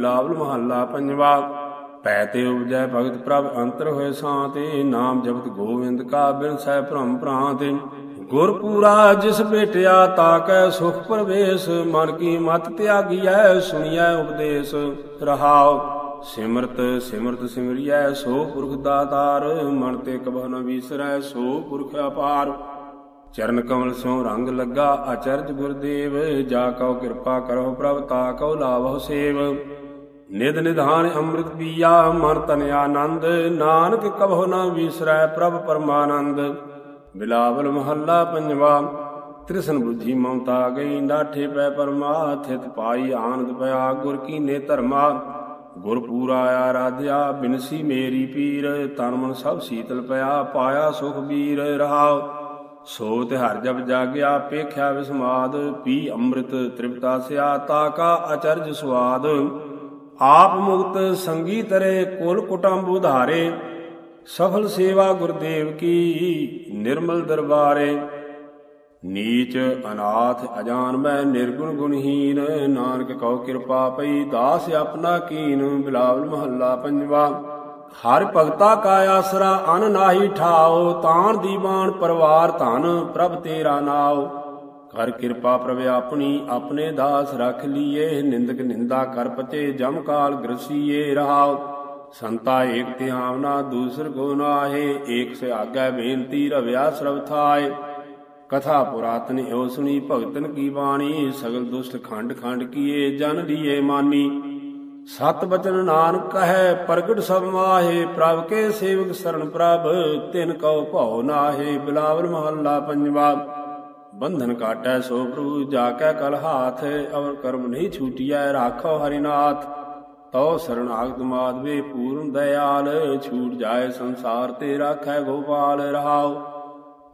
ਬਿਲਾਵਲ ਮਹੱਲਾ ਪੰਜਵਾ। ਪੈ ਤੇ ਉਪਜੈ ਭਗਤ ਪ੍ਰਭ, ਅੰਤਰ ਹੋਏ ਸਾਤੇ ਨਾਮ ਜਪਤ ਗੋਵਿੰਦ ਕਾ ਬਿਨ ਸਹਿ ਭ੍ਰਮ ਭ੍ਰਾਂਤੇ ਗੁਰ ਪੂਰਾ ਜਿਸ ਭੇਟਿਆ ਤਾਕੈ ਸੁਖ ਪ੍ਰਵੇਸ਼, ਮਨ ਕੀ ਮਤ ਤਿਆਗੀਐ, ਸੁਣੀਐ ਉਪਦੇਸ਼, ਰਹਾਉ। ਸਿਮਰਤ ਸਿਮਰਤ ਸਿਮਰਿਐ, ਸੋ ਪੁਰਖ ਦਾਤਾਰ, ਮਨ ਤੇ ਕਬਹ ਨ ਵੀਸਰੈ, ਸੋ ਪੁਰਖ ਅਪਾਰ। ਚਰਨ ਕਮਲ ਸਿਉ ਰੰਗ ਲੱਗਾ, ਅਚਰਜ ਗੁਰਦੇਵ, ਜਾ ਕਉ ਕਿਰਪਾ ਕਰੋ ਪ੍ਰਭ, ਤਾ ਕਉ ਲਾਭੋ ਸੇਵ। ਨਿਦ ਨਿਧਾਨ ਅੰਮ੍ਰਿਤ ਪੀਆ ਮਨ ਤਨ ਆਨੰਦ, ਨਾਨਕ ਕਬਹੁ ਨ ਵੀਸਰੈ ਪ੍ਰਭ ਪਰਮਾਨੰਦ। ਬਿਲਾਵਲ ਮਹੱਲਾ ਪੰਜਵਾ, ਤ੍ਰਿਸ਼ਨ ਬੁੱਝੀ ਮਮਤਾ ਗਈ, ਨਾਠੇ ਪੈ ਪਰਮਾ, ਥਿਤ ਪਾਈ ਆਨੰਦ ਪਿਆ, ਗੁਰ ਕੀਨੇ ਧਰਮਾ। ਗੁਰ ਪੂਰਾ ਆਰਾਧਿਆ, ਬਿਨਸੀ ਮੇਰੀ ਪੀਰ, ਤਨ ਮਨ ਸਭ ਸੀਤਲ ਪਿਆ, ਪਾਇਆ ਸੁਖ ਵੀਰ ਰਹਾਉ। ਸੋ ਤੇ ਹਰ ਜਬ ਜਾਗਿਆ, ਪੇਖਿਆ ਵਿਸਮਾਦ, ਪੀ ਅੰਮ੍ਰਿਤ ਤ੍ਰਿਪਤਾ ਸਿਆ, ਤਾ ਕਾ ਅਚਰਜ ਸੁਆਦ। ਆਪ ਮੁਕਤ ਸੰਗੀ ਤਰੇ ਕੁਲ ਕੁਟੰਬ ਉਧਾਰੇ, ਸਫਲ ਸੇਵਾ ਗੁਰਦੇਵ ਕੀ ਨਿਰਮਲ ਦਰਬਾਰੇ। ਨੀਚ ਅਨਾਥ ਅਜਾਨ ਮੈਂ ਨਿਰਗੁਣ ਗੁਣਹੀਨ, ਨਾਨਕ ਕਉ ਕਿਰਪਾ ਪਈ, ਦਾਸ ਆਪਣਾ ਕੀਨ, ਬਿਲਾਵਲ ਮਹੱਲਾ ਪੰਜਵਾ। ਹਰ ਭਗਤਾ ਕਾ ਆਸਰਾ, ਅਨ ਨਾਹੀ ਠਾਓ ਤਾਣ ਦੀਵਾਨ ਪਰਵਾਰ ਧਨ, ਪ੍ਰਭ ਤੇਰਾ ਨਾਉ। ਕਰ ਕਿਰਪਾ ਪ੍ਰਭ ਆਪਣੀ, ਆਪਣੇ ਦਾਸ ਰਖ ਲੀਏ ਨਿੰਦਕ ਨਿੰਦਾ ਕਰ ਪਤੇ, ਜਮ ਕਾਲ ਗ੍ਰਸੀਏ ਰਹਾਉ। ਸੰਤਾ ਏਕ ਧਿਆਵਨਾ, ਦੂਸਰ ਕੋ ਨਾਹੇ। ਏਕ ਸੇ ਆਗੈ ਬੇਨਤੀ, ਰਵਿਆ ਸਰਬ ਥਾਏ। ਕਥਾ ਪੁਰਾਤਨ ਏਉ ਸੁਣੀ ਭਗਤਨ ਕੀ ਬਾਣੀ। ਸਗਲ ਦੁਸ਼ਟ ਖੰਡ ਖੰਡ ਕੀਏ, ਜਨ ਦੀਏ ਮਾਨੀ। ਸਤ ਬਚਨ ਨਾਨਕ ਕਹੈ, ਪ੍ਰਗਟ ਸਭ ਮਾਹੇ। ਪ੍ਰਭ ਕੇ ਸੇਵਕ ਸਰਣ ਪ੍ਰਭ, ਤਿਨ ਕਉ ਭਉ ਨਾਹੇ। ਬਿਲਾਵਲ ਮਹੱਲਾ ਪੰਜਵਾ। ਬੰਧਨ ਕਾਟੈ ਸੋ ਪ੍ਰਭੂ ਜਾ ਕੈ ਕਲ ਹਾਥ, ਅਵਰ ਕਰਮ ਨਹੀਂ ਛੂਟਿਐ ਰਾਖੋ ਹਰਿਨਾਥ। ਤਉ ਸਰਣਾਗਤ ਮਾਧਵੇ ਪੂਰਨ ਦਇਆਲ, ਛੂਟ ਜਾਏ ਸੰਸਾਰ ਤੇ ਰਾਖੈ ਗੋਪਾਲ ਰਹਾਉ।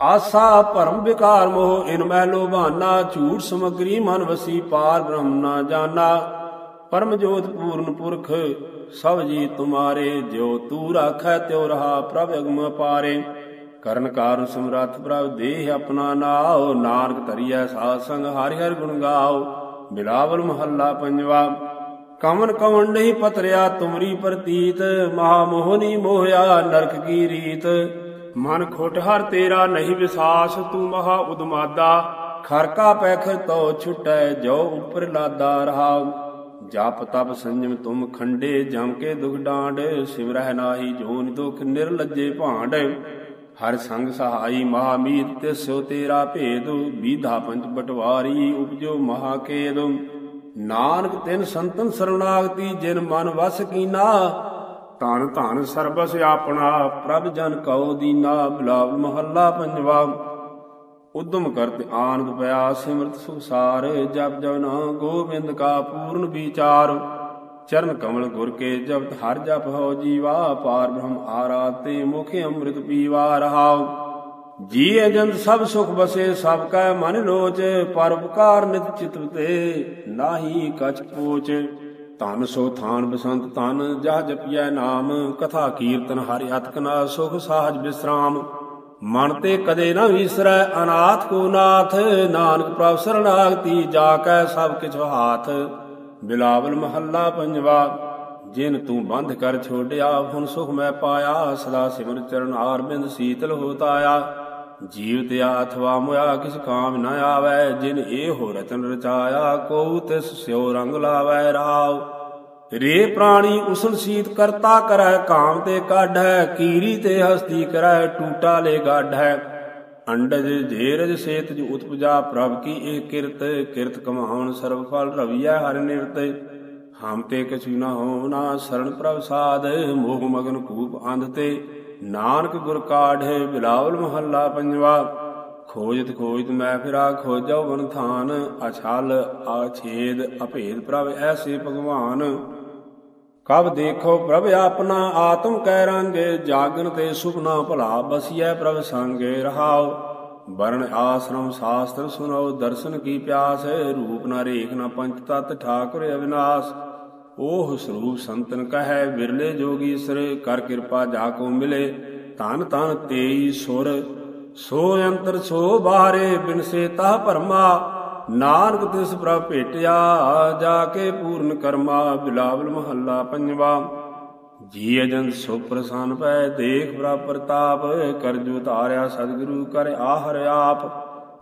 ਆਸਾ ਭਰਮ ਵਿਕਾਰ ਮੋਹ, ਇਨ ਮੈ ਲੋਭਾਨਾ, ਝੂਠ ਸਮਗਰੀ ਮਨ ਵਸੀ ਪਾਰ ਬ੍ਰਹਮ ਨਾ ਜਾਣਾ ਪਰਮ ਜੋਤ ਪੂਰਨ ਪੁਰਖ, ਸਭ ਜੀ ਤੁਮਾਰੇ, ਜਿਉ ਤੂ ਰਾਖੈ ਤਿਉ ਰਹਾ ਪ੍ਰਭ ਅਗਮ ਪਾਰੇ ਕਰਨ ਕਾਰ ਸਮਰੱਥ ਪ੍ਰਭ ਦੇਹ ਆਪਣਾ ਨਾਉ, ਨਾਨਕ ਧਰਿਐ ਸਾਧ ਸੰਗ ਹਰਿ ਹਰਿ ਗੁਣ ਗਾਓ ਬਿਲਾਵਲ ਮਹੱਲਾ ਪੰਜਵਾ। ਕਮਨ ਕਮਨ ਨਹੀਂ ਪਤਰਿਆ ਤੁਮਰੀ ਪ੍ਰਤੀਤ ਮਹਾ ਮੋਹਨੀ ਮੋਹਿਆ ਨਰਕ ਕੀ ਰੀਤ। ਮਨ ਖੋਟ ਹਰ ਤੇਰਾ ਨਹੀਂ ਵਿਸਾਸ, ਤੂੰ ਮਹਾ ਉਦਮਾਦਾ। ਖਰਕਾ ਪੈਖ ਤੋ ਛੁਟੈ, ਜੋ ਉਪਰ ਲਾਦਾ ਰਹਾ ਜਪ ਤਪ ਸੰਜਮ ਤੁਮ ਖੰਡੇ, ਜਮ ਕੇ ਦੁਖ ਡਾਂਡ, ਸਿਮਰਹਿ ਨਾਹੀ ਜੋਨ ਦੁਖ ਨਿਰਲਜੇ ਭਾਂਡ। ਹਰ ਸੰਗ ਸਹਾਈ ਮਹਾਮੀਤ ਤੇ ਤੇਰਾ ਭੇਦ ਵੀਧਾ ਪੰਚ ਬਟਵਾਰੀ, ਉਪਜੋ ਮਹਾ ਨਾਨਕ ਤਿਨ ਸੰਤਨ ਸਰਣਾਗਤੀ ਜਿਨ ਮਨ ਵਸ ਕੀਨਾ, ਧਨ ਧਨ ਸਰਬਸ ਆਪਣਾ, ਪ੍ਰਭ ਜਨ ਕਉ ਦੀਨਾ ਬਿਲਾਵ ਮਹੱਲਾ ਪੰਜਵਾ। ਉਦਮ ਕਰਤ ਆਨੰਦ ਪਿਆ ਸਿਮਰਤ ਸੁਸਾਰ, ਜਪ ਜਨ ਗੋਬਿੰਦ ਕਾ ਪੂਰਨ ਵਿਚਾਰ। ਚਰਨ ਕਮਲ ਗੁਰ ਕੇ ਜਪਤ ਹਰ ਜਪ ਹੋ ਜੀਵਾ, ਪਾਰ ਬ੍ਰਹਮ ਆਰਾਤੇ ਮੁਖ ਅੰਮ੍ਰਿਤ ਪੀਵਾ ਰਹਾਉ। ਜੀ ਅਜੰਤ ਸਭ ਸੁਖ ਬਸੇ, ਸਭ ਕੈ ਮਨ ਲੋਚ, ਪਰ ਨਿਤ ਚਿਤ ਨਾਹੀ ਕਛ ਪੋਚ। ਧਨ ਸੋ ਥਾਨ ਬਸੰਤ ਤਨ ਜਹ ਜਪਿਐ ਨਾਮ, ਕਥਾ ਕੀਰਤਨ ਹਰਿ ਅਤਕਨਾ ਸੁਖ ਸਾਜ ਬਿਸਰਾਮ। ਮਨ ਤੇ ਕਦੇ ਨਾ ਵਿਸਰੈ ਅਨਾਥ ਕੋ ਨਾਥ, ਨਾਨਕ ਪ੍ਰਭ ਸਰਣਾਗਤੀ, ਜਾ ਕੈ ਸਭ ਕਿਛ ਹਾਥ। ਬਿਲਾਵਲ ਮਹੱਲਾ ਪੰਜਵਾ, ਜਿਨ ਤੂੰ ਬੰਧ ਕਰ ਛੋੜਿਆ ਹੁਣ ਸੁਖ ਮੈਂ ਪਾਇਆ, ਸਦਾ ਸਿਮਰ ਚਰਨ ਆਰ ਸੀਤਲ ਹੋਤਾਇਆ ਜੀਵ ਤੇ ਅਥਵਾ ਮੁਆ ਕਿਸ ਕਾਮ ਨ ਆਵੈ, ਜਿਨ ਇਹੋ ਰਤਨ ਰਚਾਇਆ ਕੋ ਤਿਸ ਸਿਓ ਰੰਗ ਲਾਵੈ ਰਾਵ। ਰੇ ਪ੍ਰਾਣੀ ਉਸਲ ਸੀਤ ਕਰਤਾ ਕਰੈ, ਕਾਮ ਤੇ ਕਾਢੈ, ਕੀਰੀ ਤੇ ਹਸਤੀ ਕਰੈ, ਟੂਟਾ ਲੈ ਗਾਢੈ ਅੰਡਜ ਧੀਰਜ ਸੇਤਜ ਉਤਪਜਾ ਪ੍ਰਭ ਕੀ ਇਹ ਕਿਰਤ ਕਿਰਤ ਕਮਾਉਣ ਸਰਬ ਫਲ ਰਵੀਐ ਹਰਿ ਨਿਰਤ। ਹਮ ਤੇ ਕਛੂ ਨਾ ਹੋਵਨਾ ਸਰਣ ਪ੍ਰਭ ਸਾਧ, ਮੋਹ ਮਗਨ ਕੂਪ ਅੰਧ ਤੇ। ਨਾਨਕ ਗੁਰ ਕਾਢੇ, ਬਿਲਾਵਲ ਮਹੱਲਾ ਪੰਜਵਾ। ਖੋਜਤ ਖੋਜਤ ਮੈਂ ਫਿਰਾ ਖੋਜਉ ਬਨ ਥਾਨ। ਅਛਲ ਆਛੇਦ, ਅਭੇਦ ਪ੍ਰਭ ਐਸੇ ਭਗਵਾਨ। ਕਬ ਦੇਖੋ ਪ੍ਰਭ ਆਪਣਾ ਆਤਮ ਕਹਿ ਰੰਗ ਜਾਗਨ ਤੇ ਸੁਪਨਾ ਭਲਾ, ਬਸੀਐ ਪ੍ਰਭ ਸੰਗੇ ਰਹਾਉ ਵਰਣ ਆਸ਼ਰਮ ਸ਼ਾਸਤਰ ਸੁਨੋ ਦਰਸ਼ਨ ਕੀ ਪਿਆਸ ਰੂਪ ਨਾ ਰੇਖ ਨਾ ਪੰਚ ਤਤ ਠਾਕੁਰ ਅਵਿਨਾਸ਼। ਓਹ ਸਰੂਪ ਸੰਤਨ ਕਹੈ ਵਿਰਲੇ ਜੋਗੀ ਸਰ, ਕਰ ਕਿਰਪਾ ਜਾ ਕੋ ਮਿਲੇ। ਧਨ ਧਨ ਤੇਈ ਸੁਰ, ਸੋ ਅੰਤਰ ਸੋ ਬਾਹਰੇ ਬਿਨਸੇ ਤਾ ਭਰਮਾ। ਨਾਨਕ ਤਿਸ ਪ੍ਰਭ ਭੇਟਿਆ, ਜਾ ਕੇ ਪੂਰਨ ਕਰਮਾ, ਬਿਲਾਵਲ ਮਹੱਲਾ ਪੰਜਵਾ। ਜੀ ਅਜੰਤ ਸੋ ਪ੍ਰਸੰਨ ਪੈ, ਦੇਖ ਪ੍ਰਭ ਪ੍ਰਤਾਪ ਕਰਜੁ ਧਾਰਿਆ ਸਤਿਗੁਰੂ, ਕਰ ਆਹਰ ਆਪ।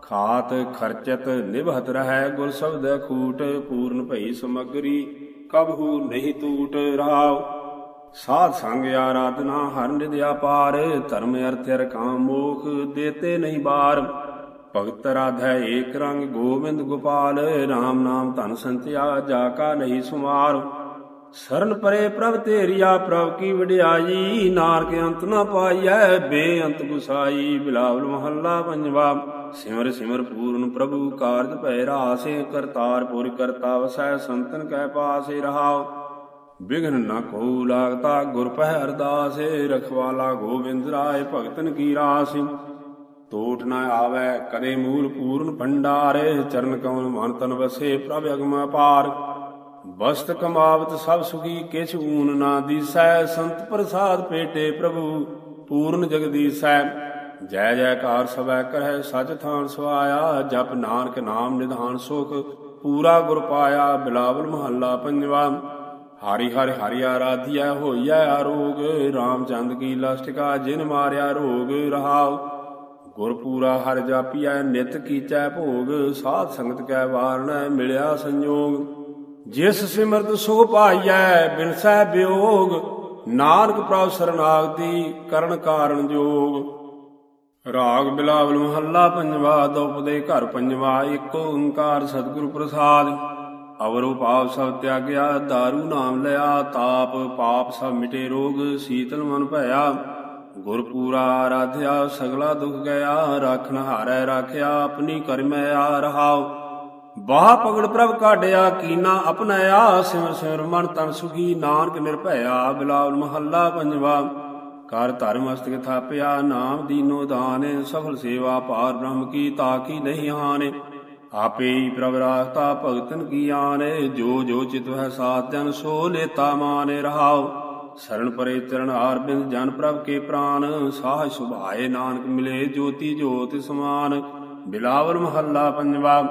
ਖਾਤ ਖਰਚਤ ਨਿਭਤ ਰਹੈ, ਗੁਰ ਸ਼ਬਦ ਖੂਟ ਪੂਰਨ ਭਈ ਸਮਗਰੀ ਕਬਹੂ ਨਹੀਂ ਟੂਟ ਰਹਾਉ ਸਾਧ ਸੰਗ ਆਰਾਧਨਾ, ਹਰ ਨਿਦ ਅਪਾਰ, ਧਰਮ ਅਰਥ ਅਰ ਕਾਮ ਮੋਖ, ਦੇਤੇ ਨਹੀਂ ਬਾਰ। ਭਗਤ ਰਾਧੈ ਏਕ ਰੰਗ ਗੋਬਿੰਦ ਗੋਪਾਲ RAM ਨਾਮ ਧਨ ਸੰਤਿਆ, ਜਾ ਕਾ ਨਹੀਂ ਸੁਮਾਰ। ਸਰਨ ਪਰੇ ਪ੍ਰਭ ਤੇਰੀਆ, ਪ੍ਰਭ ਕੀ ਵਡਿਆਈ ਨਾਰਕ ਅੰਤ ਨਾ ਪਾਈਐ, ਬੇਅੰਤ ਗੁਸਾਈ, ਬਿਲਾਵਲ ਮਹੱਲਾ ਪੰਜਵਾ। ਸਿਮਰ ਸਿਮਰ ਪੂਰਨ ਪ੍ਰਭੂ, ਕਾਰਜ ਭੈ ਰਾਸੇ ਕਰਤਾਰ ਪੁਰ ਕਰਤਾ ਵਸੈ ਸੰਤਨ ਕੈ ਪਾਸੇ ਰਹਾਓ। ਬਿਘਨ ਨਾ ਕੋ ਲਾਗਤਾ, ਗੁਰ ਪਹਿ ਅਰਦਾਸੇ ਰਖਵਾਲਾ ਗੋਬਿੰਦ ਰਾਏ, ਭਗਤਨ ਕੀ ਰਾਸ। ਟੋਟ ਨਾ ਆਵੇ ਕਰੇ ਮੂਲ ਪੂਰਨ ਭੰਡਾਰੇ, ਚਰਨ ਕਮਲ ਮਨ ਤਨ ਵਸੇ ਪ੍ਰਭ ਅਗਮ ਅਪਾਰ। ਬਸਤ ਕਮਾਵਤ ਸਭ ਸੁਖੀ, ਕਿਛ ਊਨ ਨਾ ਦੀਸੈ, ਸੰਤ ਪ੍ਰਸਾਦ ਪੇਟੇ ਪ੍ਰਭੂ, ਪੂਰਨ ਜਗਦੀਸੈ ਜੈ ਜੈਕਾਰ ਸਭੈ ਕਰਹਿ, ਸਚ ਥਾਨ ਸਵਾਇਆ, ਜਪ ਨਾਨਕ ਨਾਮ ਨਿਧਾਨ ਸੁਖ, ਪੂਰਾ ਗੁਰ ਪਾਇਆ, ਬਿਲਾਵਲ ਮਹੱਲਾ ਪੰਜਵਾ। ਹਰੀ ਹਰਿ ਹਰਿ ਆਰਾਧਿਆ ਹੋਈਐ ਆਰੋਗ, ਰਾਮਚੰਦ ਕੀ ਲਸ਼ਟਕਾ ਜਿਨ ਮਾਰਿਆ ਰੋਗ ਰਹਾਉ। ਗੁਰ ਪੂਰਾ ਹਰ ਜਾਪੀਐ, ਨਿਤ ਕੀਚੈ ਭੋਗ, ਸਾਧ ਸੰਗਤ ਕੈ ਵਾਰਣੈ, ਮਿਲਿਆ ਸੰਯੋਗ ਜਿਸ ਸਿਮਰਤ ਸੁਖ ਪਾਈਐ, ਬਿਨਸੈ ਬਿਯੋਗ ਨਾਨਕ ਪ੍ਰਭ ਸਰਨਾਗਤੀ, ਕਰਨ ਕਾਰਨ ਜੋਗ। ਰਾਗ ਬਿਲਾਵਲ ਮਹੱਲਾ ਪੰਜਵਾ ਦੋਪਦੇ ਘਰ ਪੰਜਵਾ, ਇੱਕ ਓੰਕਾਰ ਸਤਿਗੁਰ ਪ੍ਰਸਾਦ। ਅਵਰੋ ਪਾਪ ਸਭ ਤਿਆਗਿਆ, ਦਾਰੂ ਨਾਮ ਲਿਆ, ਤਾਪ ਪਾਪ ਸਭ ਮਿਟੇ ਰੋਗ, ਸੀਤਲ ਮਨ ਭਇਆ। ਗੁਰ ਪੂਰਾ ਆਰਾਧਿਆ, ਸਗਲਾ ਦੁਖ ਗਿਆ ਰਾਖਨ ਹਾਰੈ ਰਾਖਿਆ, ਆਪਣੀ ਕਰਮੈ ਆ ਰਹਾਉ ਬਾਹ ਪਗੜ ਪ੍ਰਭ ਕਾਢਿਆ, ਕੀਨਾ ਅਪਨਾਇਆ ਸਿਮਰ ਸਿਮਰ ਮਨ ਤਨ ਸੁਖੀ, ਨਾਨਕ ਨਿਰਭਇਆ, ਬਿਲਾਵਲ ਮਹੱਲਾ ਪੰਜਵਾ। ਕਰ ਧਰਮ ਅਸਤਿਕ ਥਾਪਿਆ, ਨਾਮ ਦੀਨੋ ਦਾਨ, ਸਫਲ ਸੇਵਾ ਪਾਰ ਬ੍ਰਹਮ ਕੀ ਤਾਕੀ ਨਹੀਂ ਹਾਨੇ। ਆਪੇ ਹੀ ਪ੍ਰਭ ਰਾਖਤਾ ਭਗਤਨ ਕੀ ਆਨੇ, ਜੋ ਜੋ ਚਿਤ ਹੈ ਸਾਥ ਸੋ ਲੇਤਾ ਮਾਨੇ ਰਹਾਉ। ਸਰਣ ਪਰੇ ਚਰਨ ਆਰ ਬਿੰਦ ਜਨ ਪ੍ਰਭ ਕੇ ਪ੍ਰਾਨ, ਸਾਹ ਸੁਭਾਏ ਨਾਨਕ ਮਿਲੇ ਜੋਤੀ ਜੋਤ ਸਮਾਨ। ਬਿਲਾਵਲ ਮਹੱਲਾ ਪੰਜਵਾ,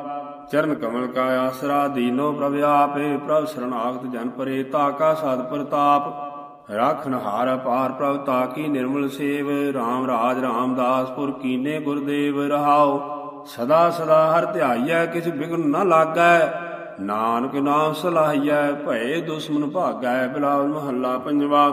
ਚਰਨ ਕਮਲ ਕਾ ਆਸਰਾ ਦੀਨੋ ਪ੍ਰਭ ਆਪੇ, ਪ੍ਰਭ ਸਰਣਾਗਤ ਜਨ ਪਰੇ ਤਾਕਾ ਸਦ ਪ੍ਰਤਾਪ। ਰਾਖਨ ਹਾਰ ਪਾਰ ਪ੍ਰਭ ਤਾਕੀ ਨਿਰਮਲ ਸੇਵ RAM ਰਾਜ ਰਾਮਦਾਸਪੁਰ ਕੀਨੇ ਗੁਰਦੇਵ ਰਹਾਓ ਸਦਾ ਸਦਾ ਹਰ ਧਿਆਈਐ, ਕਿਛ ਬਿਗਨ ਨ ਲਾਗੈ। ਨਾਨਕ ਨਾਮ ਸਲਾਹੀਐ, ਭਏ ਦੁਸ਼ਮਨ ਭਾਗੈ ਬਿਲਾਵਲ ਮਹੱਲਾ ਪੰਜਵਾ।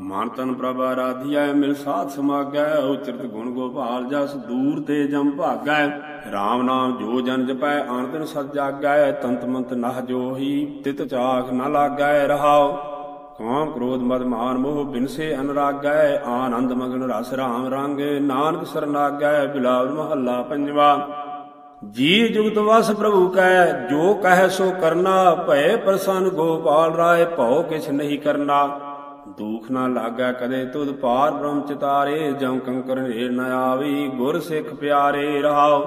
ਮਨ ਤਨ ਪ੍ਰਭ ਆਰਾਧਿਐ, ਮਿਲ ਸਾਧ ਸਮਾਗੈ, ਉਚਰਤ ਗੁਣ ਗੋਪਾਲ ਜਸ ਦੂਰ ਤੇ ਜਮ ਭਾਗੈ। RAM ਨਾਮ ਜੋ ਜਨ ਜਪੈ ਆਨੰਦਨ ਸਤ ਜਾਗੈ, ਤੰਤ ਮੰਤ ਨਹ ਜੋਹੀ, ਤਿਤ ਚਾਖ ਨ ਲਾਗੈ, ਰਹਾਉ। ਕਾਮ ਕ੍ਰੋਧ ਮਦ ਮਾਨ ਮੋਹ ਬਿਨਸੇ ਅਨਰਾਗੈ, ਆਨੰਦ ਮਗਨ ਰਸ ਰਾਮ ਰੰਗ, ਨਾਨਕ ਸਰਨਾਗੈ ਬਿਲਾਵਲ ਮਹੱਲਾ ਪੰਜਵਾ। ਜੀ ਜੁਗਤ ਵਸ ਪ੍ਰਭੂ ਕੈ, ਜੋ ਕਹਿ ਸੋ ਕਰਨਾ, ਭਏ ਪ੍ਰਸੰਨ ਗੋਪਾਲ ਰਾਏ, ਭਉ ਕਿਛ ਨਹੀਂ ਕਰਨਾ। ਦੁਖ ਨਾ ਲਾਗੈ ਕਦੇ ਤੁਧ ਪਾਰ ਬ੍ਰਹਮ ਚਿਤਾਰੇ ਜਮ ਕੰਕਰ ਢੇਰ ਨ ਆਵੀ, ਗੁਰ ਸਿੱਖ ਪਿਆਰੇ ਰਹਾਉ।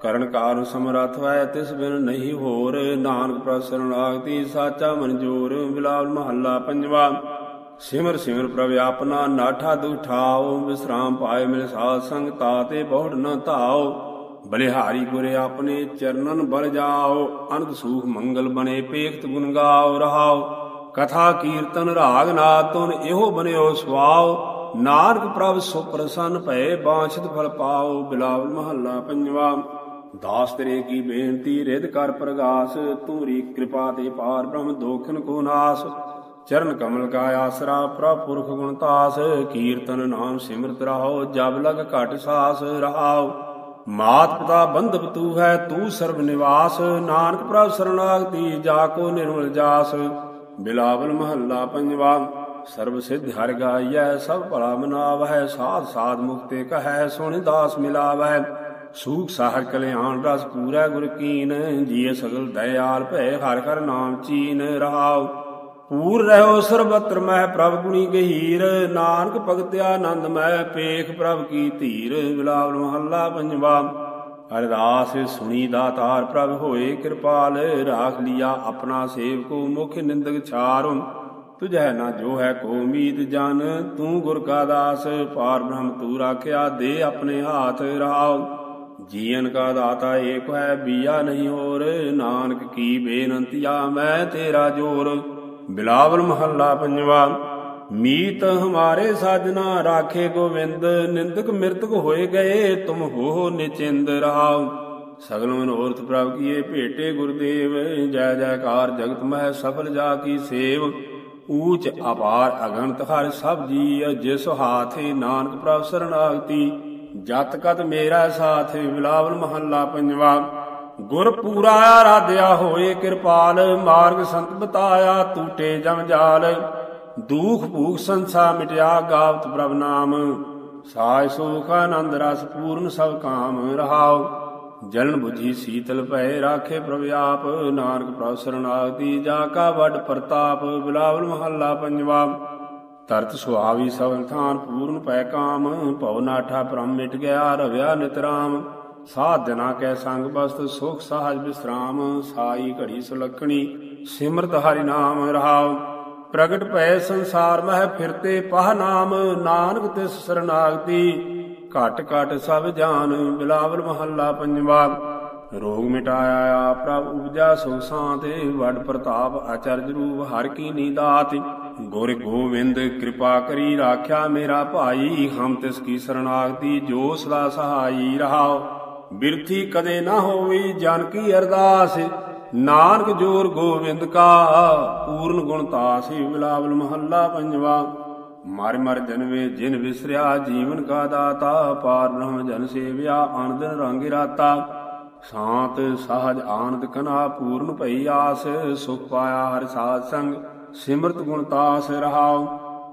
ਕਰਨ ਕਾਰਨ ਸਮਰੱਥ ਹੈ ਤਿਸ ਬਿਨ ਨਹੀਂ ਹੋਰ। ਨਾਨਕ ਪ੍ਰਸਰਨ ਆਗਤੀ ਸਾਚਾ ਮਨਜੂਰ, ਬਿਲਾਲ ਮਹੱਲਾ ਪੰਜਵਾ। ਸਿਮਰ ਸਿਮਰ ਪ੍ਰਭ ਆਪਣਾ ਨਾਠਾ ਦੁਠਾਓ ਵਿਸਰਾਮ ਪਾਏ ਮਿਲ ਸਾਧ ਸੰਗ ਤਾਤੇ ਬਹੁੜ ਨ ਧਾਓ ਬਲਿਹਾਰੀ ਗੁਰੇ ਆਪਣੇ ਚਰਨਨ ਬਲ ਜਾਓ, ਅਨੰਦ ਸੂਖ ਮੰਗਲ ਬਣੇ, ਪੇਖਤ ਗੁਣ ਗਾਓ, ਰਹਾਓ। ਕਥਾ ਕੀਰਤਨ ਰਾਗ ਨਾਦ ਤੁਨ ਇਹੋ ਬਨਿਓ ਸੁਆਓ। ਨਾਨਕ ਪ੍ਰਭ ਸੁ ਪ੍ਰਸੰਨ ਭਏ, ਬਾਛਤ ਫਲ ਪਾਓ, ਬਿਲਾਵਲ ਮਹੱਲਾ ਪੰਜਵਾ। ਦਾਸ ਤੇਰੇ ਕੀ ਬੇਨਤੀ ਰਿਦ ਕਰ ਪ੍ਰਗਾਸ। ਤੂਰੀ ਕਿਰਪਾ ਤੇ ਪਾਰ ਬ੍ਰਹਮ ਦੋਖਨ ਕੋ ਨਾਸ। ਚਰਨ ਕਮਲ ਕਾ ਆਸਰਾ ਪ੍ਰਭ ਪੁਰਖ ਗੁਣਤਾਸ ਕੀਰਤਨ ਨਾਮ ਸਿਮਰਤ ਰਹਾਓ ਜਬ ਲਗ ਘਟ ਸਾਸ ਰਹਾਓ। ਮਾਤ ਪਿਤਾ ਬੰਧਪ ਤੂ ਹੈ, ਤੂ ਸਰਬ ਨਿਵਾਸ। ਨਾਨਕ ਪ੍ਰਭ ਸਰਣਾਗਤੀ ਜਾ ਕੋ ਨਿਰਮਲ ਜਾਸ। ਬਿਲਾਵਲ ਮਹੱਲਾ ਪੰਜਵਾ, ਸਰਬ ਸਿੱਧ ਹਰਿ ਗਾਈਐ, ਸਭ ਭਲਾ ਮਨਾਵਹਿ, ਸਾਧ ਸਾਧ ਮੁਕਤੇ ਕਹੈ, ਸੁਣ ਦਾਸ ਮਿਲਾਵਹਿ। ਸੂਖ ਸਾਹਰ ਕਲਿਆਣ ਰਸ ਪੂਰਾ ਗੁਰ ਕੀਨ, ਜੀਏ ਸਗਲ ਦਇਆਲ ਭੈ, ਹਰ ਹਰ ਨਾਮ ਚੀਨ ਰਹਾਉ। ਪੂਰ ਰਹਿਓ ਸਰਬਤਰ ਮਹਿ ਪ੍ਰਭ ਗੁਣੀ ਗਹੀਰ। ਨਾਨਕ ਭਗਤ ਆਨੰਦ ਮਹਿ ਪੇਖ ਪ੍ਰਭ ਕੀ ਧੀਰ। ਬਿਲਾਵਲ ਮਹੱਲਾ ਪੰਜਵਾ ਅਰਦਾਸ ਸੁਣੀ ਦਾਤਾਰ, ਪ੍ਰਭ ਹੋਏ ਕਿਰਪਾਲ। ਰਾਖ ਲਿਆ ਆਪਣਾ ਸੇਵਕੋ, ਮੁਖ ਨਿੰਦਕ ਛਾਰੁ। ਤੁਝੈ ਨਾ ਜੋ ਹੈ ਕੋ ਉਮੀਦ ਜਨ, ਤੂੰ ਗੁਰ ਕਾ ਦਾਸ। ਪਾਰ ਬ੍ਰਹਮ ਤੂ ਰਾਖਿਆ, ਦੇ ਆਪਣੇ ਹਾਥ ਰਹਾਉ। ਜੀਵਨ ਕਾ ਦਾਤਾ ਏਕ ਹੈ, ਬੀਆ ਨਹੀਂ ਹੋਰ। ਨਾਨਕ ਕੀ ਬੇਨੰਤੀਆ, ਮੈਂ ਤੇਰਾ ਜੋਰ। ਬਿਲਾਵਲ ਮਹੱਲਾ ਪੰਜਵਾ, ਮੀਤ ਹਮਾਰੇ ਸਾਜਨਾ ਰਾਖੇ ਗੋਵਿੰਦ, ਨਿੰਦਕ ਮਿਰਤਕ ਹੋਏ ਗਏ ਤੁਮ ਹੋ ਨਿਚਿੰਦ ਰਹਾਉ। ਸਗਲ ਮਨੋਰਥ ਪ੍ਰਭ ਕੀਏ ਭੇਟੇ ਗੁਰਦੇਵ, ਜੈ ਜੈਕਾਰ ਜਗਤ ਮਹਿ ਸਫਲ ਜਾ ਕੀ ਸੇਵ। ਊਚ ਅਪਾਰ ਅਗਣਤ ਹਰ ਸਭ ਜੀ ਜਿਸ ਹਾਥੇ ਨਾਨਕ ਪ੍ਰਭ ਸਰਣਾਗਤੀ। ਜਤ ਕਤ ਮੇਰਾ ਸਾਥ, ਬਿਲਾਵਲ ਮਹੱਲਾ ਪੰਜਵਾ ਗੁਰ ਪੂਰਾ ਆਰਾਧਿਆ ਹੋਏ ਕਿਰਪਾਲ, ਮਾਰਗ ਸੰਤ ਬਤਾਇਆ ਟੂਟੇ ਜਮ ਜਾਲ। ਦੂਖ ਭੂਖ ਸੰਸਾ ਮਿਟਿਆ ਗਾਵਤ ਪ੍ਰਭ ਨਾਮ। ਸਾਇ ਸੁਖ ਆਨੰਦ ਰਸ ਪੂਰਨ ਸਭ ਕਾਮ ਰਹਾਉ। ਜਲਨ ਬੁਝੀ ਸੀਤਲ ਭੈ ਰਾਖੇ ਪ੍ਰਭ ਆਪ। ਨਾਨਕ ਪ੍ਰਭ ਸਰਣਾਗਤੀ ਜਾ ਕਾ ਵੱਡ ਪ੍ਰਤਾਪ। ਬਿਲਾਵਲ ਮਹੱਲਾ ਪੰਜਵਾ। ਤਰਤ ਸੁਹਾਵੀ ਸਵਨ ਥਾਨ ਪੂਰਨ ਪੈ ਕਾਮ। ਭਉ ਨਾਠਾ ਬ੍ਰਹਮ ਮਿਟ ਗਿਆ ਰਵਿਆ ਨਿਤਰਾਮ। ਸਾਧ ਜਨਾ ਕੈ ਸੰਗ ਬਸਤ, ਸੁਖ ਸਾਹਜ ਬਿਸਰਾਮ, ਸਾਈ ਘੜੀ ਸੁਲੱਖਣੀ ਸਿਮਰਤ ਹਰਿ ਨਾਮ ਰਹਾਉ। ਪ੍ਰਗਟ ਭੈ ਸੰਸਾਰ ਮਹਿ ਫਿਰਤੇ ਪਹ ਨਾਮ, ਨਾਨਕ ਤਿਸ ਸਰਨਾਗਤੀ। ਘਟ ਘਟ ਸਭ ਜਾਨ, ਬਿਲਾਵਲ ਮਹੱਲਾ ਪੰਜਵਾ। ਰੋਗ ਮਿਟਾਇਆ ਆ ਪ੍ਰਭ ਉਪਜਾ, ਸੁਖ ਸਾਤੇ ਵੱਡ ਪ੍ਰਤਾਪ ਅਚਰਜ ਰੂਪ ਹਰ ਕੀ ਨੀਦਾਤ ਗੁਰ ਗੋਵਿੰਦ ਕਿਰਪਾ ਕਰੀ ਰਾਖਿਆ ਮੇਰਾ ਭਾਈ, ਹਮ ਤਿਸ ਕੀ ਸਰਨਾਗਤੀ, ਜੋ ਸਦਾ ਸਹਾਈ ਰਹਾਓ ਬਿਰਥੀ ਕਦੇ ਨਾ ਹੋਵੀ, ਜਨ ਕੀ ਅਰਦਾਸ। ਨਾਨਕ ਜੋਰ ਗੋਵਿੰਦ ਕਾ, ਪੂਰਨ ਗੁਣ ਤਾਸੀ ਬਿਲਾਵਲ ਮਹੱਲਾ ਪੰਜਵਾ। ਮਰ ਮਰ ਜਨਵੇ ਜਿਨ ਵਿਸਰਿਆ, ਜੀਵਨ ਕਾ ਦਾਤਾ, ਪਾਰ ਬ੍ਰਹਮ ਜਨ ਸੇਵਿਆ ਅਨੰਦ ਰੰਗ ਰਾਤਾ। ਸ਼ਾਂਤ ਸਹਜ ਆਨੰਦ ਕਨਾ, ਪੂਰਨ ਭਈ ਆਸ, ਸੁਖ ਪਾਇਆ ਹਰਿ ਸਾਧ ਸੰਗ, ਸਿਮਰਤ ਗੁਣ ਤਾਸ ਰਹਾਉ।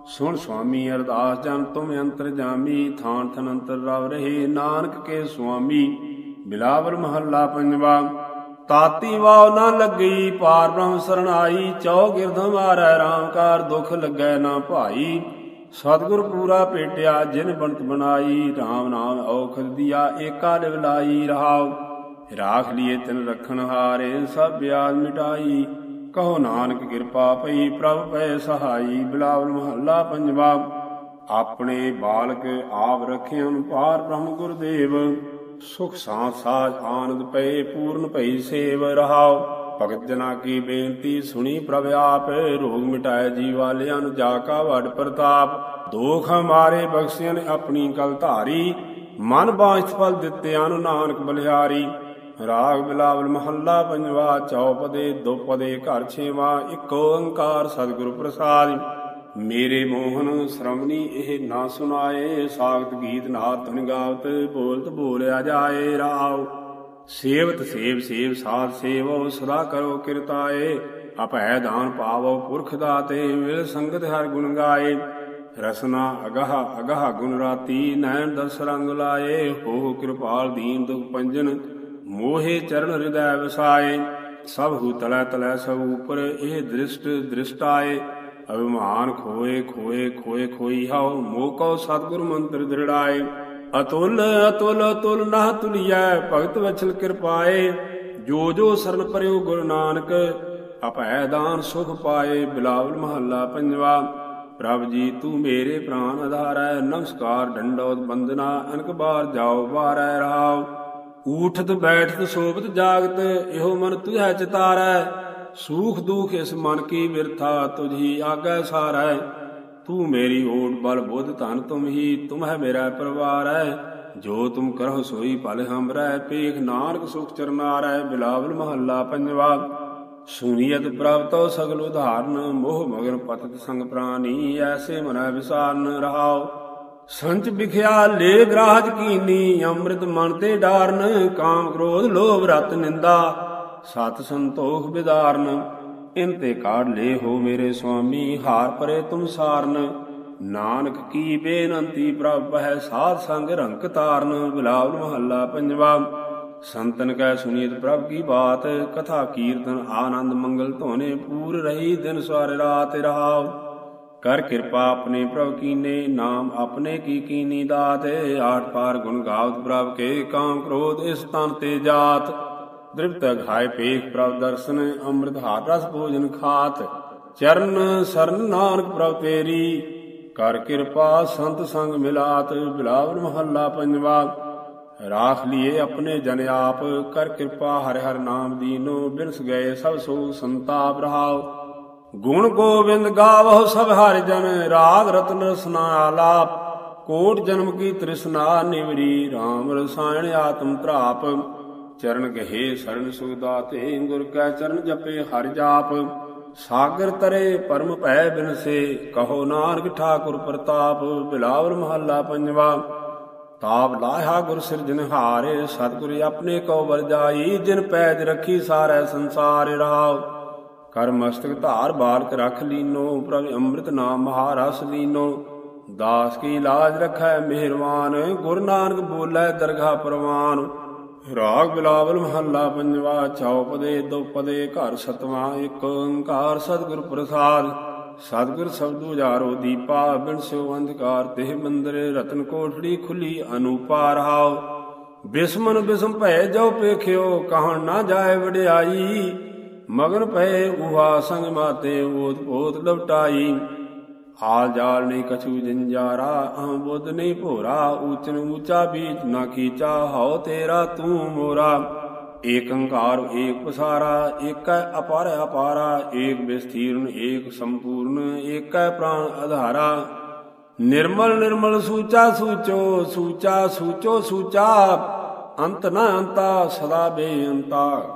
ਸੁਣ ਸੁਆਮੀ ਅਰਦਾਸ ਜਨ ਤੁਮ ਅੰਤਰ ਜਾਮੀ, ਥਾਨ ਥਨ ਅੰਤਰ ਰਵ ਰਹੇ। ਨਾਨਕ ਕੇ ਸੁਆਮੀ, ਬਿਲਾਵਰ ਮਹੱਲਾ ਪੰਜਵਾ। ਤਾਤੀ ਵਾਉ ਨਾ ਲੱਗੀ, ਪਾਰ ਬ੍ਰਹਮ ਸਰਣਾਈ ਚੌ ਗਿਰਧ ਮਾਰੈ ਰਾਮਕਾਰ ਦੁਖ ਲੱਗੈ ਨਾ ਭਾਈ। ਸਤਿਗੁਰ ਪੂਰਾ ਭੇਟਿਆ ਜਿਨ ਬਣਤ ਬਣਾਈ। RAM ਨਾਮ ਔਖ ਦਿਆ, ਏਕਾ ਲਿਵਲਾਈ ਰਹਾਉ, ਰਾਖ ਲਿਏ ਤਿਨ ਰਖਣ ਹਾਰੇ, ਸਭ ਬਿਆਦ ਮਿਟਾਈ। ਕਹੋ ਨਾਨਕ ਕਿਰਪਾ ਪਈ ਪ੍ਰਭ ਪੈ ਸਹਾਈ, ਬਿਲਾਵਲ ਮਹੱਲਾ ਪੰਜਵਾ। ਆਪਣੇ ਬਾਲਕ ਆਪ ਰਖਿਆਨ ਪਾਰ ਬ੍ਰਹਮ ਗੁਰਦੇਵ, ਸੁਖ ਸਾਥ ਸਾਜ ਆਨੰਦ ਪਏ ਪੂਰਨ ਭਈ ਸੇਵ ਰਹਾਉ। ਭਗਤ ਜਨਾ ਕੀ ਬੇਨਤੀ ਸੁਣੀ ਪ੍ਰਭ ਆਪ, ਰੋਗ ਮਿਟਾਏ ਜੀ ਵਾਲਿਆਂ ਨੂੰ ਜਾ ਕਾ ਵਡ ਪ੍ਰਤਾਪ। ਦੋਖ ਹਮਾਰੇ ਬਖਸ਼ਿਆਂ ਨੇ ਆਪਣੀ ਕਲ ਧਾਰੀ, ਮਨ ਬਾਂਝ ਫਲ ਦਿੱਤਿਆਂ ਨੂੰ ਨਾਨਕ ਬਲਿਹਾਰੀ ਰਾਗ ਬਿਲਾਵਲ ਮਹੱਲਾ ਪੰਜਵਾ, ਚੌਪਦੇ, ਦੁਪਦੇ, ਘਰ ਛੇਵਾ, ਇੱਕ ਓੰਕਾਰ ਸਤਿਗੁਰ ਪ੍ਰਸਾਦਿ। ਮੇਰੇ ਮੋਹਨ ਸ਼ਰਮਣੀ ਇਹ ਨਾ ਸੁਣਾਏ, ਸਾਖਤ ਗੀਤ ਨਾ ਧਨ ਗਾਵਤ, ਬੋਲਤ ਬੋਲਿਆ ਜਾਏ ਰਾਵ ਸੇਵਤ ਸੇਵ ਸੇਵ ਸਾਧ ਸੇਵੋ, ਸਦਾ ਕਰੋ ਕਿਰਤਾਏ। ਅਪੈ ਦਾਨ ਪਾਵੋ ਪੁਰਖ ਦਾਤੇ, ਮਿਲ ਸੰਗਤ ਹਰ ਗੁਣ ਗਾਏ। ਰਸਨਾ ਅਗਹ ਅਗਹ ਗੁਣ ਰਾਤੀ, ਨੈਣ ਦਸ ਰੰਗ ਲਾਏ। ਹੋ ਕਿਰਪਾਲ ਦੀਨ ਦੁਖ ਪੰਜਨ ਮੋਹੇ ਚਰਨ ਹਿਰਦੈ ਵਸਾਏ, ਸਭ ਹੂ ਤਲੈ ਤਲੈ ਸਭ ਉਪਰ ਇਹ ਦ੍ਰਿਸ਼ਟ ਦ੍ਰਿਸ਼ਟਾਏ, ਅਭਿਮਾਨ ਖੋਏ ਖੋਏ ਖੋਏ ਖੋਈ ਹਉ ਮੋਕੋ ਸਤਿਗੁਰ ਮੰਤਰ ਦ੍ਰਿੜਾਏ। ਅਤੁਲ ਅਤੁਲ ਅਤੁਲ ਨਾ ਤੁਲਿਐ, ਭਗਤ ਵਛਲ ਕਿਰਪਾਏ, ਜੋ ਜੋ ਸਰਨ ਪਰਿਓ ਗੁਰੂ ਨਾਨਕ ਅਪੈ ਦਾਨ ਸੁਖ ਪਾਏ, ਬਿਲਾਵਲ ਮਹੱਲਾ ਪੰਜਵਾ, ਪ੍ਰਭ ਜੀ ਤੂੰ ਮੇਰੇ ਪ੍ਰਾਨ ਆਧਾਰੈ, ਨਮਸਕਾਰ ਡੰਡੋਤ ਬੰਦਨਾ ਅਨਕ ਬਾਰ ਜਾਓ ਬਾਰੈ ਰਹਾਉ ਊਠਤ ਬੈਠਤ ਸੋਭਤ ਜਾਗਤ, ਇਹੋ ਮਨ ਤੁਝੈ ਚਿਤਾਰੈ। ਸੂਖ ਦੁਖ ਇਸ ਮਨ ਕੀ ਬਿਰਥਾ, ਤੁਝੀ ਆਗੈ ਸਾਰੈ। ਤੂੰ ਮੇਰੀ ਓਟ ਬਲ ਬੁੱਧ ਧਨ ਤੁਮ ਹੀ, ਤੁਮ ਹੈ ਮੇਰਾ ਪਰਿਵਾਰ। ਹੈ ਜੋ ਤੁਮ ਕਰਹੁ ਸੋਈ ਭਲ ਹਮਰੈ ਪੇਖ ਨਾਨਕ ਸੁਖ ਚਰਨਾਰੈ, ਬਿਲਾਵਲ ਮਹੱਲਾ ਪੰਜਵਾ। ਸੁਨੀਅਤ ਪ੍ਰਭਤੋ ਸਗਲ ਉਧਾਰਨ, ਮੋਹ ਮਗਨ ਪਤਤ ਸੰਗ ਪ੍ਰਾਨੀ, ਐਸੇ ਮਨੈ ਵਿਸਾਰਨ ਰਹਾਉ। ਸੰਚ ਵਿਖਿਆ ਲੇ ਗ੍ਰਾਹਜ ਕੀਨੀ, ਅੰਮ੍ਰਿਤ ਮਨ ਤੇ ਡਾਰਨ, ਕਾਮ ਕ੍ਰੋਧ ਲੋਭ ਰਤ ਨਿੰਦਾ। ਸਤ ਸੰਤੋਖ ਵਿਦਾਰਨ, ਇਨ ਤੇ ਕਾੜ ਲੇ ਹੋ ਮੇਰੇ ਸੁਆਮੀ, ਹਾਰ ਪਰੇ ਤੁਮ ਸਾਰਨ। ਨਾਨਕ ਕੀ ਬੇਨੰਤੀ ਪ੍ਰਭ ਹੈ, ਸਾਧ ਸੰਗ ਰੰਕ ਤਾਰਨ। ਬਿਲਾਵਲ ਮਹੱਲਾ ਪੰਜਵਾ, ਸੰਤਨ ਕੈ ਸੁਨੀਤ ਪ੍ਰਭ ਕੀ ਬਾਤ। ਕਥਾ ਕੀਰਤਨ ਆਨੰਦ ਮੰਗਲ ਧੋਨੇ ਪੂਰ ਰਹੀ ਦਿਨ ਸਵਾਰ ਰਾਤ ਰਹਾਉ ਕਰ ਕਿਰਪਾ ਆਪਣੇ ਪ੍ਰਭ ਕੀਨੇ, ਨਾਮ ਆਪਣੇ ਕੀ ਕੀਨੀ ਦਾਤ, ਆਠ ਪਾਰ ਗੁਣ ਗਾਵਤ ਪ੍ਰਭ ਕੇ ਕਾਮ ਕ੍ਰੋਧ, ਇਸ ਤਨ ਤੇ ਜਾਤ। ਦ੍ਰਿਪਤ ਘਾਇ ਪੇਖ ਪ੍ਰਭ ਦਰਸ਼ਨ, ਅੰਮ੍ਰਿਤ ਹਾਰ ਰਸ ਭੋਜਨ ਖਾਤ। ਚਰਨ ਸਰਨ ਨਾਨਕ ਪ੍ਰਭ ਤੇਰੀ, ਕਰ ਕਿਰਪਾ ਸੰਤ ਸੰਗ ਮਿਲਾਤ ਬਿਲਾਵਲ ਮਹੱਲਾ ਪੰਜਵਾ। ਰਾਖ ਲੀਏ ਆਪਣੇ ਜਨ ਆਪ, ਕਰ ਕਿਰਪਾ ਹਰਿ ਹਰਿ ਨਾਮ ਦੀਨੋ, ਬਿਨਸ ਗਏ ਸਭ ਸੋ ਸੰਤਾਪ ਰਹਾਉ। ਗੁਣ ਗੋਬਿੰਦ ਗਾਵਹੁ ਸਭ ਹਰਿ ਜਨ ਰਾਗ ਰਤਨ ਰਸਨਾ ਆਲਾਪ। ਕੋਟ ਜਨਮ ਕੀ ਤ੍ਰਿਸ਼ਨਾ ਨਿਵਰੀ RAM ਰਸਾਇਣ ਆਤਮ ਤ੍ਰਾਪ ਚਰਨ ਗਹੇ ਸਰਣ ਸੁਖਦਾਤੇ ਗੁਰ ਕੈ ਚਰਨ ਜਪੇ ਹਰਿ ਜਾਪ। ਸਾਗਰ ਤਰੇ ਪਰਮ ਭੈ ਬਿਨਸੇ, ਕਹੋ ਨਾਨਕ ਠਾਕੁਰ ਪ੍ਰਤਾਪ। ਬਿਲਾਵਰ ਮਹੱਲਾ ਪੰਜਵਾ, ਤਾਪ ਲਾਹਾ ਗੁਰ ਸਿਰਜਨ ਹਾਰੇ। ਸਤਿਗੁਰ ਆਪਣੇ ਕੋ ਵਰਜਾਈ ਜਿਨ ਪੈਜ ਰੱਖੀ ਸਾਰੈ ਸੰਸਾਰ ਰਾਵ। ਕਰ ਮਸਤਕ ਧਾਰ ਬਾਲਕ ਰਖ ਲੀਨੋ, ਪ੍ਰਭ ਅੰਮ੍ਰਿਤ ਨਾਮ ਮਹਾਰਸ ਲੀਨੋ। ਦਾਸ ਕੀ ਲਾਜ ਰਖੈ ਮਿਹਰਵਾਨ, ਗੁਰੂ ਨਾਨਕ ਬੋਲੇ ਦਰਗਾ ਪ੍ਰਵਾਨ। ਰਾਗ ਬਿਲਾਵਲ ਮਹੱਲਾ ਪੰਜਵਾ ਚੌਪਦੇ ਦੁਪਦੇ ਘਰ ਸਤਵਾ ਏਕ ਓੰਕਾਰ ਸਤਿਗੁਰ ਪ੍ਰਸਾਦ। ਸਤਿਗੁਰ ਸਬਦੁ ਜਾਰੋ ਦੀਪਾ, ਬਿਨ ਸਿਉ ਅੰਧਕਾਰ ਤੇ ਮੰਦਰੇ, ਰਤਨ ਕੋਠੜੀ ਖੁੱਲੀ ਅਨੂਪਾ ਰਹਾਓ ਬਿਸਮਨ ਬਿਸਮ ਭੈ ਜੋ ਪੇਖਿਓ, ਕਹਣ ਨਾ ਜਾਏ ਵਡਿਆਈ। ਮਗਨ ਪਏ ਉਹਾ ਸੰਗ ਮਾਤੇ ਓਤ ਪੋਤ ਲਵਟਾਈ ਹਾਲ ਜਾਲ ਨਹੀਂ ਕਛੂ ਜੰਜਾਰਾ, ਅਹ ਬੁੱਧ ਨਹੀਂ ਭੋਰਾ, ਊਚਨ ਊਚਾ ਬੀਚ ਨਾ ਕੀਚਾ ਹਉ ਤੇਰਾ ਤੂੰ ਮੋਰਾ। ਏਕ ਅੰਕਾਰ ਏਕ ਪਸਾਰਾ, ਏਕੈ ਅਪਾਰ ਅਪਾਰਾ, ਏਕ ਵਿਸਥੀਰਨ, ਏਕ ਸੰਪੂਰਨ, ਏਕੈ ਪ੍ਰਾਣ ਆਧਾਰਾ ਨਿਰਮਲ ਨਿਰਮਲ ਸੂਚਾ ਸੂਚੋ ਸੂਚਾ ਸੂਚੋ ਸੂਚਾ, ਅੰਤ ਨਾ ਅੰਤਾ ਸਦਾ ਬੇਅੰਤਾ।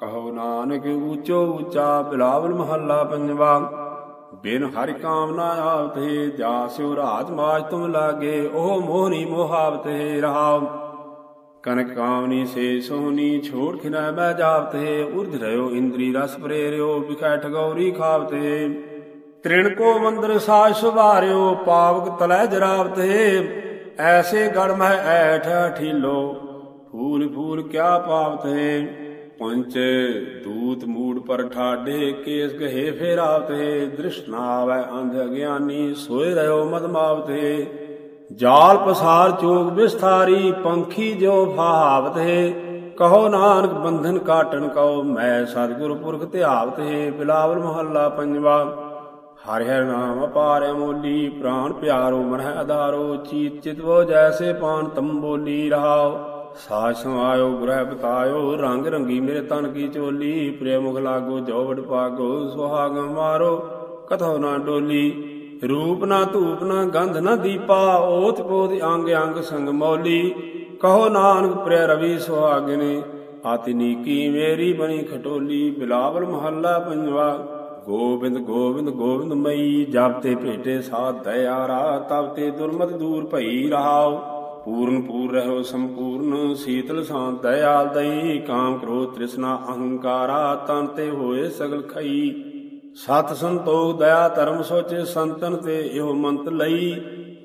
ਕਹੋ ਨਾਨਕ ਊਚੋ ਊਚਾ ਬਿਲਾਵਲ ਮਹੱਲਾ ਪੰਜਵਾ। ਬਿਨ ਹਰਿ ਕਾਮਨਾ ਆਵਤੇ ਜਾਸਿਓ ਰਾਜ ਮਾਜ ਤੁਮ ਲਾਗੇ, ਉਹ ਮੋਹਨੀ ਮੋਹਾਵਤੇ ਰਹਾਉ। ਕਨਕ ਕਾਮਨੀ ਸੇ ਸੋਹਨੀ ਛੋੜ ਖਿਨਾ ਮੈਂ ਜਾਵਤੇ ਉਰਧ ਰਿਓ ਇੰਦਰੀ ਰਸ ਪ੍ਰੇਰਿਓ ਵਿਖੈ ਠਗੌਰੀ ਖਾਵਤੇ ਤ੍ਰਿਣ ਕੋ ਮੰਦਰ ਸਾਜ ਸੁਭਾਰਿਓ ਪਾਵਕ ਤਲੈ ਜਰਾਵਤੇ ਐਸੇ ਗੜ ਮਹਿ ਐਠ ਠੀਲੋ ਫੂਲ ਫੂਲ ਕਿਆ ਪਾਵਤੇ ਪੰਚ ਦੂਤ ਮੂੜ ਪਰ ਠਾਡੇ, ਕੇਸ ਗਹੇ ਫੇਰਾਵਤੇ ਦ੍ਰਿਸ਼ ਨਾ ਆਵੈ ਅੰਧ ਅਗਿਆਨੀ, ਸੋਏ ਰਿਓ ਮਦ ਜਾਲ ਪਸਾਰ ਚੋਗ ਵਿਸਥਾਰੀ, ਪੰਖੀ ਜੋ ਭਾਵਤੇ। ਕਹੋ ਨਾਨਕ ਬੰਧਨ ਕਾਟਣ ਕਉ, ਮੈਂ ਸਤਿਗੁਰ ਪੁਰਖ ਧਿਆਵਤ। ਧਿਆਵਤੇ ਬਿਲਾਵਲ ਮਹੱਲਾ ਪੰਜਵਾ, ਹਰਿ ਹਰਿ ਨਾਮ ਅਪਾਰ ਅਮੋਲੀ ਪ੍ਰਾਨ ਪਿਆਰੋ ਮਨ ਹੈ ਆਧਾਰੋ ਚੀਤ ਚਿਤਵੋ ਜੈਸੇ ਪਾਨ ਤੰਬੋਲੀ ਰਹਾਓ ਸਾਜ ਸਮਾਇਓ ਗੁਰਹਿ ਬਤਾਇਓ, ਰੰਗ ਰੰਗੀ ਮੇਰੇ ਤਨ ਕੀ ਚੋਲੀ ਪ੍ਰੇਮੁਖ ਲਾਗੋ ਜੋ ਵਡ ਪਾਗੋ, ਸੁਹਾਗ ਮਾਰੋ, ਕਥੋ ਨਾ ਡੋਲੀ। ਰੂਪ ਨਾ ਧੂਪ ਨਾ ਗੰਧ ਨਾ ਦੀਪਾ ਓਤ ਪੋਤ ਅੰਗ ਅੰਗ ਸੰਗ ਮੌਲੀ। ਕਹੋ ਨਾਨਕ ਪ੍ਰਿਆ ਰਵੀ ਸੁਹਾਗਨੇ ਆਤਨੀਕੀ ਮੇਰੀ ਬਣੀ ਖਟੋਲੀ। ਬਿਲਾਵਲ ਮਹੱਲਾ ਪੰਜਵਾ, ਗੋਬਿੰਦ ਗੋਬਿੰਦ ਗੋਬਿੰਦ ਮਈ ਜਪ ਤੇ ਭੇਟੇ ਸਾਧ ਦਇਆਰਾ ਤਬ ਤੇ ਦੁਰਮਤ ਦੂਰ ਭਈ ਰਹਾਉ ਪੂਰਨ ਪੂਰ ਰਹੋ ਸੰਪੂਰਨ, ਸੀਤਲ ਸ਼ਾਂਤ ਦਇਆਲ ਦਈ, ਕਾਮ ਕ੍ਰੋਧ ਤ੍ਰਿਸ਼ਨਾ ਅਹੰਕਾਰਾ, ਤਨ ਤੇ ਹੋਏ ਸਗਲ ਖਈ। ਸਤ ਸੰਤੋਖ ਦਇਆ ਧਰਮ ਸੋਚੇ ਸੰਤਨ ਤੇ ਇਹੋ ਮੰਤ ਲਈ।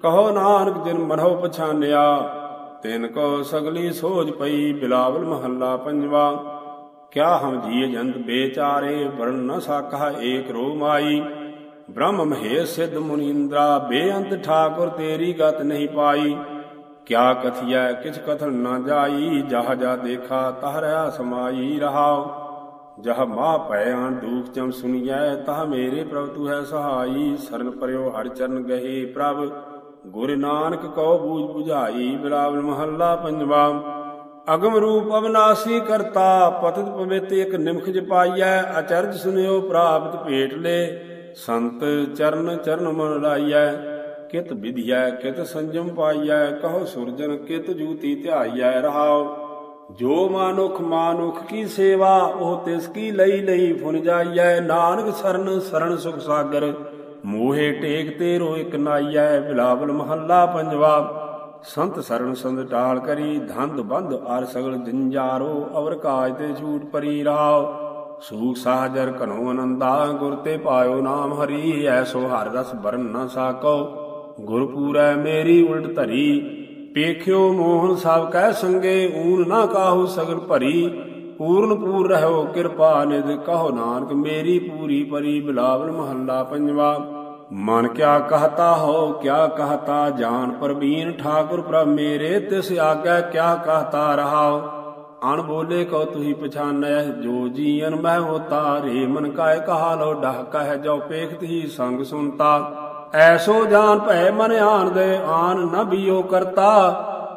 ਕਹੋ ਨਾਨਕ ਜਿਨ ਮਨੋ ਪਛਾਨਿਆ, ਤਿਨ ਕੋ ਸਗਲੀ ਸੋਜ ਪਈ, ਬਿਲਾਵਲ ਮਹੱਲਾ ਪੰਜਵਾ। ਕਿਆ ਹਮ ਜੀਏ ਜੰਤ ਬੇਚਾਰੇ ਵਰਨ ਨ ਸਾਖਾ ਏਕ ਰੋ ਮਾਈ। ਬ੍ਰਹਮ ਮਹੇ ਸਿੱਧ ਮੁਨੀਂਦਰਾ ਬੇਅੰਤ ਠਾਕੁਰ ਤੇਰੀ ਗਤ ਨਹੀਂ ਪਾਈ। ਕਿਆ ਕਥਿਐ? ਕਿਛ ਕਥਨ ਨਾ ਜਾਈ, ਜਹ ਜਾ ਦੇਖਾ ਤਹਰਿਆ ਸਮਾਈ ਰਹਾਉ। ਜਹ ਮਾ ਭੈ ਦੂਖ ਚਮ ਸੁਣੀਐ, ਤਹ ਮੇਰੇ ਪ੍ਰਭ ਤੂ ਹੈ ਸਹਾਈ। ਸਰਨ ਪਰਿਓ ਹਰ ਚਰਨ ਗਹੇ ਪ੍ਰਭ, ਗੁਰ ਨਾਨਕ ਕਉ ਬੂਝ 부ਝਾਈ ਬਿਲਾਵਲ ਮਹੱਲਾ ਪੰਜਵਾ। ਅਗਮ ਰੂਪ ਅਵਨਾਸੀ ਕਰਤਾ, ਪਤਿਤ ਪਵਿੱਤ ਇਕ ਨਿਮਖ ਜਪਾਈਐ, ਅਚਰਜ ਸੁਨਿਓ ਪ੍ਰਾਪਤ ਭੇਟ ਲੈ। ਸੰਤ ਚਰਨ ਚਰਨ ਮਨ ਲਾਈਐ। ਕਿਤ ਵਿਧਿਐ, ਕਿਤ ਸੰਜਮ ਪਾਈਐ, ਕਹੋ ਸੁਰਜਨ ਕਿਤ ਜੂਤੀ ਧਿਆਈਐ ਰਹਾਉ। ਜੋ ਮਾਨੁਖ ਮਾਨੁਖ ਕੀ ਸੇਵਾ, ਉਹ ਤਿਸ ਕੀ ਲਈ ਲਈ ਫੁਨ ਜਾਈਐ। ਨਾਨਕ ਸਰਨ ਸਰਨ ਸੁਖ ਸਾਗਰ, ਮੋਹੇ ਟੇਕ ਤੇ ਰੋ ਇਕ ਨਾਈਐ। ਬਿਲਾਵਲ ਮਹੱਲਾ ਪੰਜਵਾ, ਸੰਤ ਸਰਨ ਸੰਤ ਟਾਲ ਕਰੀ ਧੰਦ ਬੰਦ ਅਰ ਸਗਲ ਜੰਜਾਰੋ ਅਵਰ ਕਾਜ ਤੇ ਝੂਠ ਪਰੀ ਰਾਵ ਸੂਖ ਸਾਜਰ ਕਨੋ ਅਨੰਦਾ, ਗੁਰ ਤੇ ਪਾਇਓ ਨਾਮ ਹਰੀ, ਐਸੋ ਹਰ ਰਸ ਬਰਨ ਨ ਸਾਕੋ। ਗੁਰ ਮੇਰੀ ਉਲਟ ਧਰੀ। ਪੇਖਿਓ ਮੋਹਨ ਸਭ ਕਹਿ ਸੰਗੇ, ਊਨ ਨਾ ਕਾਹੂ ਸਗਲ ਭਰੀ। ਪੂਰਨ ਪੂਰ ਰਹੋ ਕਿਰਪਾ ਨਿਦ ਕਹੋ ਨਾਨਕ, ਮੇਰੀ ਪੂਰੀ ਪਰੀ ਬਿਲਾਵਲ ਮਹੱਲਾ ਪੰਜਵਾ। ਮਨ ਕਿਆ ਕਹਤਾ ਹੋ, ਕਿਆ ਕਹਤਾ ਜਾਨ ਪਰਬੀਨ ਠਾਕੁਰ ਪ੍ਰਭ ਮੇਰੇ, ਤਿਸ ਆਗੈ ਕਿਆ ਕਹਤਾ ਰਹਾਓ ਅਣ ਬੋਲੇ ਕੋ ਤੁਹੀ ਪਛਾਨੈ, ਜੋ ਜੀਵਨ ਮੈਂ ਹੋਤਾ ਰੇ ਮਨ ਕਾਇ ਕਹਾ ਲੋ ਡਹ ਕਹਿ ਜੋ ਪੇਖਤ ਹੀ ਸੰਗ ਸੁਨਤਾ। ਐਸੋ ਜਾਨ ਭੈ ਮਨ ਆਨ ਦੇ ਆਨ ਨ ਬਿਓ ਕਰਤਾ।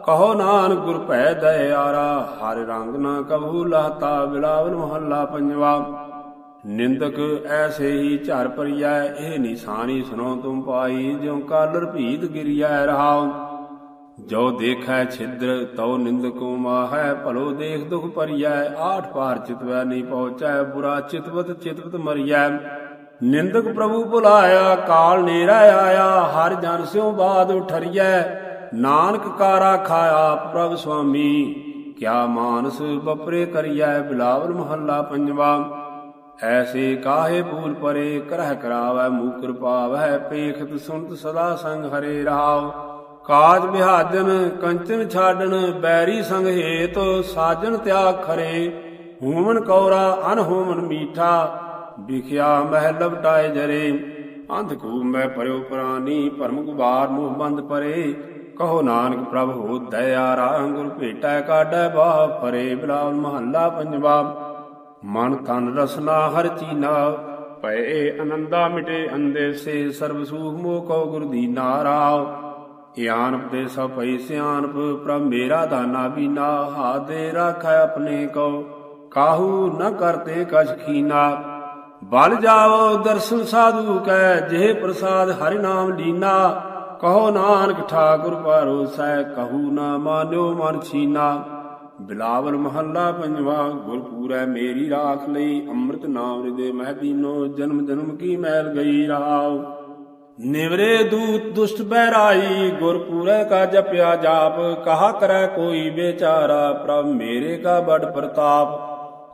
ਕਹੋ ਨਾਨਕ ਗੁਰ ਭੈ ਦਇਆਰਾ ਹਰ ਰੰਗ ਨਾ ਕਬੂ ਲਾਤਾ ਬਿਲਾਵਲ ਮਹੱਲਾ ਪੰਜਵਾ। ਨਿੰਦਕ ਐਸੇ ਹੀ ਝਰ ਪਰਿਐ ਇਹ ਨਿਸ਼ਾਨੀ ਸੁਨੋ ਤੁਮ ਪਾਈ, ਜਿਉ ਕਾਲਰ ਭੀਤ ਗਿਰਿਐ ਰਹਾਉ। ਜੋ ਦੇਖੈ ਛਿਦਰ, ਤਉ ਨਿੰਦਕੋ ਮਾਹੈ ਭਲੋ ਦੇਖ ਦੁਖ ਪਰਿਐ ਆਠ ਪਾਰ ਚਿਤਵੈ, ਨਹੀਂ ਪਹੁੰਚੈ, ਬੁਰਾ ਚਿਤਵਤ ਚਿਤਵਤ ਮਰਿਐ। ਨਿੰਦਕ ਪ੍ਰਭੂ ਭੁਲਾਇਆ, ਕਾਲ ਨੇਰਾ ਆਇਆ, ਹਰ ਜਨ ਸਿਉ ਬਾਦ ਉਠਰੀਐ, ਨਾਨਕ ਕਾਰਾ ਖਾਇਆ ਪ੍ਰਭ ਸੁਆਮੀ। ਕਿਆ ਮਾਨਸ ਬਪਰੇ ਕਰੀਐ, ਬਿਲਾਵਲ ਮਹੱਲਾ ਪੰਜਵਾ। ਐਸੇ ਕਾਹੇ ਭੂਲ ਪਰੇ, ਕਰਹਿ ਕਰਾਵੈ ਮੂਕ ਕਿਰਪਾਵੈ ਪੇਖਤ ਸੁਨਤ ਸਦਾ ਸੰਗ ਹਰੇ ਰਾਵ ਕਾਜ ਵਿਹਾਜਨ ਕੰਚਨ ਛਾਡਣ, ਬੈਰੀ ਸੰਗ ਹੇਤ ਸਾਜਨ ਤਿਆਗ ਖਰੇ। ਹੂਮਨ ਕੌਰਾ ਅਨਹੂਮਨ ਮੀਠਾ। ਵਿਖਿਆ ਮਹਿ ਲਵਟਾਏ ਜਰੇ। ਅੰਧ ਕੂ ਮੈਂ ਪਰਿਓ ਪ੍ਰਾਨੀ, ਭਰਮ ਗੁਬਾਰ ਮੂਹ ਬੰਦ ਪਰੇ। ਕਹੋ ਨਾਨਕ ਪ੍ਰਭ ਹੋ ਦਇਆਰਾ ਗੁਰ ਭੇਟੈ ਕਾਢੈ ਬਾਹ ਪਰੇ। ਬਿਲਾਵਲ ਮਹੱਲਾ ਪੰਜਵਾ, ਮਨ ਤਨ ਰਸਨਾ ਹਰ ਚੀਨਾ। ਭਏ ਅਨੰਦਾ ਮਿਟੇ ਅੰਦੇ ਸੇ, ਸਰਬ ਸੂਖ ਮੋਹ ਕਉ ਗੁਰ ਦੀਨਾ ਰਾਵ ਗਿਆਨਪ ਦੇ ਸਭ ਭਈ ਸਿਆਨਪ, ਪ੍ਰਭ ਮੇਰਾ ਦਾਨਾ ਬੀਨਾ। ਹਾਦੇ ਰਾਖੈ ਆਪਣੇ ਕੋ ਕਾਹੂ ਨ ਕਰਤੇ ਕਛ ਖੀਨਾ। ਬਲ ਜਾਓ, ਦਰਸ਼ਨ ਸਾਧੂ ਕੈ, ਜਿਹੇ ਪ੍ਰਸਾਦ ਹਰਿ ਨਾਮ ਲੀਨਾ। ਕਹੋ ਨਾਨਕ ਠਾਕੁਰ ਭਰੋਸੈ ਕਹੂ ਨਾ ਮਾਨਿਓ ਮਨ ਛੀਨਾ। ਬਿਲਾਵਲ ਮਹੱਲਾ ਪੰਜਵਾ, ਗੁਰਪੂਰੈ ਮੇਰੀ ਰਾਖ ਲਈ, ਅੰਮ੍ਰਿਤ ਨਾਮ ਹਿਰਦੇ ਮਹਿ ਦੀਨੋ, ਜਨਮ ਜਨਮ ਕੀ ਮੈਲ ਗਈ ਰਹਾਉ ਨਿਵਰੇ ਦੂਤ ਦੁਸ਼ਟ ਬਹਿਰਾਈ, ਗੁਰਪੂਰੈ ਕਾ ਜਪਿਆ ਜਾਪ, ਕਹਾ ਕਰੈ ਕੋਈ ਵਿਚਾਰਾ, ਪ੍ਰਭ ਮੇਰੇ ਕਾ ਬੜ ਪ੍ਰਤਾਪ।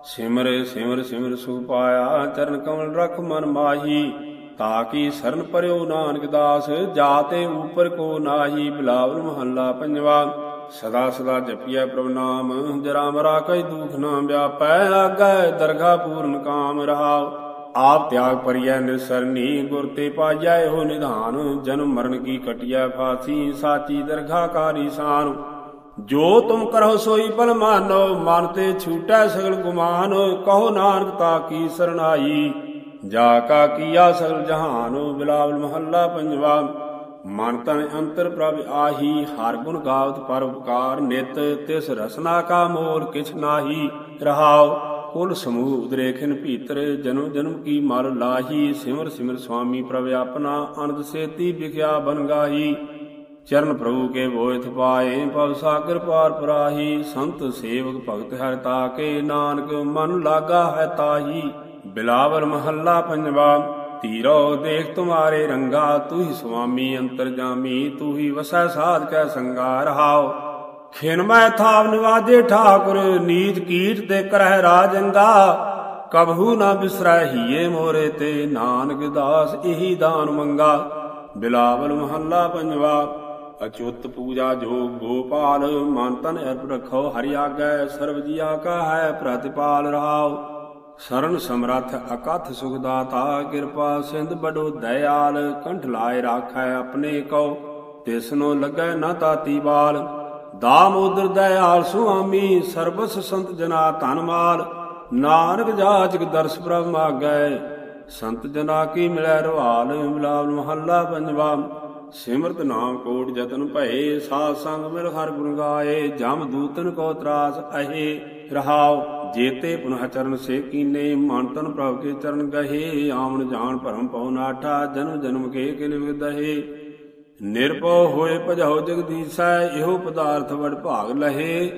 ਸਿਮਰ ਸਿਮਰ ਸਿਮਰ ਸੁ ਪਾਇਆ, ਚਰਨ ਕਮਲ ਰਖ ਮਨ ਮਾਹੀ, ਤਾ ਤਾਕੀ ਸਰਨ ਪਰਿਓ ਨਾਨਕ ਦਾਸ, ਜਾਤੇ ਉਪਰ ਕੋ ਨਾਹੀ ਬਿਲਾਵਲ ਮਹੱਲਾ ਪੰਜਵਾ, ਸਦਾ ਸਦਾ ਜਪੀਐ ਪ੍ਰਭ ਨਾਮ, ਜਰਾ ਮਰਾ ਕੈ ਦੁਖ ਨਾ ਵਿਆਪੈ, ਆਗੈ ਦਰਗਾ ਪੂਰਨ ਕਾਮ ਰਹਾਉ। ਆਪ ਤਿਆਗ ਪਰਿਐ ਨਿਸਰਨੀ ਗੁਰ ਤੇ ਪਾਜੈ ਹੋ ਨਿਧਾਨ, ਜਨਮ ਮਰਨ ਕੀ ਕਟਿਐ ਫਾਸੀ, ਸਾਚੀ ਦਰਗਾ ਕਾਰੀ ਸਾਨ ਜੋ ਤੁਮ ਕਰੋ ਸੋਈ ਬਲ ਮਾਨੋ, ਮਨ ਤੇ ਛੂਟੈ ਸਗਲ ਗੁਮਾਨ, ਕਹੋ ਨਾਨਕ ਤਾ ਕੀ ਸਰਣਾਈ ਜਾ ਕਾ ਕੀਆ ਸਗਲ ਜਹਾਨ, ਬਿਲਾਵਲ ਮਹੱਲਾ ਪੰਜਵਾ। ਮਨ ਤਨ ਅੰਤਰ ਪ੍ਰਭ ਆਹੀ, ਹਰ ਗੁਣ ਗਾਵਤ ਪਰ ਨਿਤ, ਤਿਸ ਰਸਨਾ ਕਾ ਮੋਲ ਕਿਛ ਨਾਹੀ। ਰਹਾਉ, ਕੁਲ ਸਮੂਹ ਉਦਰੇਖਨ ਭੀਤਰ, ਜਨਮ ਜਨਮ ਕੀ ਮਲ ਲਾਹੀ। ਸਿਮਰ ਸਿਮਰ ਸੁਆਮੀ ਪ੍ਰਭ ਆਪਣਾ, ਅਨੰਦ ਸੇਤੀ ਵਿਖਿਆ ਬਨ ਗਾਹੀ। ਚਰਨ ਪ੍ਰਭੂ ਕੇ ਬੋਇਥ ਪਾਏ ਪਵ ਸਾਗਰ ਪਾਰ ਪਰਾਹੀ, ਸੰਤ ਸੇਵਕ ਭਗਤ ਹਰਿ ਤਾਕੇ, ਨਾਨਕ ਮਨ ਲਾਗਾ ਹੈ ਤਾਹੀ। ਬਿਲਾਵਲ ਮਹੱਲਾ ਪੰਜਵਾ, ਤੀਰੋ ਦੇਖ ਤੁਮਾਰੇ ਰੰਗਾ ਤੂ ਹੀ ਸੁਆਮੀ ਅੰਤਰ ਤੂ ਹੀ ਵਸੈ ਸਾਧ ਕੈ ਸੰਗਾ ਰਹਾਓ ਖਿਨ ਥਾਵ ਨਿਵਾਜੇ ਠਾਕੁਰ, ਨੀਤ ਕੀਟ ਤੇ ਕਰਹਿ ਰਾਜੰਗਾ ਕਬਹੂ ਨਾ ਬਿਸਰੈ ਹੀਏ ਮੋਰੇ ਤੇ, ਨਾਨਕ ਦਾਸ ਇਹੀ ਦਾਨ ਮੰਗਾ। ਬਿਲਾਵਲ ਮਹੱਲਾ ਪੰਜਵਾ ਅਚੁੱਤ ਪੂਜਾ ਜੋ ਗੋਪਾਲ, ਮਨ ਤਨ ਅਰਪ ਰਖੋ ਹਰਿ ਆਗੈ, ਸਰਬ ਜੀਆ ਕਾ ਹੈ ਪ੍ਰਤਿਪਾਲ ਰਹਾਉ। ਸਰਨ ਸਮਰੱਥ ਅਕਥ ਸੁਖ ਦਾਤਾ ਕਿਰਪਾ ਸਿੰਧ ਬਡੋ ਦਇਆਲ, ਕੰਠ ਲਾਏ ਰਾਖੈ ਆਪਣੇ ਕੋ ਤਿਸਨੋ ਲੱਗੈ ਨਾ ਤਾਤੀ ਬਾਲ। ਦਾਮੋਦਰ ਦਇਆਲ ਸੁਆਮੀ, ਸਰਬਸ ਸੰਤ ਜਨਾ ਧਨ ਮਾਲ। ਨਾਨਕ ਜਾਚਕ ਦਰਸ ਪ੍ਰਭ ਮਾਗੈ, ਸੰਤ ਜਨਾ ਕੀ ਮਿਲੈ ਰਵਾਲ ਮਿਲਾਵ ਮਹੱਲਾ ਪੰਜਵਾ। ਸਿਮਰਤ ਨਾਮ ਕੋਟ ਜਤਨ ਭਏ, ਸਾਧ ਸੰਗ ਮਿਲ ਹਰ ਗੁਣ ਗਾਏ, ਜਮ ਦੂਤਨ ਕੋ ਤਰਾਸ ਅਹੇ, ਰਹਾਉ ਜੇਤੇ ਪੁਨਹ ਚਰਨ ਸੇ ਕੀਨੇ, ਮਨ ਤਨ ਪ੍ਰਭ ਕੇ ਚਰਨ ਗਹੇ, ਆਵਣ ਜਾਣ ਭਰਮ ਪਉ ਨਾਠਾ, ਜਨਮ ਜਨਮ ਕੇ ਕਿਲ ਵਿਦਹੇ ਨਿਰਭਉ ਹੋਏ ਭਜਾਉ ਜਗਦੀਸਾ, ਇਹੋ ਪਦਾਰਥ ਵਡ ਭਾਗ ਲਹੇ।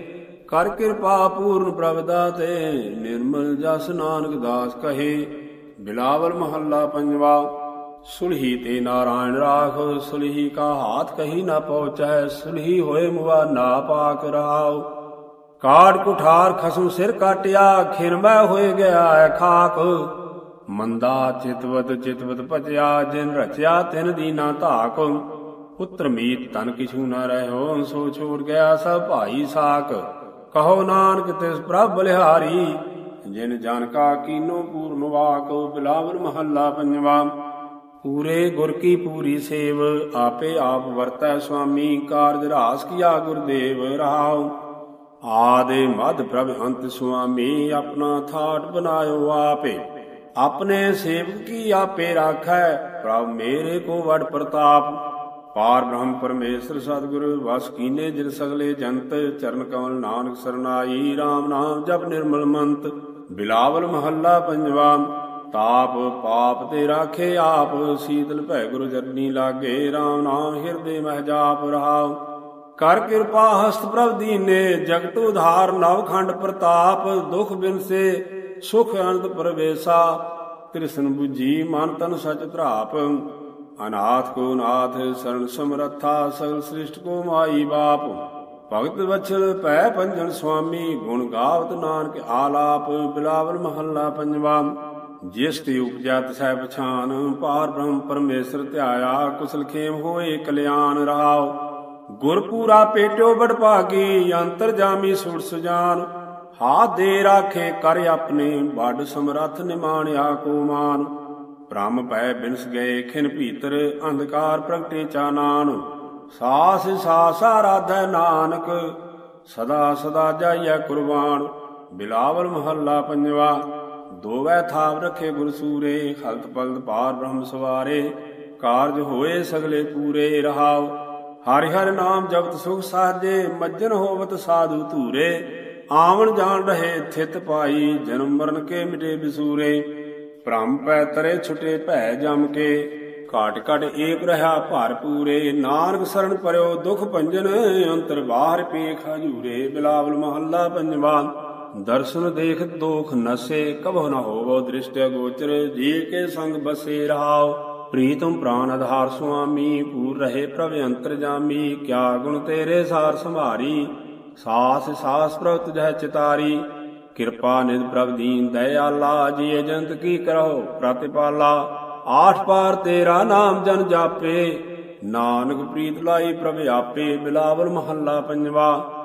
ਕਰ ਕਿਰਪਾ ਪੂਰਨ ਪ੍ਰਭ ਦਾਤੇ, ਨਿਰਮਲ ਜਸ ਨਾਨਕ ਦਾਸ ਕਹੇ। ਬਿਲਾਵਲ ਮਹੱਲਾ ਪੰਜਵਾ ਸੁਲਹੀ ਤੇ ਨਾਰਾਇਣ ਰਾਖ, ਸੁਲਹੀ ਕਾ ਹਾਥ ਕਹੀ ਨਾ ਪਹੁੰਚੈ, ਸੁਲਹੀ ਹੋਏ ਮੁਆ ਨਾ ਪਾਕ ਰਹਾਉ ਕਾੜ ਕੁਠਾਰ ਖਸਮ ਸਿਰ ਕਾਟਿਆ ਖਿਰਮੈ ਹੋਏ ਗਿਆ ਹੈ ਖਾਕ। ਮੰਦਾ ਚਿਤਵਤ ਚਿਤਵਤ ਪਚਿਆ ਜਿਨ ਰਚਿਆ ਤਿਨ ਦੀਨਾ ਧਾਕ। ਪੁੱਤਰ ਮੀਤ ਤਨ ਕਿਛੂ ਨਾ ਰਹਿਓ, ਸੋ ਛੋੜ ਗਿਆ ਸਭ ਭਾਈ ਸਾਕ। ਕਹੋ ਨਾਨਕ ਤਿਸ ਪ੍ਰਭ ਬਲਿਹਾਰੀ, ਜਿਨ ਜਨ ਕਾ ਕੀਨੋ ਪੂਰਨ ਵਾਕ ਬਿਲਾਵਲ ਮਹੱਲਾ ਪੰਜਵਾ। ਪੂਰੇ ਗੁਰ ਕੀ ਪੂਰੀ ਸੇਵ, ਆਪੇ ਆਪ ਵਰਤੈ ਸੁਆਮੀ, ਕਾਰਜ ਰਾਸ ਕੀਆ ਗੁਰਦੇਵ ਰਹਾਉ ਆਦੇ ਮਦ ਪ੍ਰਭ ਅੰਤ ਸੁਆਮੀ, ਆਪਣਾ ਥਾਟ ਬਨਾਇਓ ਆਪੇ। ਆਪਣੇ ਸੇਵਕ ਕੀ ਆਪੇ ਰਾਖੈ, ਪ੍ਰਭ ਮੇਰੇ ਕੋ ਵਡ ਪ੍ਰਤਾਪ। ਪਾਰ ਬ੍ਰਹਮ ਪਰਮੇਸ਼ਰ ਸਤਿਗੁਰ, ਵਸ ਕੀਨੇ ਜਿਨ ਸਗਲੇ ਜੰਤ, ਚਰਨ ਕਮਲ ਨਾਨਕ ਸਰਨਾਈ RAM ਨਾਮ ਜਪ ਨਿਰਮਲ ਮੰਤ। ਬਿਲਾਵਲ ਮਹੱਲਾ ਪੰਜਵਾ। ਤਾਪ ਪਾਪ ਤੇ ਰਾਖੇ ਆਪ। ਸੀਤਲ ਭੈ ਗੁਰੂ ਜਰਨੀ ਲਾਗੇ RAM ਨਾਮ ਹਿਰਦੇ ਮਹਿ ਜਾਪ ਰਹਾਉ। ਕਰ ਕਿਰਪਾ ਹਸਤ ਪ੍ਰਭ ਦੀਨੇ, ਜਗਤ ਉਧਾਰ ਨਵ ਖੰਡ ਪ੍ਰਤਾਪ। ਦੁਖ ਬਿਨਸੇ ਸੁਖ ਅਨੰਦ ਪਰਵੇਸਾ। ਕ੍ਰਿਸ਼ਨ 부ਜੀ ਮਨ ਤਨ ਸਚ ਧਰਾਪ। ਅਨਾਥ ਕੋ ਨਾਥ ਸਰਣ ਸਮਰੱਥਾ ਸਗਲ ਸ੍ਰਿਸ਼ਟ ਕੋ ਮਾਈ ਬਾਪ। ਭਗਤ ਵਛਲ ਭੈ ਪੰਜਨ ਸੁਆਮੀ, ਗੁਣ ਗਾਵਤ ਨਾਨਕ ਆਲਾਪ, ਬਿਲਾਵਲ ਮਹੱਲਾ ਪੰਜਵਾ। ਜਿਸ ਤੇ ਉਪਜਾ ਤਸੈ ਪਛਾਨ ਪਾਰ ਬ੍ਰਹਮ ਪਰਮੇਸ਼ਰ ਧਿਆਇਆ, ਕੁਸਲ ਖੇਮ ਹੋਏ, ਕਲਿਆਣ ਰਹਾਉ। ਗੁਰ ਪੂਰਾ ਪੇਟਿਓ ਬੜ ਭਾਗੀ, ਅੰਤਰ ਜਾਮੀ ਸੁਰ ਸੁਜਾਨ ਹਾਥ ਦੇ ਰਾਖੇ ਕਰ ਆਪਣੇ, ਵੱਡ ਸਮਰੱਥ ਨਿਮਾਣਿਆ ਕੋ ਮਾਨ। ਬ੍ਰਹਮ ਪੈ ਬਿਨਸ ਗਏ, ਖਿਨ ਭੀਤਰ, ਅੰਧਕਾਰ ਪ੍ਰਗਟੇ ਚਾਨਾਨ ਸਾਸ ਸਾਸਾ ਰਾਧੈ ਨਾਨਕ, ਸਦਾ ਸਦਾ ਜਾਈਐ ਕੁਰਬਾਨ। ਬਿਲਾਵਲ ਮਹੱਲਾ ਪੰਜਵਾ। ਦੋਵੈ ਥਾਵ ਰਖੇ ਗੁਰ ਸੂਰੇ ਹਲਤ ਪਲਤ ਪਾਰ ਬ੍ਰਹਮ ਸਵਾਰੇ, ਕਾਰਜ ਹੋਏ ਸਗਲੇ ਪੂਰੇ ਰਹਾਉ। ਹਰਿ ਹਰਿ ਨਾਮ ਜਪਤ ਸੁਖ ਸਾਜੇ, ਮੱਜਨ ਹੋਵਤ ਸਾਧੂ ਧੂਰੇ। ਆਵਣ ਜਾਣ ਰਹੇ ਥਿਤ ਪਾਈ, ਜਨਮ ਮਰਨ ਕੇ ਮਿਟੇ ਬਿਸੂਰੇ। ਭ੍ਰਮ ਪੈ ਤਰੇ ਛੁਟੇ ਭੈ ਜਮ ਕੇ, ਘਾਟ ਘਟ ਏਕ ਰਹਾ ਭਰ ਪੂਰੇ। ਨਾਨਕ ਸਰਣ ਪਰਿਓ ਦੁਖ ਭੰਜਨ, ਅੰਤਰ ਬਾਹਰ ਪੇਖ ਹਜੂਰੇ। ਬਿਲਾਵਲ ਮਹੱਲਾ ਪੰਜਵਾ। ਦਰਸ਼ਨ ਦੇਖ ਦੋਖ ਨਸੇ, ਕਬਹੁ ਨ ਹੋਵੋ ਦ੍ਰਿਸ਼ਟ ਗੋਚਰ ਜੀ ਕੇ ਸੰਗ ਬਸੇ ਰਹਾਓ। ਪ੍ਰੀਤਮ ਪ੍ਰਾਨ ਆਧਾਰ ਸੁਆਮੀ, ਪੂਰ ਰਹੇ ਪ੍ਰਭ ਅੰਤਰ ਜਾਮੀ ਕਿਆ ਗੁਣ ਤੇਰੇ ਸਾਰ ਸੰਭਾਰੀ। ਸਾਸ ਸਾਸ ਪ੍ਰਭ ਤੁਝੈ ਚਿਤਾਰੀ, ਕਿਰਪਾ ਨਿਧ ਪ੍ਰਭ ਦੀਨ ਦਇਆਲਾ, ਜੀ ਅਜੰਤ ਕੀ ਕਰੋ ਪ੍ਰਤਿਪਾਲਾ। ਆਠ ਪਾਰ ਤੇਰਾ ਨਾਮ ਜਨ ਜਾਪੇ, ਨਾਨਕ ਪ੍ਰੀਤ ਲਾਈ ਪ੍ਰਭ ਆਪੇ, ਬਿਲਾਵਲ ਮਹੱਲਾ ਪੰਜਵਾ।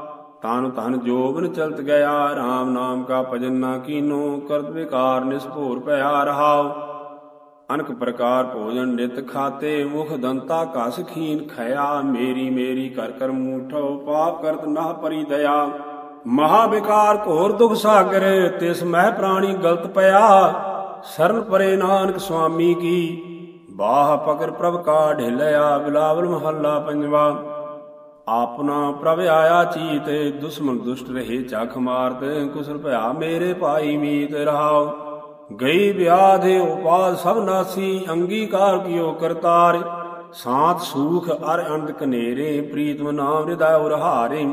ਤਨ ਧਨ ਜੋਬਨ ਚਲਤ ਗਿਆ RAM ਨਾਮ ਕਾ ਭਜਨ ਨਾ ਕੀਨੋ, ਕਰਤ ਵਿਕਾਰ ਨਿਸਭੂਰ ਭਇਆ ਰਹਾਉ। ਅਨਕ ਪ੍ਰਕਾਰ ਭੋਜਨ ਨਿਤ ਖਾਤੇ, ਮੁਖ ਦੰਤਾ ਕਸ ਖੀਨ ਖਇਆ, ਮੇਰੀ ਮੇਰੀ ਕਰ ਕਰ ਮੂਠੋ, ਪਾਪ ਕਰਤ ਨਾ ਪਰੀ ਦਇਆ। ਮਹਾ ਵਿਕਾਰ ਘੋਰ ਦੁਖ ਸਾਗਰ, ਤਿਸ ਮਹਿ ਪ੍ਰਾਣੀ ਗਲਤ ਪਿਆ। ਸਰਨ ਪਰੇ ਨਾਨਕ ਸੁਆਮੀ ਕੀ, ਬਾਹ ਪਕਰ ਪ੍ਰਭ ਕਾ ਢਿਲਿਆ ਬਿਲਾਵਲ ਮਹੱਲਾ ਪੰਜਵਾ। ਆਪਨਾ ਪ੍ਰਭ ਆਇਆ ਚੀਤ ਦੁਸ਼ਮਨ ਦੁਸ਼ਟ ਰਹੇ ਚਖ ਮਾਰਤ ਕੁਸਲ ਭਇਆ ਮੇਰੇ ਭਾਈ ਮੀਤ ਰਹਾਉ। ਗਈ ਵਿਆਧੇ ਉਪਾਦ ਸਭ ਨਾਸੀ, ਅੰਗੀਕਾਰ ਕਿਓ ਕਰਤਾਰ। ਸਾਤ ਸੂਖ ਅਰ ਅੰਧ ਕਨੇਰੇ, ਪ੍ਰੀਤਮ ਨਾਮ ਹਿਰਦੈ ਉਰਹਾਰੇ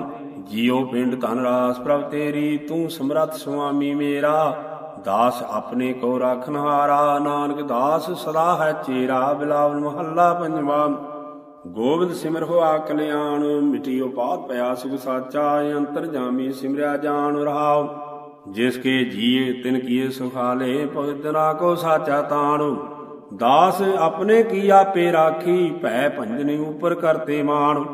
ਜੀਉ ਪਿੰਡ ਧਨ ਰਾਸ, ਪ੍ਰਭ ਤੇਰੀ, ਤੂੰ ਸਮਰੱਥ ਸੁਆਮੀ ਮੇਰਾ। ਦਾਸ ਆਪਣੇ ਕੋ ਰਾਖਨ ਹਾਰਾ, ਨਾਨਕ ਦਾਸ ਸਦਾ ਹੈ ਚੇਰਾ। ਬਿਲਾਵਲ ਮਹੱਲਾ ਪੰਜਵਾ। ਗੋਬਿੰਦ ਸਿਮਰ ਹੋਆ ਕਲਿਆਣ ਮਿਟਿਓ ਪਾਤ ਪਿਆ ਸੁਖ ਸਾਚਾ ਅੰਤਰ ਜਾਮੀ ਸਿਮਰਿਆ ਜਾਣ ਰਹਾਉ। ਜਿਸ ਕੇ ਜੀਏ, ਤਿਨ ਕੀਏ ਸੁਖਾਲੇ, ਭਗਤ ਨਾ ਕੋ ਸਾਚਾ ਤਾਣ। ਦਾਸ ਆਪਣੇ ਕੀ ਆਪੇ ਰਾਖੀ, ਭੈ ਭੰਜਨੀ ਉਪਰ ਕਰਤੇ ਮਾਣ।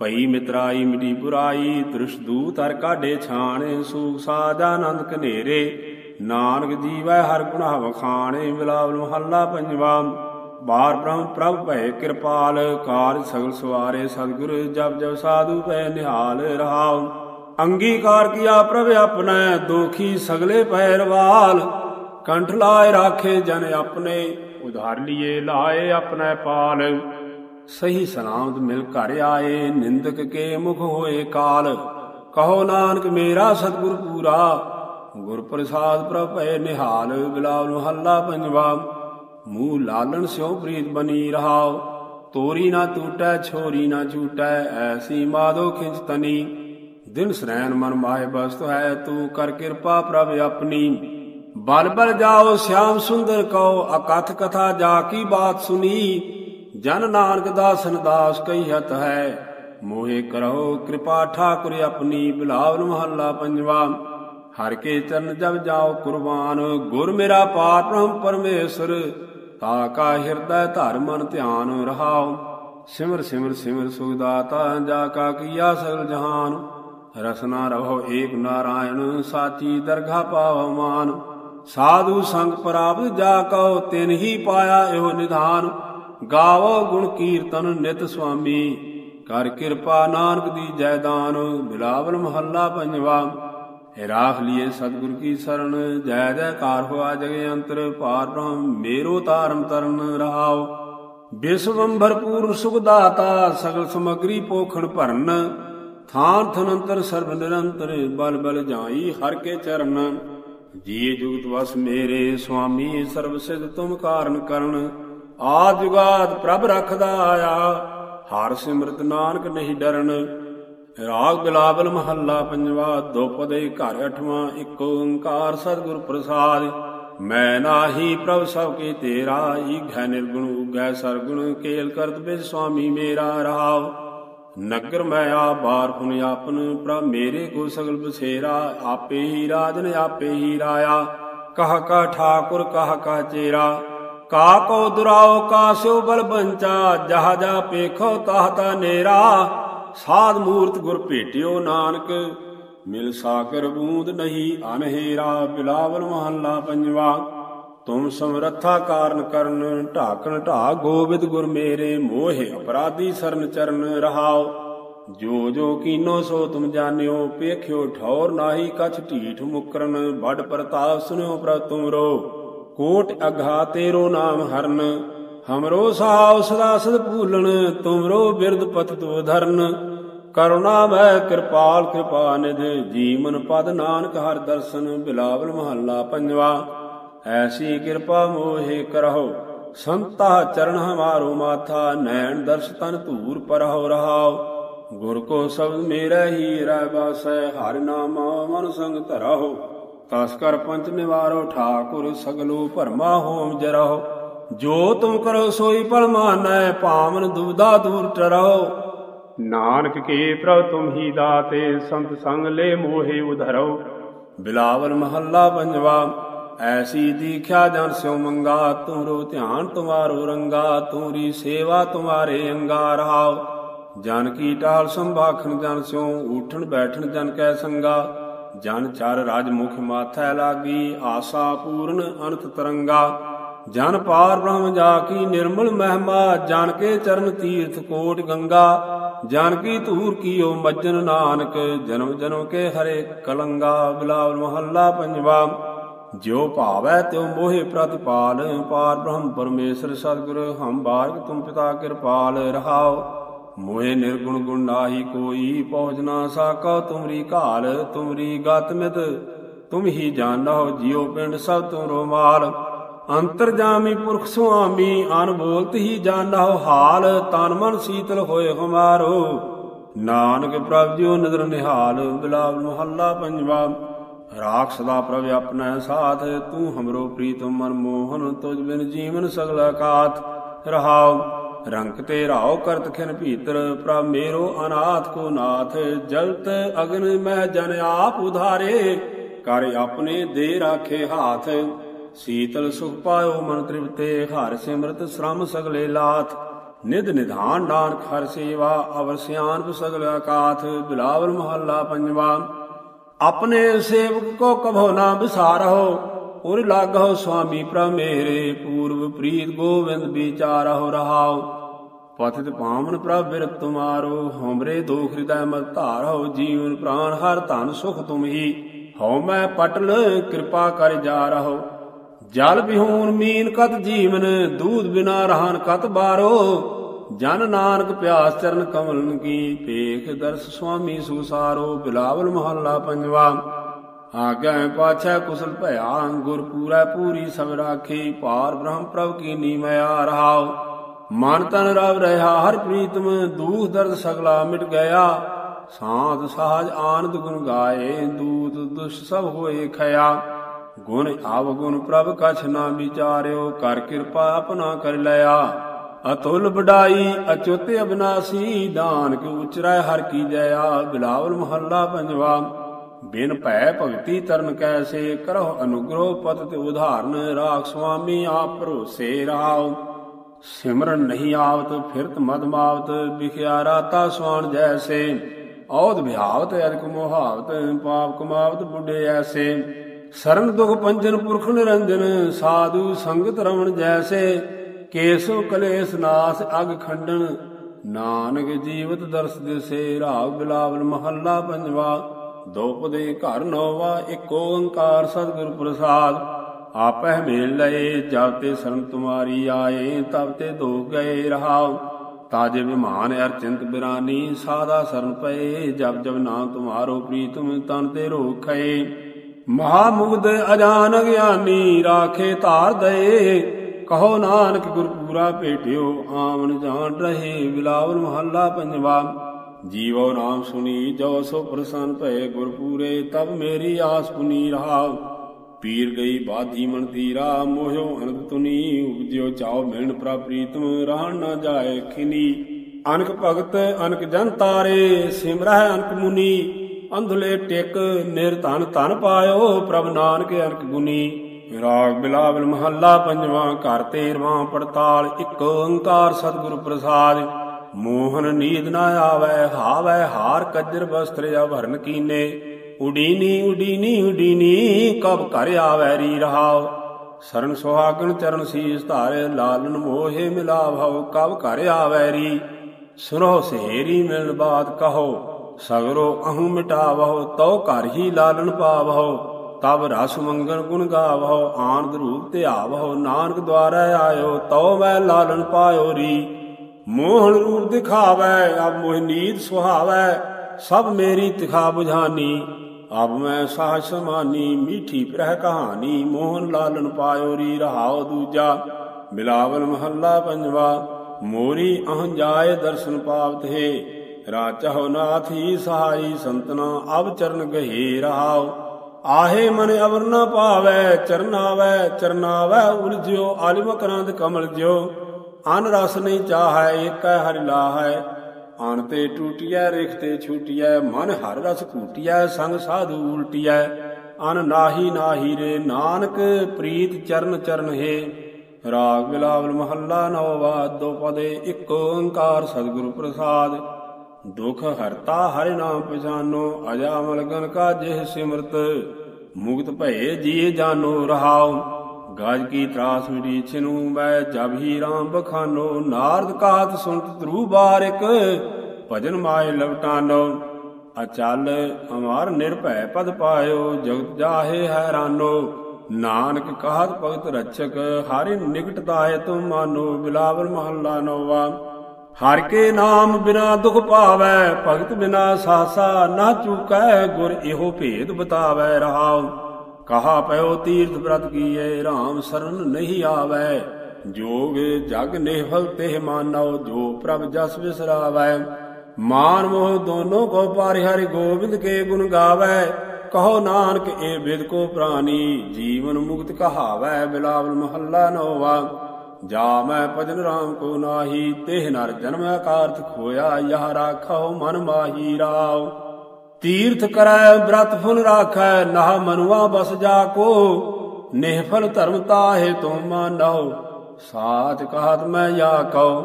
ਭਈ ਮਿਤਰਾਈ, ਮਿਟੀ ਪੁਰਾਈ, ਦ੍ਰਿਸ਼ ਦੂਤ ਹਰ ਕਾਢੇ ਛਾਣੇ, ਸੂਖ ਸਾਜ ਆਨੰਦ ਕਨੇਰੇ ਨਾਨਕ ਜੀਵੈ ਹਰ ਗੁਣਾ ਖਾਣੇ ਬਿਲਾਵਲ ਮਹੱਲਾ ਪੰਜਵਾ। ਬਾਰ ਬ੍ਰਹਮ ਪ੍ਰਭ ਭੈ ਕਿਰਪਾਲ ਕਾਰਜ ਸਗਲ ਸਵਾਰੇ ਸਤਿਗੁਰ, ਜਪ ਜਪ ਸਾਧੂ ਪੈ ਨਿਹਾਲ ਰਹਾਉ। ਅੰਗੀਕਾਰ ਕੀਆ ਪ੍ਰਭ ਆਪਣੈ, ਦੋਖੀ ਸਗਲੇ ਪੈਰਵਾਲ ਕੰਠ ਲਾਏ ਰਾਖੇ ਜਨ ਆਪਣੇ, ਉਧਾਰ ਲਿਏ ਲਾਏ ਆਪਣੈ ਪਾਲ। ਸਹੀ ਸਲਾਮਤ ਮਿਲ ਘਰ ਆਏ, ਨਿੰਦਕ ਕੇ ਮੁਖ ਹੋਏ ਕਾਲ। ਕਹੋ ਨਾਨਕ ਮੇਰਾ ਸਤਿਗੁਰ ਪੂਰਾ ਗੁਰ ਪ੍ਰਸਾਦ ਪ੍ਰਭ ਭੈ ਨਿਹਾਲ ਬਿਲਾਵ ਹੱਲਾ ਪੰਜਵਾ। ਮੂਹ ਲਾਲਣ ਸਿਉ ਪ੍ਰੀਤ ਬਨੀ ਰਹਾਉ। ਤੋਰੀ ਨਾ ਟੂਟੈ, ਛੋਰੀ ਨਾ ਛੂਟੈ ਐਸੀ ਮਾਦੋ ਖਿੰਚ ਤਨੀ। ਦਿਨ ਸਰੈਨ ਮਨ ਮਾਏ ਬਸਤ ਹੈ, ਤੂੰ ਕਰ ਕਿਰਪਾ ਪ੍ਰਭ ਆਪਣੀ। ਬਲ ਬਲ ਜਾਓ, ਸ਼ਿਆਮ ਸੁੰਦਰ ਕਉ ਅਕਥ ਕਥਾ ਜਾ ਕੀ ਬਾਤ ਸੁਨੀ। ਜਨ ਨਾਨਕ ਦਾਸਨ ਦਾਸ ਕਈ ਹਤ ਹੈ, ਮੋਹਿ ਕਰੋ ਕਿਰਪਾ ਠਾਕੁਰ ਆਪਣੀ। ਬਿਲਾਵਲ ਮਹੱਲਾ ਪੰਜਵਾ, ਹਰ ਕੇ ਚਰਨ ਜਬ ਜਾਓ ਕੁਰਬਾਨ। ਗੁਰ ਮੇਰਾ ਪਾਰ ਬ੍ਰਹਮ ਪਰਮੇਸ਼ਰ ਤਾ ਕਾ ਹਿਰਦੈ ਧਰ ਮਨ ਧਿਆਨ ਰਹਾਉ। ਸਿਮਰ ਸਿਮਰ ਸਿਮਰ ਸੁਖ ਦਾਤਾ ਜਾ ਕਾ ਕੀਆ ਸਗਲ ਜਹਾਨ। ਰਸਨਾ ਰਹੋ ਏਕ ਨਾਰਾਇਣ, ਸਾਚੀ ਦਰਗਾ ਪਾਵ ਮਾਨ। ਸਾਧੂ ਸੰਗ ਪ੍ਰਾਪਤ ਜਾ ਕਉ, ਤਿਨ ਹੀ ਪਾਇਆ ਇਹੋ ਨਿਧਾਨ। ਗਾਵੋ ਗੁਣ ਕੀਰਤਨ ਨਿਤ ਸੁਆਮੀ। ਕਰ ਕਿਰਪਾ ਨਾਨਕ ਦੀ ਜੈਦਾਨ ਬਿਲਾਵਲ ਮਹੱਲਾ ਪੰਜਵਾ। ਰਾਖ ਲਿਏ ਸਤਿਗੁਰ ਕੀ ਸਰਣ ਜੈ ਜੈਕਾਰ ਹੋਆ ਜਗੇ ਅੰਤਰ, ਪਾਰ ਬ੍ਰਹਮ ਮੇਰੋ ਤਾਰਮ ਤਰਨ ਰਹਾਉ ਬਿਸਵੰਭਰ ਪੂਰਨ ਸੁਖ ਦਾਤਾ ਸਗਲ ਸਮਗਰੀ ਪੋਖਣ ਭਰਨ। ਥਾਨ ਥਨੰਤਰ ਸਰਬ ਨਿਰੰਤਰ, ਬਲ ਬਲ ਜਾਈ ਹਰ ਕੇ ਚਰਨ। ਜੀਏ ਜੁਗਤ ਵਸ ਮੇਰੇ, ਸੁਆਮੀ ਸਰਬ ਸਿਧ ਤੁਮ ਕਾਰਨ ਕਰਨ। ਆਦ ਜੁਗਾਦ ਪ੍ਰਭ ਰਖਦਾ ਆਇਆ, ਹਰ ਸਿਮਰਤ ਨਾਨਕ ਨਹੀਂ ਡਰਨ। ਰਾਗ ਬਿਲਾਵਲ ਮਹੱਲਾ ਪੰਜਵਾ ਦੋਪਦੇ ਘਰ ਅਠਵਾਂ, ਇੱਕ ਓੰਕਾਰ ਸਤਿਗੁਰ ਪ੍ਰਸਾਦ। ਮੈਂ ਨਾਹੀ ਪ੍ਰਭ ਸਭ ਕੀ ਤੇਰਾ ਈਘੈ ਨਿਰਗੁਣ ਉਗੈ ਸਰਗੁਣ, ਕੇਲ ਕਰਤ ਬਿਸ ਸੁਆਮੀ ਮੇਰਾ ਰਹਾਉ ਨਗਰ ਮੈਂ ਆ, ਬਾਰ ਪੁਨ ਆਪਨ, ਪ੍ਰਭ ਮੇਰੇ ਕੋ ਸਗਲ ਬਸੇਰਾ, ਆਪੇ ਹੀ ਰਾਜਨ ਆਪੇ ਹੀ ਰਾਇਆ। ਕਹ ਕਾ ਠਾਕੁਰ, ਕਹ ਕਾ ਚੇਰਾ। ਕਾ ਕੋ ਦੁਰਾਓ, ਕਾ ਸਿਉ ਬਲ ਬੰਚਾ, ਜਹ ਜਾ ਪੇਖੋ, ਤਾਹ ਤਾ ਨੇਰਾ। ਸਾਧ ਮੂਰਤ ਗੁਰ ਭੇਟਿਓ ਨਾਨਕ, ਮਿਲ ਸਾਗਰ ਬੂੰਦ ਨਹੀਂ ਅਨਹੇਰਾ ਬਿਲਾਵਲ ਮਹੱਲਾ ਪੰਜਵਾ। ਤੁਮ ਸਮਰੱਥਾ ਕਾਰਨ ਕਰਨ, ਢਾਕਣ ਢਾ ਗੋਬਿੰਦ ਗੁਰ ਮੇਰੇ, ਮੋਹਿ ਅਪਰਾਧੀ ਸਰਨ ਚਰਨ ਰਹਾਓ। ਜੋ ਜੋ ਕੀਨੋ ਸੋ ਤੁਮ ਜਾਣਿਓ ਪੇਖਿਓ ਠੌਰ ਨਾਹੀ ਕਛ ਢੀਠ ਮੁਕਰਨ, ਵੱਡ ਪ੍ਰਤਾਪ ਸੁਨਿਓ ਪ੍ਰ ਤੁਮਰੋ ਕੋਟ ਅਘਾ ਤੇਰੋ ਨਾਮ ਹਰਨ ਹਮਰੋ ਸਾਉ ਸਦਾ ਸਦ ਭੂਲਣ ਤੁਮਰੋ ਬਿਰਦ ਪਤ ਤੋ ਧਰਨ ਕਰੁਣਾ ਮੈਂ ਕਿਰਪਾਲ ਕਿਰਪਾ ਨਿਧ ਜੀਵਨ ਪਦ ਨਾਨਕ ਹਰ ਦਰਸ਼ਨ, ਬਿਲਾਵਲ ਮਹੱਲਾ ਪੰਜਵਾ। ਐਸੀ ਕਿਰਪਾ ਮੋਹਿ ਕਰਹੁ, ਸੰਤਾ ਚਰਨ ਹਮਾਰੋ ਮਾਥਾ, ਨੈਣ ਦਰਸ਼ ਤਨ ਧੂਰ ਪਰਹੁ ਰਹਾਓ ਗੁਰ ਕੋ ਸ਼ਬਦ ਮੇਰਾ ਹੀ ਰਹਿ ਬਾਸੈ, ਹਰਿ ਨਾਮ ਮਨ ਸੰਗ ਧਰਹੁ। ਤਸ ਕਰ ਪੰਚ ਨਿਵਾਰੋ ਠਾਕੁਰ, ਸਗਲੋ ਭਰਮਾ ਹੋਮ ਜਰਹੁ। ਜੋ ਤੁਮ ਕਰੋ ਸੋਈ ਪਲ ਮਾਨੈ ਭਾਵਨ ਦੁਬਦਾ ਦੂਰ ਟਰਾਓ ਨਾਨਕ ਕੇ ਪ੍ਰਭ ਤੁਮ ਹੀ ਦਾਤੇ, ਸੰਤ ਸੰਗ ਲੈ ਮੋਹਿ ਉਧਰਉ। ਬਿਲਾਵਲ ਮਹੱਲਾ ਪੰਜਵਾ, ਐਸੀ ਦੀਖਿਆ ਜਨ ਸਿਉ ਮੰਗਾ ਤੁਮਰੋ ਧਿਆਨ ਤੁਮਾਰੋ ਰੰਗਾ ਤੁਮਰੀ ਸੇਵਾ ਤੁਮਾਰੇ ਅੰਗਾ ਰਹਾਉ ਜਨ ਕੀ ਟਾਲ ਸੰਭਾਖਣ ਜਨ ਸਿਉ, ਉਠਣ ਬੈਠਣ ਜਨ ਕੈ ਸੰਗਾ। ਜਨ ਚਰ ਰਾਜ ਮੁਖ ਮਾਥੈ ਲਾਗੀ, ਆਸਾ ਪੂਰਨ ਅਨੰਤ ਤਰੰਗਾ। ਜਨ ਪਾਰ ਬ੍ਰਹਮ ਜਾ ਕੀ ਨਿਰਮਲ ਮਹਿਮਾ ਜਨ ਕੇ ਚਰਨ ਤੀਰਥ ਕੋਟ ਗੰਗਾ। ਜਨ ਕੀ ਧੂਰ ਕੀਓ ਮੱਜਨ ਨਾਨਕ, ਜਨਮ ਜਨਮ ਕੇ ਹਰੇ ਕਲੰਗਾ। ਬਿਲਾਵਲ ਮਹੱਲਾ ਪੰਜਵਾ, ਜਿਉ ਭਾਵੈ ਤਿਉ ਮੋਹਿ ਪ੍ਰਤਿਪਾਲ, ਪਾਰ ਬ੍ਰਹਮ ਪਰਮੇਸ਼ਰ ਸਤਿਗੁਰ, ਹਮ ਬਾਰਕ ਤੁਮ ਪਿਤਾ ਕਿਰਪਾਲ, ਰਹਾਉ। ਮੋਹਿ ਨਿਰਗੁਣ ਗੁਣ ਨਾਹੀ ਕੋਈ, ਪਹੁੰਚ ਨਾ ਸਾਕਾ ਤੁਮਰੀ ਘਾਲ, ਤੁਮਰੀ ਗਤ ਤੁਮ ਹੀ ਜਾਣੋ ਜਿਉ ਪਿੰਡ ਸਭ ਤੁਮਰੋ ਰੋਮਾਲ। ਅੰਤਰ ਜਾਮੀ ਪੁਰਖ ਸੁਆਮੀ, ਅਨ ਹੀ ਜਾਣੋ ਹਾਲ, ਤਨ ਮਨ ਸੀਤਲ ਹੋਏ ਹਮਾਰੋ। ਨਾਨਕ ਪ੍ਰਭ ਜਿਉ ਨਦਰ ਨਿਹਾਲ ਬਿਲਾਵ ਮਹੱਲਾ ਪੰਜਵਾ। ਰਾਖ ਸਦਾ ਪ੍ਰਭ ਆਪਣਾ ਸਾਥ, ਤੂੰ ਹਮਰੋ ਪ੍ਰੀਤਮ ਮਨ ਮੋਹਨ, ਤੁਜ ਬਿਨ ਜੀਵਨ ਸਗਲਾ ਕਾਤ ਰਹਾਉ। ਰੰਗ ਤੇ ਰਾਉ ਕਰਤ ਖਿਨ ਭੀਤਰ, ਪ੍ਰਭ ਮੇਰੋ ਅਨਾਥ ਕੋ ਨਾਥ। ਜਲਤ ਅਗਨ ਮਹਿ ਜਨ ਆਪ ਉਧਾਰੇ, ਕਰ ਆਪਣੇ ਦੇ ਰਾਖੇ ਹਾਥ। ਸੀਤਲ ਸੁਖ ਪਾਇਓ ਮਨ ਤ੍ਰਿਪਤੇ, ਹਰ ਸਿਮਰਤ ਸ੍ਰਮ ਸਗਲੇ ਲਾਥ। ਨਿਧ ਨਿਧਾਨ ਨਾਨਕ ਹਰ ਸੇਵਾ, ਅਵਰ ਸਿਆਨ ਸਗਲ ਆਕਾਥ ਬਿਲਾਵਲ ਮਹੱਲਾ ਪੰਜਵਾ। ਆਪਣੇ ਸੇਵਕ ਕੋ ਕਭੋ ਨਾ ਵਿਸਾਰਹੁ ਉਰ ਲਾਗਹੁ ਸੁਆਮੀ ਪ੍ਰਭ ਮੇਰੇ ਪੂਰਬ ਪ੍ਰੀਤ ਗੋਵਿੰਦ ਵਿਚਾਰਹੁ ਰਹਾਉ। ਪਤਿਤ ਪਾਵਨ ਪ੍ਰਭ ਬਿਰਤ ਤੁਮਾਰੋ, ਹਮਰੇ ਦੋਖ ਹਿਰਦੈ ਮਤ ਧਾਰਹੁ, ਜੀਵਨ ਪ੍ਰਾਨ ਹਰ ਧਨ ਸੁਖ ਤੁਮ ਹੀ। ਹਉ ਮੈਂ ਪਟਲ, ਕਿਰਪਾ ਕਰ ਜਾ ਰਹੋ। ਜਲ ਬਿਹੂਨ ਮੀਨ ਕਤ ਜੀਵਨ, ਦੂਧ ਬਿਨਾ ਰਹਾਨ ਕਤ ਬਾਰੋ। ਜਨ ਨਾਨਕ ਪਿਆਸ ਚਰਨ ਕਮਲਨ ਕੀ ਪੇਖ ਦਰਸ ਸੁਆਮੀ ਸੁਸਾਰੋ, ਬਿਲਾਵਲ ਮਹੱਲਾ ਪੰਜਵਾ। ਆਗੈ ਪਾਛੈ ਕੁਸਲ ਭਇਆ, ਗੁਰ ਪੂਰੈ ਪੂਰੀ ਸਭ ਰਾਖੀ, ਪਾਰ ਬ੍ਰਹਮ ਪ੍ਰਭ ਕੀ ਨੀਮਿਆ ਰਹਾਉ। ਮਨ ਤਨ ਰਵ ਰਹਾ ਹਰ ਪ੍ਰੀਤਮ ਦੂਖ ਦਰਦ ਸਗਲਾ ਮਿਟ ਗਿਆ। ਸਾਧ ਸਹਜ ਆਨੰਦ ਗੁਣ ਗਾਏ, ਦੂਤ ਦੁਸ਼ ਸਭ ਹੋਏ ਖਿਆ ਗੁਣ ਆਵ ਗੁਣ ਪ੍ਰਭ ਕਛ ਨਾ ਵਿਚਾਰਿਓ, ਕਰ ਕਿਰਪਾ ਆਪਣਾ ਕਰ ਲਿਆ। ਅਤੁਲ ਬਡਾਈ ਅਚੁੱਤ ਅਬਨਾਸੀ, ਦਾਨ ਕਿ ਉਚਰੈ ਹਰ ਕੀ ਜਇਆ। ਬਿਲਾਵਲ ਮਹੱਲਾ ਪੰਜਵਾ, ਬਿਨ ਭੈ ਭਗਤੀ ਤਰਨ ਕੈਸੇ ਕਰੋ ਅਨੁਗ੍ਰਹ ਪਤ ਤੇ ਉਧਾਰਨ ਰਾਖ ਸੁਆਮੀ, ਆਪ ਭਰੋਸੇ ਰਾਉ ਸਿਮਰਨ ਨਹੀਂ ਆਵਤ, ਫਿਰਤ ਮਦ ਮਾਵਤ, ਵਿਖਿਆ ਰਾਤਾ ਸਵਾਨ ਜੈਸੇ। ਔਦ ਵਿਹਾਵਤ, ਅਦਕ ਮੋਹਾਵਤ, ਪਾਪ ਕਮਾਵਤ ਬੁੱਢੇ ਐਸੇ। ਸਰਨ ਦੁਖ ਪੰਜਨ ਪੁਰਖ ਨਿਰੰਜਨ, ਸਾਧੂ ਸੰਗਤ ਰਵਣ ਜੈਸੇ, ਕੇਸੋ ਕਲੇਸ਼ ਨਾਸ ਅਗ ਖੰਡਨ। ਨਾਨਕ ਜੀਵਤ ਦਰਸ ਦਿਸੇ ਰਾਗ ਬਿਲਾਵਲ ਮਹੱਲਾ ਪੰਜਵਾ। ਦੋਪਦੇ ਘਰ ਨੋਵਾ, ਇੱਕ ਓੰਕਾਰ ਸਤਿਗੁਰ ਪ੍ਰਸਾਦ। ਆਪਹਿ ਮੇਲ ਲਏ, ਜਬ ਤੇ ਸਰਨ ਤੁਮਾਰੀ ਆਏ, ਤਬ ਤੇ ਦੋ ਗਏ ਰਹਾਉ। ਤਾਜੇ ਵਿਮਾਨ ਅਰ ਚਿੰਤ ਬਿਰਾਨੀ, ਸਾਦਾ ਸਰਨ ਪਏ, ਜਬ ਜਬ ਨਾਮ ਤੁਮਾਰੋ ਪ੍ਰੀਤਮ, ਤਨ ਤੇ ਰੋਖੇ ਮਹਾ ਅਜਾਨ ਗਿਆਨੀ ਰਾਖੇ ਧਾਰ ਦਏ। ਕਹੋ ਨਾਨਕ ਗੁਰਪੂਰਾ ਭੇਟਿਓ ਆਮਨ ਜਾਣ ਰਹੇ ਬਿਲਾਵਲ ਮਹੱਲਾ ਪੰਜਵਾ। ਜੀਵੋ ਨਾਮ ਸੁਣੀ, ਜੋ ਸੋ ਪ੍ਰਸੰਨ ਭਏ ਗੁਰਪੂਰੇ, ਤਬ ਮੇਰੀ ਆਸ ਪੁਨੀ ਰਹਾ। ਪੀਰ ਗਈ ਬਾਧੀ ਮਨ ਤੀਰਾ, ਮੋਹਿਓ ਅਨੰਦ ਤੁਨੀ। ਉਪਜਿਓ ਚਾਉ ਮਿਲਣ ਪ੍ਰੀਤਮ ਰਹਿਣ ਨਾ ਜਾਏ ਖਿਨੀ। ਅਨਕ ਭਗਤ, ਅਨਕ ਜਨ ਤਾਰੇ, ਸਿਮਰਹਿ ਅਨਕ ਮੁਨੀ। ਅੰਧਲੇ ਟਿਕ ਨਿਰਧਨ ਧਨ ਪਾਇਓ ਪ੍ਰਭ ਨਾਨਕ ਅਨਕ ਗੁਨੀ। ਰਾਗ ਬਿਲਾਵਲ ਮਹੱਲਾ ਪੰਜਵਾਂ ਘਰ ਤੇਰਵਾਂ ਪੜਤਾਲ ਇੱਕ ਓੰਕਾਰ ਸਤਿਗੁਰ ਪ੍ਰਸਾਦ। ਮੋਹਨ ਨੀਂਦ ਨਾ ਆਵੇ, ਹਾਵੇ ਹਾਰ ਕੱਜਰ ਬਸਤਰ ਆਭਰਨ ਕੀਨੇ। ਉਡੀਨੀ ਉਡੀਨੀ ਉਡੀਨੀ, ਕਬ ਘਰ ਆਵੇ ਰੀ ਰਹਾਉ। ਸਰਨ ਸੁਹਾਗਣ ਚਰਨ ਸੀਸ ਧਾਰੇ ਲਾਲਨ ਮੋਹੇ ਮਿਲਾ ਭਉ ਕਬ ਘਰ ਆਵੇ ਰੀ। ਸੁਨੋ ਸਹੇਰੀ ਮਿਲਨ ਬਾਤ ਕਹੋ। ਸਗਰੋ ਅਹੂ ਮਿਟਾਵਹੁ, ਤਉ ਘਰ ਹੀ ਲਾਲਣ ਪਾਵਹੁ। ਤਬ ਰਸ ਮੰਗਣ ਗੁਣ ਗਾਵਹੁ, ਆਨੰਦ ਰੂਪ ਧਿਆਵਹੁ ਨਾਨਕ ਦੁਆਰਾ ਆਇਓ, ਤਉ ਮੈਂ ਲਾਲਨ ਪਾਇਓ ਰੀ। ਮੋਹਨ ਰੂਪ ਦਿਖਾਵੈ, ਅਬ ਮੋਹ ਨੀਤ ਸੁਹਾਵੈ। ਸਭ ਮੇਰੀ ਤਿਖਾ ਬੁਝਾਨੀ, ਅਬ ਮੈਂ ਸਾਹ ਸਮਾਨੀ। ਮੀਠੀ ਪ੍ਰਹਿ ਕਹਾਣੀ, ਮੋਹਨ ਲਾਲਣ ਪਾਇਓ ਰੀ, ਰਹਾਉ ਦੂਜਾ। ਮਿਲਾਵਲ ਮਹੱਲਾ ਪੰਜਵਾ, ਮੋਰੀ ਅਹੰ ਜਾਏ ਦਰਸ਼ਨ ਪਾਵਤ ਹੈ। ਰਾਚਹੁ ਨਾਥੀ ਸਹਾਈ ਸੰਤਨਾ, ਅਬ ਚਰਨ ਗਹੇ ਰਹਾਉ ਆਹੇ ਮਨ ਅਵਰ ਨ ਪਾਵੈ ਚਰਨਾਵੈ ਚਰਨਾਵੈ ਉਲਝਿਓ ਆਲਿਮ ਕਰਾਂਦ ਕਮਲ ਜਿਓ। ਅਨ ਰਸ ਨਹੀਂ ਚਾਹੈ, ਏਕੈ ਹਰਿ ਲਾਹੈ। ਅਨ ਤੇ ਟੂਟੀਐ, ਰਿਖ ਤੇ ਛੂਟੀਐ, ਮਨ ਹਰ ਰਸ ਕੂਟੀਐ ਸੰਗ ਸਾਧੂ ਉਲਟੀਐ। ਅਨ ਨਾਹੀ ਨਾਹੀ ਰੇ ਨਾਨਕ, ਪ੍ਰੀਤ ਚਰਨ ਚਰਨ ਹੈ। ਰਾਗ ਬਿਲਾਵਲ ਮਹੱਲਾ ਨੌਵਾ ਦੋ ਪਦੇ, ਇੱਕ ਓੰਕਾਰ ਸਤਿਗੁਰੂ ਪ੍ਰਸਾਦ। ਦੁਖ ਹਰਤਾ ਹਰਿ ਨਾਮ ਪਛਾਨੋ ਅਜਾ ਮਲਗਨ ਕਾ ਜਿਹ ਸਿਮਰਤ, ਮੁਕਤ ਭਏ ਜੀ ਜਾਨੋ ਰਹਾਉ। ਗਾਜ ਕੀ ਤਰਾਸ ਮਿਟੀ ਛਿਨੂ ਮੈਂ, ਜਬ ਹੀ ਰਾਮ ਬਖਾਨੋ। ਨਾਰਦ ਕਾਤ ਸੁਨਤ ਧਰੂ ਬਾਰਿਕ ਭਜਨ ਮਾਏ ਲਵਟਾਨੋ। ਅਚਲ ਅਮਾਰ ਨਿਰਭੈ ਪਦ ਪਾਇਓ, ਜਗਤ ਜਾਹੇ ਹੈਰਾਨੋ। ਨਾਨਕ ਕਹਤ ਭਗਤ ਰਛਕ ਹਰਿ ਨਿਕਟ ਦਾਇ ਤੁਮ ਮਾਨੋ, ਬਿਲਾਵਲ ਮਹੱਲਾ ਨੋਵਾ ਹਰ ਕੇ ਨਾਮ ਬਿਨਾ ਦੁਖ ਪਾਵੈ, ਭਗਤ ਬਿਨਾ ਸਾਸਾ ਨਾ ਚੁਕੈ, ਗੁਰ ਇਹੋ ਭੇਦ ਬਤਾਵੈ ਰਹਾਉ। ਕਹਾ ਪਇਓ ਤੀਰਥ ਬ੍ਰਤ ਕੀਏ RAM ਸਰਨ ਨਹੀਂ ਆਵੈ। ਜੋਗ ਜਗ ਨਿਹਫਲ ਤੇ ਮਾਨਉ, ਜੋ ਪ੍ਰਭ ਜਸ ਵਿਸਰਾਵੈ ਮਾਨ ਮੋਹ ਦੋਨੋਂ ਕੋ ਪਾਰਿ ਹਰਿ ਗੋਬਿੰਦ ਕੇ ਗੁਣ ਗਾਵੈ। ਕਹੋ ਨਾਨਕ, ਇਹ ਬਿਦ ਕੋ ਪ੍ਰਾਨੀ, ਜੀਵਨ ਮੁਕਤ ਕਹਾਵੈ, ਬਿਲਾਵਲ ਮਹੱਲਾ ਨੋਵਾ। ਜਾ ਮੈਂ ਭਜਨ ਰਾਮ ਕੋ ਨਾਹੀ, ਤਿਹ ਨਰ ਜਨਮ ਆਕਾਰਥ ਖੋਇਆ, ਯਹ ਰਾਖੋ ਮਨ ਮਾਹੀ ਰਾਵ ਤੀਰਥ ਕਰੈ, ਬ੍ਰਤ ਫੁਨ ਰਾਖੈ, ਨਾਹ ਮਨੁਆ ਬਸ ਜਾ ਕੋ। ਨਿਹਫਲ ਧਰਮ ਤਾਹੇ ਤੁਮ ਮਾਨੋ ਸਾਚ ਕਹਤ ਮੈਂ ਯਾ ਕਉ।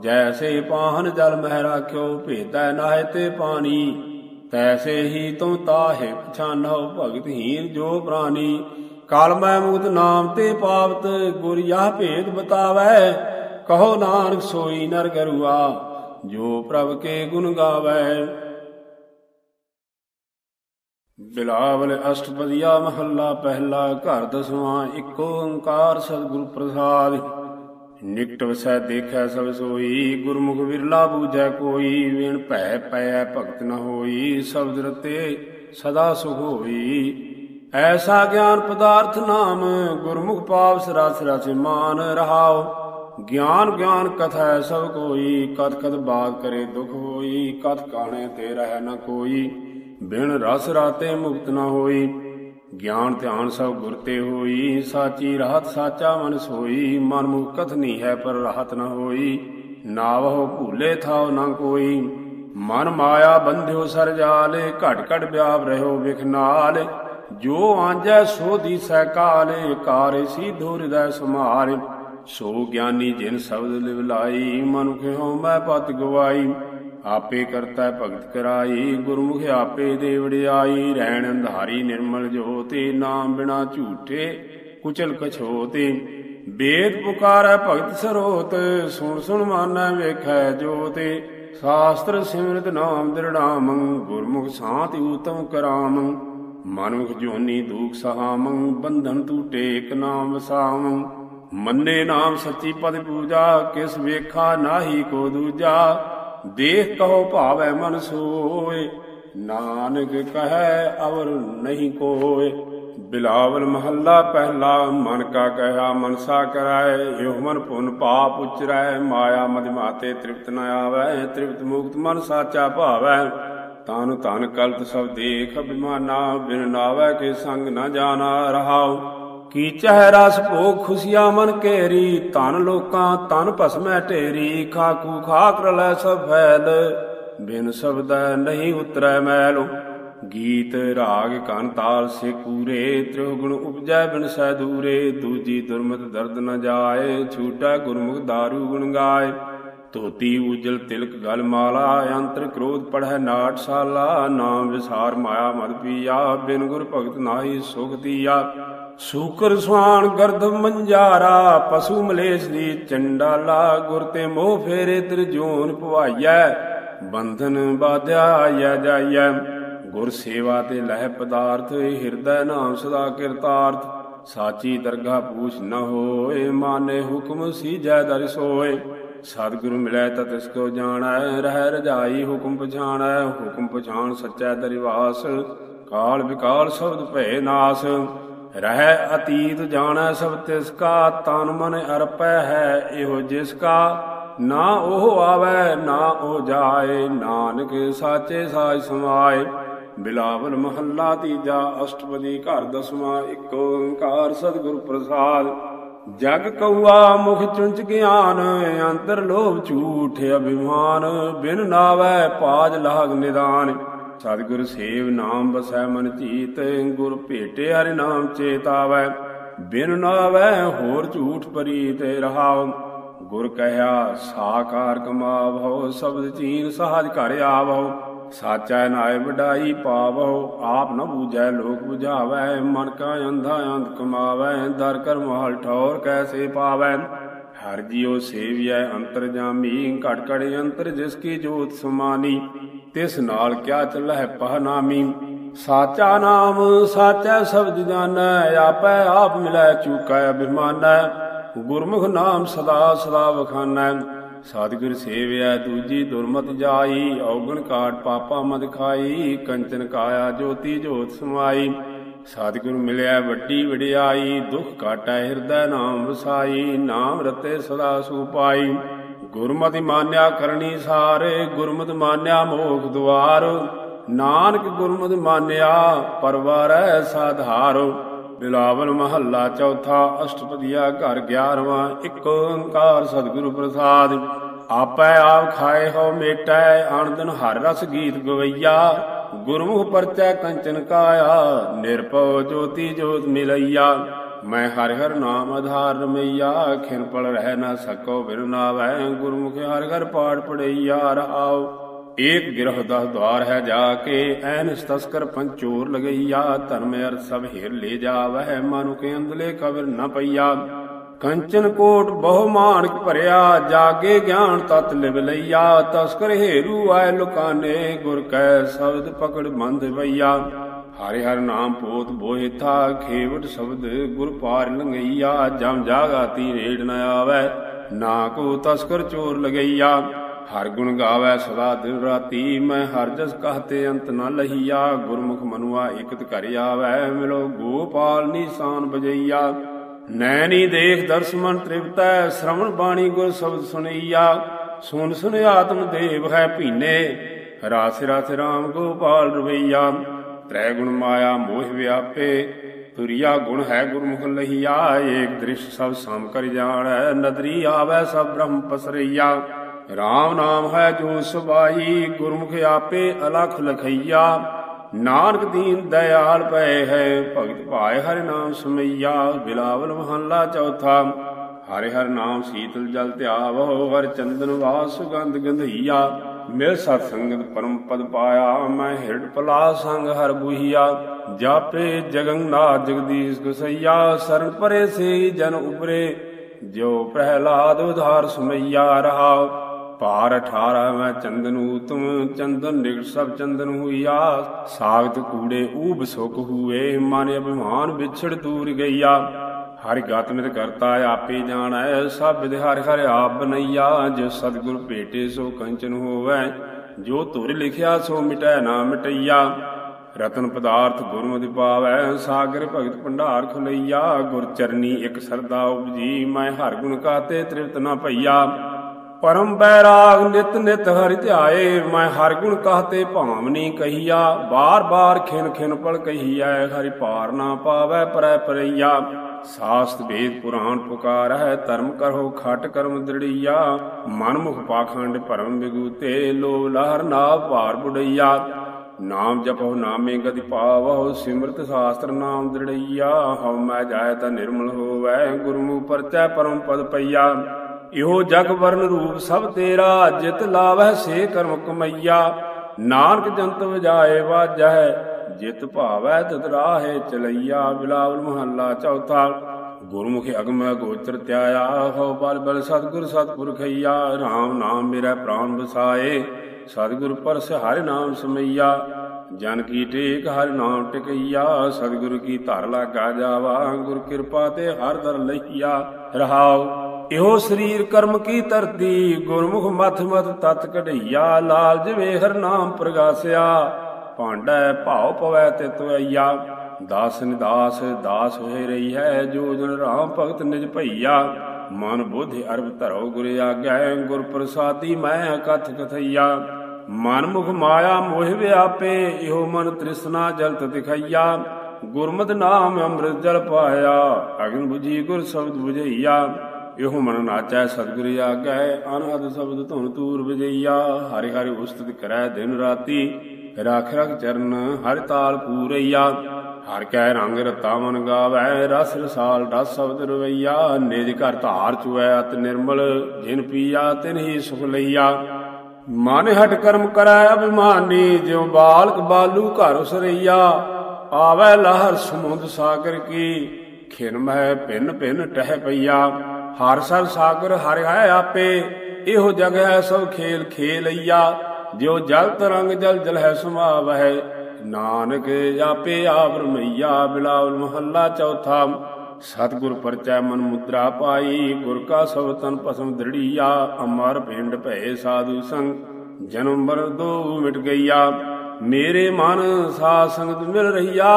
ਜੈਸੇ ਪਾਹਨ ਜਲ ਮਹਿ ਰਾਖਿਓ, ਭੇਦੈ ਨਾਹਿ ਤੇ ਪਾਣੀ। ਤੈਸੇ ਹੀ ਤੂੰ ਤਾਹੇ ਪਛਾਨੋ ਭਗਤ ਹੀਨ ਜੋ ਪ੍ਰਾਨੀ ਕਾਲ ਮੁਕਤ ਨਾਮ ਤੇ ਪਾਵਤ, ਗੁਰ ਯਾ ਭੇਦ ਬਤਾਵੈ, ਕਹੋ ਨਾਨਕ ਸੋਈ ਨਰ ਗਰੂਆ, ਜੋ ਪ੍ਰਭ ਕੇ ਗੁਣ ਗਾਵੈ। ਬਿਲਾਵਲ ਅਸ਼ਟਪਦੀਆ ਮਹੱਲਾ, ਪਹਿਲਾ ਘਰ ਦਸਵਾਂ, ਇੱਕ ਓੰਕਾਰ ਸਤਿਗੁਰ ਪ੍ਰਸਾਦ। ਨਿਕਟ ਵਸੈ ਦੇਖੈ ਸਭ ਸੋਈ, ਗੁਰਮੁਖ ਵਿਰਲਾ ਬੂਝੈ ਕੋਈ, ਵੇਣ ਭੈ ਪੈ ਭਗਤ ਨ ਹੋਈ, ਸਬਦ ਰਤੇ ਸਦਾ ਸੁਖ ਹੋਈ। ਐਸਾ ਗਿਆਨ ਪਦਾਰਥ ਨਾਮ ਗੁਰਮੁਖ ਪਾਵਸ ਰਸ ਰਸ ਮਾਨ ਰਹਾਉ ਗਿਆਨ ਗਿਆਨ ਕਥਾ ਸਭ ਕੋਈ ਕਤ ਕਤ ਬਾਤ ਕਰੇ ਦੁਖ ਹੋਈ ਕਤ ਕਾਣੇ ਤੇ ਰਹਿ ਨ ਕੋਈ। ਬਿਨ ਰਸ ਰਾਤੇ ਮੁਕਤ ਨ ਹੋਈ, ਗਿਆਨ ਧਿਆਨ ਸਭ ਗੁਰ ਤੇ ਹੋਈ। ਸਾਚੀ ਰਾਤ ਸਾਚਾ ਮਨ ਸੋਈ, ਮਨ ਮੁਖ ਕਥ ਨਹੀਂ ਹੈ ਪਰ ਰਾਹਤ ਨ ਹੋਈ। ਨਾਵਹੁ ਭੂਲੇ ਥਾਉ ਨ ਕੋਈ, ਮਨ ਮਾਇਆ ਬੰਧਿਓ ਸਰ ਜਾਲੇ, ਘਟ ਘਟ ਵਿਆਪ ਰਹਿਓ ਵਿਖ ਨਾਲ। ਜੋ ਆਂਜੈ ਸੋ ਦੀਸੈ ਕਾਲੇ ਕਾਰੇ ਸੀਧੋ ਹਿਰਦੈ ਸਮਾਰ ਸੋ ਗਿਆਨੀ ਜਿਨ ਸ਼ਬਦ ਲਿਵ ਲਾਈ ਮਨੁਖ ਹੋ ਮੈਂ ਪਤ ਗਵਾਈ। ਆਪੇ ਕਰਤਾ ਭਗਤ ਕਰਾਈ, ਗੁਰਮੁਖ ਆਪੇ ਦੇ ਵਡਿਆਈ ਰਹਿਣ ਅੰਧਾਰੀ ਨਿਰਮਲ ਜੋਤੇ, ਨਾਮ ਬਿਨਾ ਝੂਠੇ ਕੁਚਲ ਕਛੋਤੇ। ਬੇਦ ਪੁਕਾਰੈ ਭਗਤ ਸਰੋਤ, ਸੁਣ ਸੁਣ ਮਾਨੈ ਵੇਖੈ ਜੋਤੇ। ਸ਼ਾਸਤਰ ਸਿਮਰਤ ਨਾਮ ਦਿਰੜਾਮ, ਗੁਰਮੁਖ ਸਾਤ ਉਤਮ ਕਰਾਮ। ਮਨੁਖ ਜੋਨੀ ਦੂਖ ਸਹਾਮੰ, ਬੰਧਨ ਟੂਟੇ ਇਕ ਨਾਮ ਵਸਾਵੰ ਮੰਨੇ ਨਾਮ ਸੱਚੀ ਪਦ ਪੂਜਾ, ਕਿਸ ਵੇਖਾ ਨਾਹੀ ਕੋ ਦੂਜਾ। ਦੇਖ ਕਹੋ ਭਾਵੈ ਮਨ ਸੋਏ, ਨਾਨਕ ਕਹੈ ਅਵਰ ਨਹੀਂ ਕੋਏ। ਬਿਲਾਵਲ ਮਹੱਲਾ ਪਹਿਲਾ, ਮਨ ਕਾ ਕਹਿਆ ਮਨਸਾ ਕਰਾਏ। ਇਹੋ ਮਨ ਪੁਨ ਪਾਪ ਉਚਰੈ, ਮਾਇਆ ਮਦ ਮਾਤੇ ਤ੍ਰਿਪਤ ਨ ਆਵੈ। ਤ੍ਰਿਪਤ ਮੁਕਤ ਮਨ ਸਾਚਾ ਭਾਵੈ। ਤਨ ਧਨ ਕਲਤ ਸਭ ਦੇਖ ਅਭਿਮਾਨਾ, ਬਿਨ ਨਾਵੈ ਕੇ ਸੰਗ ਨਾ ਜਾਣਾ ਰਹਾਉ। ਕੀਚਹਿ ਰਸ ਭੋਗ ਖੁਸ਼ੀਆ ਮਨ ਕੇਰੀ, ਧਨ ਲੋਕਾਂ ਤਨ ਭਸਮੈ ਢੇਰੀ ਖਾਕੂ ਖਾਕ ਰਲੈ ਸਭ ਫੈਲ। ਬਿਨ ਸ਼ਬਦੈ ਨਹੀਂ ਉਤਰੈ ਮੈਲੋ, ਗੀਤ ਰਾਗ ਕਨ ਤਾਲ ਸੇ ਕੂਰੇ ਤ੍ਰਿਗੁਣ ਉਪਜੈ ਬਿਨ ਸੈ ਦੂਰੇ, ਦੂਜੀ ਦੁਰਮਤ ਦਰਦ ਨ ਜਾਏ, ਛੂਟੈ ਗੁਰਮੁਖ ਦਾਰੂ ਗੁਣ ਗਾਏ। ਧੋਤੀ ਉਜਲ ਤਿਲਕ ਗਲ ਮਾਲਾ, ਅੰਤਰ ਕ੍ਰੋਧ ਪੜੈ ਨਾਟਸ਼ਾਲਾ ਨਾਮ ਵਿਸਾਰ ਮਾਇਆ ਮਦ ਪੀਆ, ਬਿਨ ਗੁਰ ਭਗਤ ਨਾਹੀ ਸੁਖ ਦੀਆ ਸੂਕਰ ਸੁਆਣ ਗਰਧ ਮੰਜਾਰਾ, ਪਸ਼ੂ ਮਲੇਸ਼ ਦੀ ਚੰਡਾਲਾ, ਗੁਰ ਤੇ ਮੋਹ ਫੇਰੇ ਤ੍ਰਿਜੋਨ ਭਵਾਈਐ ਬੰਧਨ ਬਾਧਿਆ ਆਇਆ ਜਾਈਐ। ਗੁਰ ਸੇਵਾ ਤੇ ਲਹਿ ਪਦਾਰਥ, ਹਿਰਦੈ ਨਾਮ ਸਦਾ ਕਿਰਤਾਰਥ, ਸਾਚੀ ਦਰਗਾ ਪੂਛ ਨ ਹੋਏ, ਮਾਨੇ ਹੁਕਮ ਸੀਜੈ ਦਰ ਸੋਏ ਸਤਿਗੁਰੂ ਮਿਲੈ ਤਾ ਤਿਸ ਕੋ ਜਾਣੈ, ਰਹਿ ਰਜਾਈ ਹੁਕਮ ਪਛਾਣੈ, ਹੁਕਮ ਪਛਾਣ ਸੱਚੈ ਦਰਿਵਾਸ, ਕਾਲ ਵਿਕਾਲ ਸ਼ਬਦ ਭੈ ਨਾਸ। ਰਹਿ ਅਤੀਤ ਜਾਣੈ ਸਭ ਤਿਸ ਕਾ, ਤਨ ਮਨ ਅਰਪੈ ਹੈ ਇਹੋ ਜਿਸ ਕਾ। ਨਾ ਉਹ ਆਵੈ, ਨਾ ਉਹ ਜਾਏ, ਨਾਨਕ ਸਾਚੇ ਸਾਜ ਸਮਾਏ। ਬਿਲਾਵਲ ਮਹੱਲਾ ਤੀਜਾ, ਅਸ਼ਟਪਦੀ ਘਰ ਦਸਵਾਂ, ਇੱਕ ਓੰਕਾਰ ਸਤਿਗੁਰ ਪ੍ਰਸਾਦ। ਜਗ ਕਉਆ ਮੁਖ ਚੁੰਚ ਗਿਆਨ, ਅੰਤਰ ਲੋਭ ਝੂਠ ਅਭਿਮਾਨ, ਬਿਨ ਨਾਵੈ ਪਾਜ ਲਾਗ ਨਿਦਾਨ। ਸਤਿਗੁਰ ਸੇਵ ਨਾਮ ਬਸੈ ਮਨ ਚੀਤ, ਗੁਰ ਭੇਟੇ ਹਰਿ ਨਾਮ ਚੇਤਾਵੈ। ਬਿਨ ਨਾਵੈ ਹੋਰ ਝੂਠ ਪਰੀਤ ਰਹਾਉ। ਗੁਰ ਕਹਿਆ, ਸਾਕਾਰ ਕਮਾਵੋ ਸ਼ਬਦ ਚੀਨ ਸਹਜ ਘਰ ਆਵੋ ਸਾਚਾ ਨਾਇ ਵਡਾਈ ਪਾਵੋ ਆਪ ਨ ਬੂਝੈ ਲੋਕ 부ਝਾਵੈ ਮਨ ਕਾ ਅੰਧਾ ਅੰਧ ਕਮਾਵੈ, ਦਰ ਕਰ ਮਹਲ ਠੌਰ ਕੈਸੇ ਪਾਵੈ। ਹਰ ਜੀਉ ਸੇਵਿਐ ਅੰਤਰ ਜਾਮੀ ਘਟ ਘੜ ਅੰਤਰ ਜਿਸ ਕੀ ਜੋਤ ਸਮਾਨੀ, ਤਿਸ ਨਾਲ ਕਿਆ ਚੱਲਹਿ ਪਹਨਾਮੀ ਸਾਚਾ ਨਾਮ ਸਾਚਾ ਸ਼ਬਦ ਜਾਣੈ, ਆਪੈ ਆਪ ਮਿਲੈ ਚੁਕੈ ਅਭਿਮਾਨੈ, ਗੁਰਮੁਖ ਨਾਮ ਸਦਾ ਸਦਾ ਵਖਾਨੈ। ਸਤਿਗੁਰ ਸੇਵਿਆ ਦੂਜੀ ਦੁਰਮਤ ਜਾਈ, ਔਗਣ ਕਾਟ ਪਾਪਾ ਮਦ ਖਾਈ, ਕੰਚਨ ਕਾਇਆ ਜੋਤੀ ਜੋਤ ਸਮਾਈ। ਸਤਿਗੁਰ ਮਿਲਿਆ ਵੱਡੀ ਵਡਿਆਈ, ਦੁਖ ਕਾਟੈ ਹਿਰਦੈ ਨਾਮ ਵਸਾਈ, ਨਾਮ ਰਤੇ ਸਦਾ ਸੁਪਾਈ। ਗੁਰਮਤਿ ਮਾਨਿਆ ਕਰਨੀ ਸਾਰੇ, ਗੁਰਮਤਿ ਮਾਨਿਆ ਮੋਖ ਦੁਆਰ। ਨਾਨਕ ਗੁਰਮਤਿ ਮਾਨਿਆ, ਪਰਵਾਰੈ ਸਾਧਾਰੋ। ਬਿਲਾਵਲ ਮਹੱਲਾ ਚੌਥਾ ਅਸ਼ਟਪਦੀਆ ਘਰ 11ਵਾਂ ਇੱਕ ਓੰਕਾਰ ਸਤਿਗੁਰੂ ਪ੍ਰਸਾਦ। ਆਪੈ ਆਪ ਖਾਏ ਹੋ ਮੇਟੈ, ਆਨੰਦਨ ਹਰ ਰਸ ਗੀਤ ਗਵਈਆ। ਗੁਰਮੁਖ ਪਰਚੈ ਕੰਚਨ ਕਾਇਆ, ਨਿਰਭਉ ਜੋਤੀ ਜੋਤ ਮਿਲਈਆ। ਮੈਂ ਹਰਿ ਹਰ ਨਾਮ ਆਧਾਰ ਰਮਈਆ, ਖਿਨ ਪਲ ਰਹਿ ਨਾ ਸਕੋ ਬਿਨ ਨਾਵੈ। ਗੁਰਮੁਖ ਹਰਿ ਹਰਿ ਪਾੜ ਪੜਈਆ ਰਹਾਉ। ਏਕ ਗਿਰਹ ਦਸ ਦਵਾਰ ਹੈ ਜਾ ਕੇ ਐਨਸ ਤਸਕਰ ਪੰਚੋਰ ਲਗਈਆ, ਧਰਮ ਅਰ ਸਭ ਹਿਰ ਲੈ ਜਾਵਹਿ ਮਨੁ ਕੇ ਅੰਦਲੇ ਕਬਰ ਨ ਪਈਆ। ਕੰਚਨ ਕੋਟ ਬਹੁ ਮਾਨਕ ਭਰਿਆ, ਜਾਗੇ ਗਿਆਨ ਤਤ ਲਿਵ ਲਈਆ। ਤਸਕਰ ਹੇਰੂ ਆਏ ਲੁਕਾਨੇ, ਗੁਰ ਕੈ ਸ਼ਬਦ ਪਕੜ ਮੰਦ ਵਈਆ। ਹਰਿ ਹਰ ਨਾਮ ਪੋਤ ਬੋਹਿਥਾ ਖੇਵਟ ਸ਼ਬਦ ਗੁਰ ਪਾਰ ਲੰਗਈਆ ਜਮ ਜਾਗਾਤੀ ਰੇੜ ਨ ਆਵੈ ਨਾ ਕੋ ਤਸਕਰ ਚੋਰ ਲਗਈਆ। ਹਰ ਗੁਣ ਗਾਵੇ ਸਦਾ ਦਿਨ ਰਾਤੀ, ਮੈਂ ਹਰ ਜਸ ਕਹਤੇ ਅੰਤ ਨ ਲਹੀਆ। ਗੁਰਮੁਖ ਮਨੁਆ ਇਕਤ ਘਰ ਆਵੈ, ਮਿਲੋ ਗੋਪਾਲ ਨੀਸਾਨ ਬਜਈਆ। ਨੈਣੀ ਦੇਖ ਦਰਸ਼ਮਨ ਤ੍ਰਿਪਤੈ, ਸ਼ਰਵਣ ਬਾਣੀ ਗੁਰ ਸ਼ਬਦ ਸੁਣਈਆ। ਸੁਨ ਸੁਨ ਆਤਮ ਦੇਵ ਹੈ ਭੀਨੇ, ਰਾਸ ਰਾਸ ਰਾਮ ਗੋਪਾਲ ਰਵਈਆ। ਤ੍ਰੈ ਗੁਣ ਮਾਇਆ ਮੋਹ ਵਿਆਪੇ, ਤੁਰਿਆ ਗੁਣ ਹੈ ਗੁਰਮੁਖ ਲਹੀਆ। ਏਕ ਦ੍ਰਿਸ਼ ਸਭ ਸਮ ਕਰ ਜਾਣੈ, ਨਦਰੀ ਆਵੈ ਸਭ ਬ੍ਰਹਮ ਪਸਰਈਆ। RAM ਨਾਮ ਹੈ ਜੋ ਸੁਭਾਈ, ਗੁਰਮੁਖ ਆਪੇ ਅਲਖ ਲਖਈਆ। ਨਾਨਕ ਦੀਨ ਦਇਆਲ ਪਏ ਹੈ, ਭਗਤ ਭਾਏ ਹਰਿ ਨਾਮ ਸਮਈਆ। ਬਿਲਾਵਲ ਮਹੱਲਾ ਚੌਥਾ, ਹਰਿ ਹਰਿ ਨਾਮ ਸੀਤਲ ਜਲ ਧਿਆਵੋ, ਹਰਿ ਚੰਦਨ ਵਾਸ ਸੁਗੰਧ ਗੰਧਈਆ। ਮਿਲ ਸਤ ਸੰਗਤ ਪਰਮ ਪਦ ਪਾਇਆ, ਮੈਂ ਹਿਰਡ ਪਲਾ ਸੰਗ ਹਰ ਬੁਹੀਆ। ਜਾਪੇ ਜਗੰਨਾਥ ਜਗਦੀਸ਼ ਗੁਸਈਆ, ਸਰਨ ਪਰੇ ਸੇ ਜਨ ਉਪਰੇ। ਜੋ ਪ੍ਰਹਿਲਾਦ ਉਧਾਰ ਸੁਮਈਆ ਰਹਾ ਭਾਰ 18 ਮੈਂ ਚੰਦਨ ਊਤਮ ਚੰਦਨ ਨਿਗਟ ਸਭ ਚੰਦਨ ਹੋਈਆ। ਸਾਗਤ ਕੂੜੇ ਊਬ ਸੁਖ ਹੂਏ, ਮਨ ਅਭਿਮਾਨ ਵਿਛੜ ਦੂਰ ਗਈਆ। ਹਰਿ ਗਤ ਕਰਤਾ ਆਪੇ ਜਾਣੈ, ਸਭ ਵਿਦ ਹਰਿ ਹਰਿ ਆਪ ਬਨਈਆ। ਜੋ ਸਤਿਗੁਰ ਭੇਟੇ ਸੋ ਕੰਚਨ ਹੋਵੈ, ਜੋ ਧੁਰ ਲਿਖਿਆ ਸੋ ਮਿਟੈ ਨਾ ਮਿਟਈਆ। ਰਤਨ ਪਦਾਰਥ ਗੁਰਮਤਿ ਪਾਵੈ, ਸਾਗਰ ਭਗਤ ਭੰਡਾਰ ਖੁਲਈਆ। ਗੁਰ ਚਰਨੀ ਇਕ ਸਰਦਾ ਉਪਜੀ, ਮੈਂ ਹਰ ਗੁਣ ਕਾਤੇ ਤ੍ਰਿਪਤ ਨਾ ਪਈਆ। ਪਰਮ ਬੈਰਾਗ ਨਿਤ ਨਿਤ ਹਰਿ ਧਿਆਏ, ਮੈਂ ਹਰ ਗੁਣ ਕਹਤੇ ਭਾਵਨੀ ਕਹੀਆ ਬਾਰ ਬਾਰ ਖਿਨ ਖਿਨ ਪਲ ਕਹੀਐ, ਹਰਿ ਪਾਰ ਨਾ ਪਾਵੈ ਪਰੈ ਪਰਈਆ। ਸਾਸਤ ਵੇਦ ਪੁਰਾਣ ਪੁਕਾਰ ਹੈ ਧਰਮ ਕਰੋ ਖਟ ਕਰਮ ਦ੍ਰਿੜੀਆ। ਮਨ ਮੁਖ ਪਾਖੰਡ ਭਰਮ ਵਿਗੂਤੇ, ਲੋਭ ਲਹਰ ਨਾ ਭਾਰ ਬੁੜਈਆ। ਨਾਮ ਜਪਹੁ ਨਾਮੇ ਗਤਿ ਪਾਵਹੁ, ਸਿਮਰਤ ਸ਼ਾਸਤਰ ਨਾਮ ਦ੍ਰਿੜਈਆ। ਹਉ ਮੈਂ ਜਾਏ ਤਾਂ ਨਿਰਮਲ ਹੋਵੈ, ਗੁਰਮੁਖ ਪਰਚੈ ਪਰਮ ਪਦ ਪਈਆ। ਇਹੋ ਜਗ ਵਰਨ ਰੂਪ ਸਭ ਤੇਰਾ, ਜਿਤ ਲਾਵਹਿ ਸੇ ਕਰਮ ਕਮਈਆ। ਨਾਨਕ ਜੰਤ ਵਜਾਏ ਵਾਜੈ ਜਿਤ ਭਾਵੈ ਤਿਤ ਰਾਹੇ ਚਲਈਆ। ਬਿਲਾਵਲ ਮਹੱਲਾ ਚੌਥਾ, ਗੁਰਮੁਖੀ ਅਗਮ ਗੋਚਰ ਧਿਆਇਆ ਹੋ ਬਲ ਬਲ ਸਤਿਗੁਰ ਸਤਿਪੁਰਖਈਆ RAM ਨਾਮ ਮੇਰਾ ਪ੍ਰਾਨ ਵਸਾਏ, ਸਤਿਗੁਰ ਪਰਸ ਹਰਿ ਨਾਮ ਸਮਈਆ। ਜਨ ਕੀ ਟੇਕ ਹਰਿ ਨਾਮ ਟਿਕਈਆ, ਸਤਿਗੁਰ ਕੀ ਧਰ ਲਾਗਾ ਜਾਵਾ। ਗੁਰ ਕਿਰਪਾ ਤੇ ਹਰ ਦਰ ਲਈਆ। ਰਹਾਉ ਇਹੋ ਸਰੀਰ ਕਰਮ ਕੀ ਧਰਤੀ, ਗੁਰਮੁਖ ਮਥ ਮਤ ਤਤ ਕਢਈਆ ਲਾਲ ਜਿਵੇ ਹਰ ਨਾਮ ਪ੍ਰਗਾਸਿਆ, ਭਾਂਡੈ ਭਾਉ ਪਵੈ ਤੇ ਤੁਈਆ ਦਾਸ ਨਿਦਾਸ, ਦਾਸ ਹੋਏ ਰਹੀ ਹੈ, ਜੋ ਜਨ ਰਾਮ ਭਗਤ ਨਿਜ ਭਈਆ, ਮਨ ਬੁੱਧਿ ਅਰਬ ਧਰੋ ਗੁਰ ਆਗੈ ਗੁਰ ਪ੍ਰਸਾਦੀ ਮੈਂ ਅਕਥ ਕਥਈਆ, ਮਨ ਮੁਖ ਮਾਇਆ ਮੋਹਿ ਵਿਆਪੇ ਇਹੋ ਮਨ ਤ੍ਰਿਸ਼ਨਾ ਜਲਤ ਦਿਖਈਆ, ਗੁਰਮਤਿ ਨਾਮ ਅੰਮ੍ਰਿਤ ਜਲ ਪਾਇਆ, ਅਗਨ 부ਜੀ ਗੁਰ ਸ਼ਬਦ 부ਝਈਆ ਇਹੋ ਮਨ ਨਾਚੈ ਸਤਿਗੁਰ ਆਗੈ ਅਨਹਦ ਸ਼ਬਦ ਧੁਨ ਤੂਰ ਵਜਈਆ, ਹਰਿ ਹਰਿ ਉਸਤਤ ਕਰੈ ਦਿਨ ਰਾਤੀ, ਰਾਖ ਰਖ ਚਰਨ ਹਰਿ ਤਾਲ ਪੂਰਈਆ, ਹਰ ਕੈ ਰੰਗ ਰਤਾ ਮਨ ਗਾਵੈ ਰਸ ਰਸਾਲ ਰਸ ਸ਼ਬਦ ਰਵਈਆ, ਨਿਜ ਘਰ ਧਾਰ ਚੁਐ ਅਤ ਨਿਰਮਲ, ਜਿਨ ਪੀਆ ਤਿਨ ਹੀ ਸੁਖ ਲਈਆ। ਮਨ ਹਟ ਕਰਮ ਕਰੈ ਅਭਿਮਾਨੀ, ਜਿਉ ਬਾਲਕ ਬਾਲੂ ਘਰ ਉਸਰਈਆ, ਆਵੈ ਲਹਰ ਸਮੁੰਦ ਸਾਗਰ ਕੀ, ਖਿਨ ਮਹਿ ਭਿੰਨ ਭਿੰਨ ਟਹਿ ਪਈਆ। ਹਰ ਸਰ ਸਾਗਰ ਹਰਿ ਆਪੇ, ਇਹੋ ਜਗ ਹੈ ਸਭ ਖੇਲ ਖੇਲਈਆ, ਜਿਉ ਜਲ ਤਰੰਗ ਜਲ ਜਲ ਹੈ ਸਮਾਵਹਿ। ਨਾਨਕ ਆਪੇ ਆਪ ਰਮਈਆ, ਬਿਲਾਵਲ ਮਹੱਲਾ ਚੌਥਾ, ਸਤਿਗੁਰ ਪਰਚੈ ਮਨ ਮੁਦਰਾ ਪਾਈ, ਗੁਰ ਕਾ ਸਭ ਤਨ ਭਸਮ ਦ੍ਰਿੜੀਆ, ਅਮਰ ਪਿੰਡ ਭਏ ਸਾਧੂ ਸੰਗ, ਜਨਮ ਮਰ ਦੋ ਮਿਟ ਗਈਆ। ਮੇਰੇ ਮਨ ਸਾ ਸੰਗਤ ਮਿਲ ਰਹੀਆ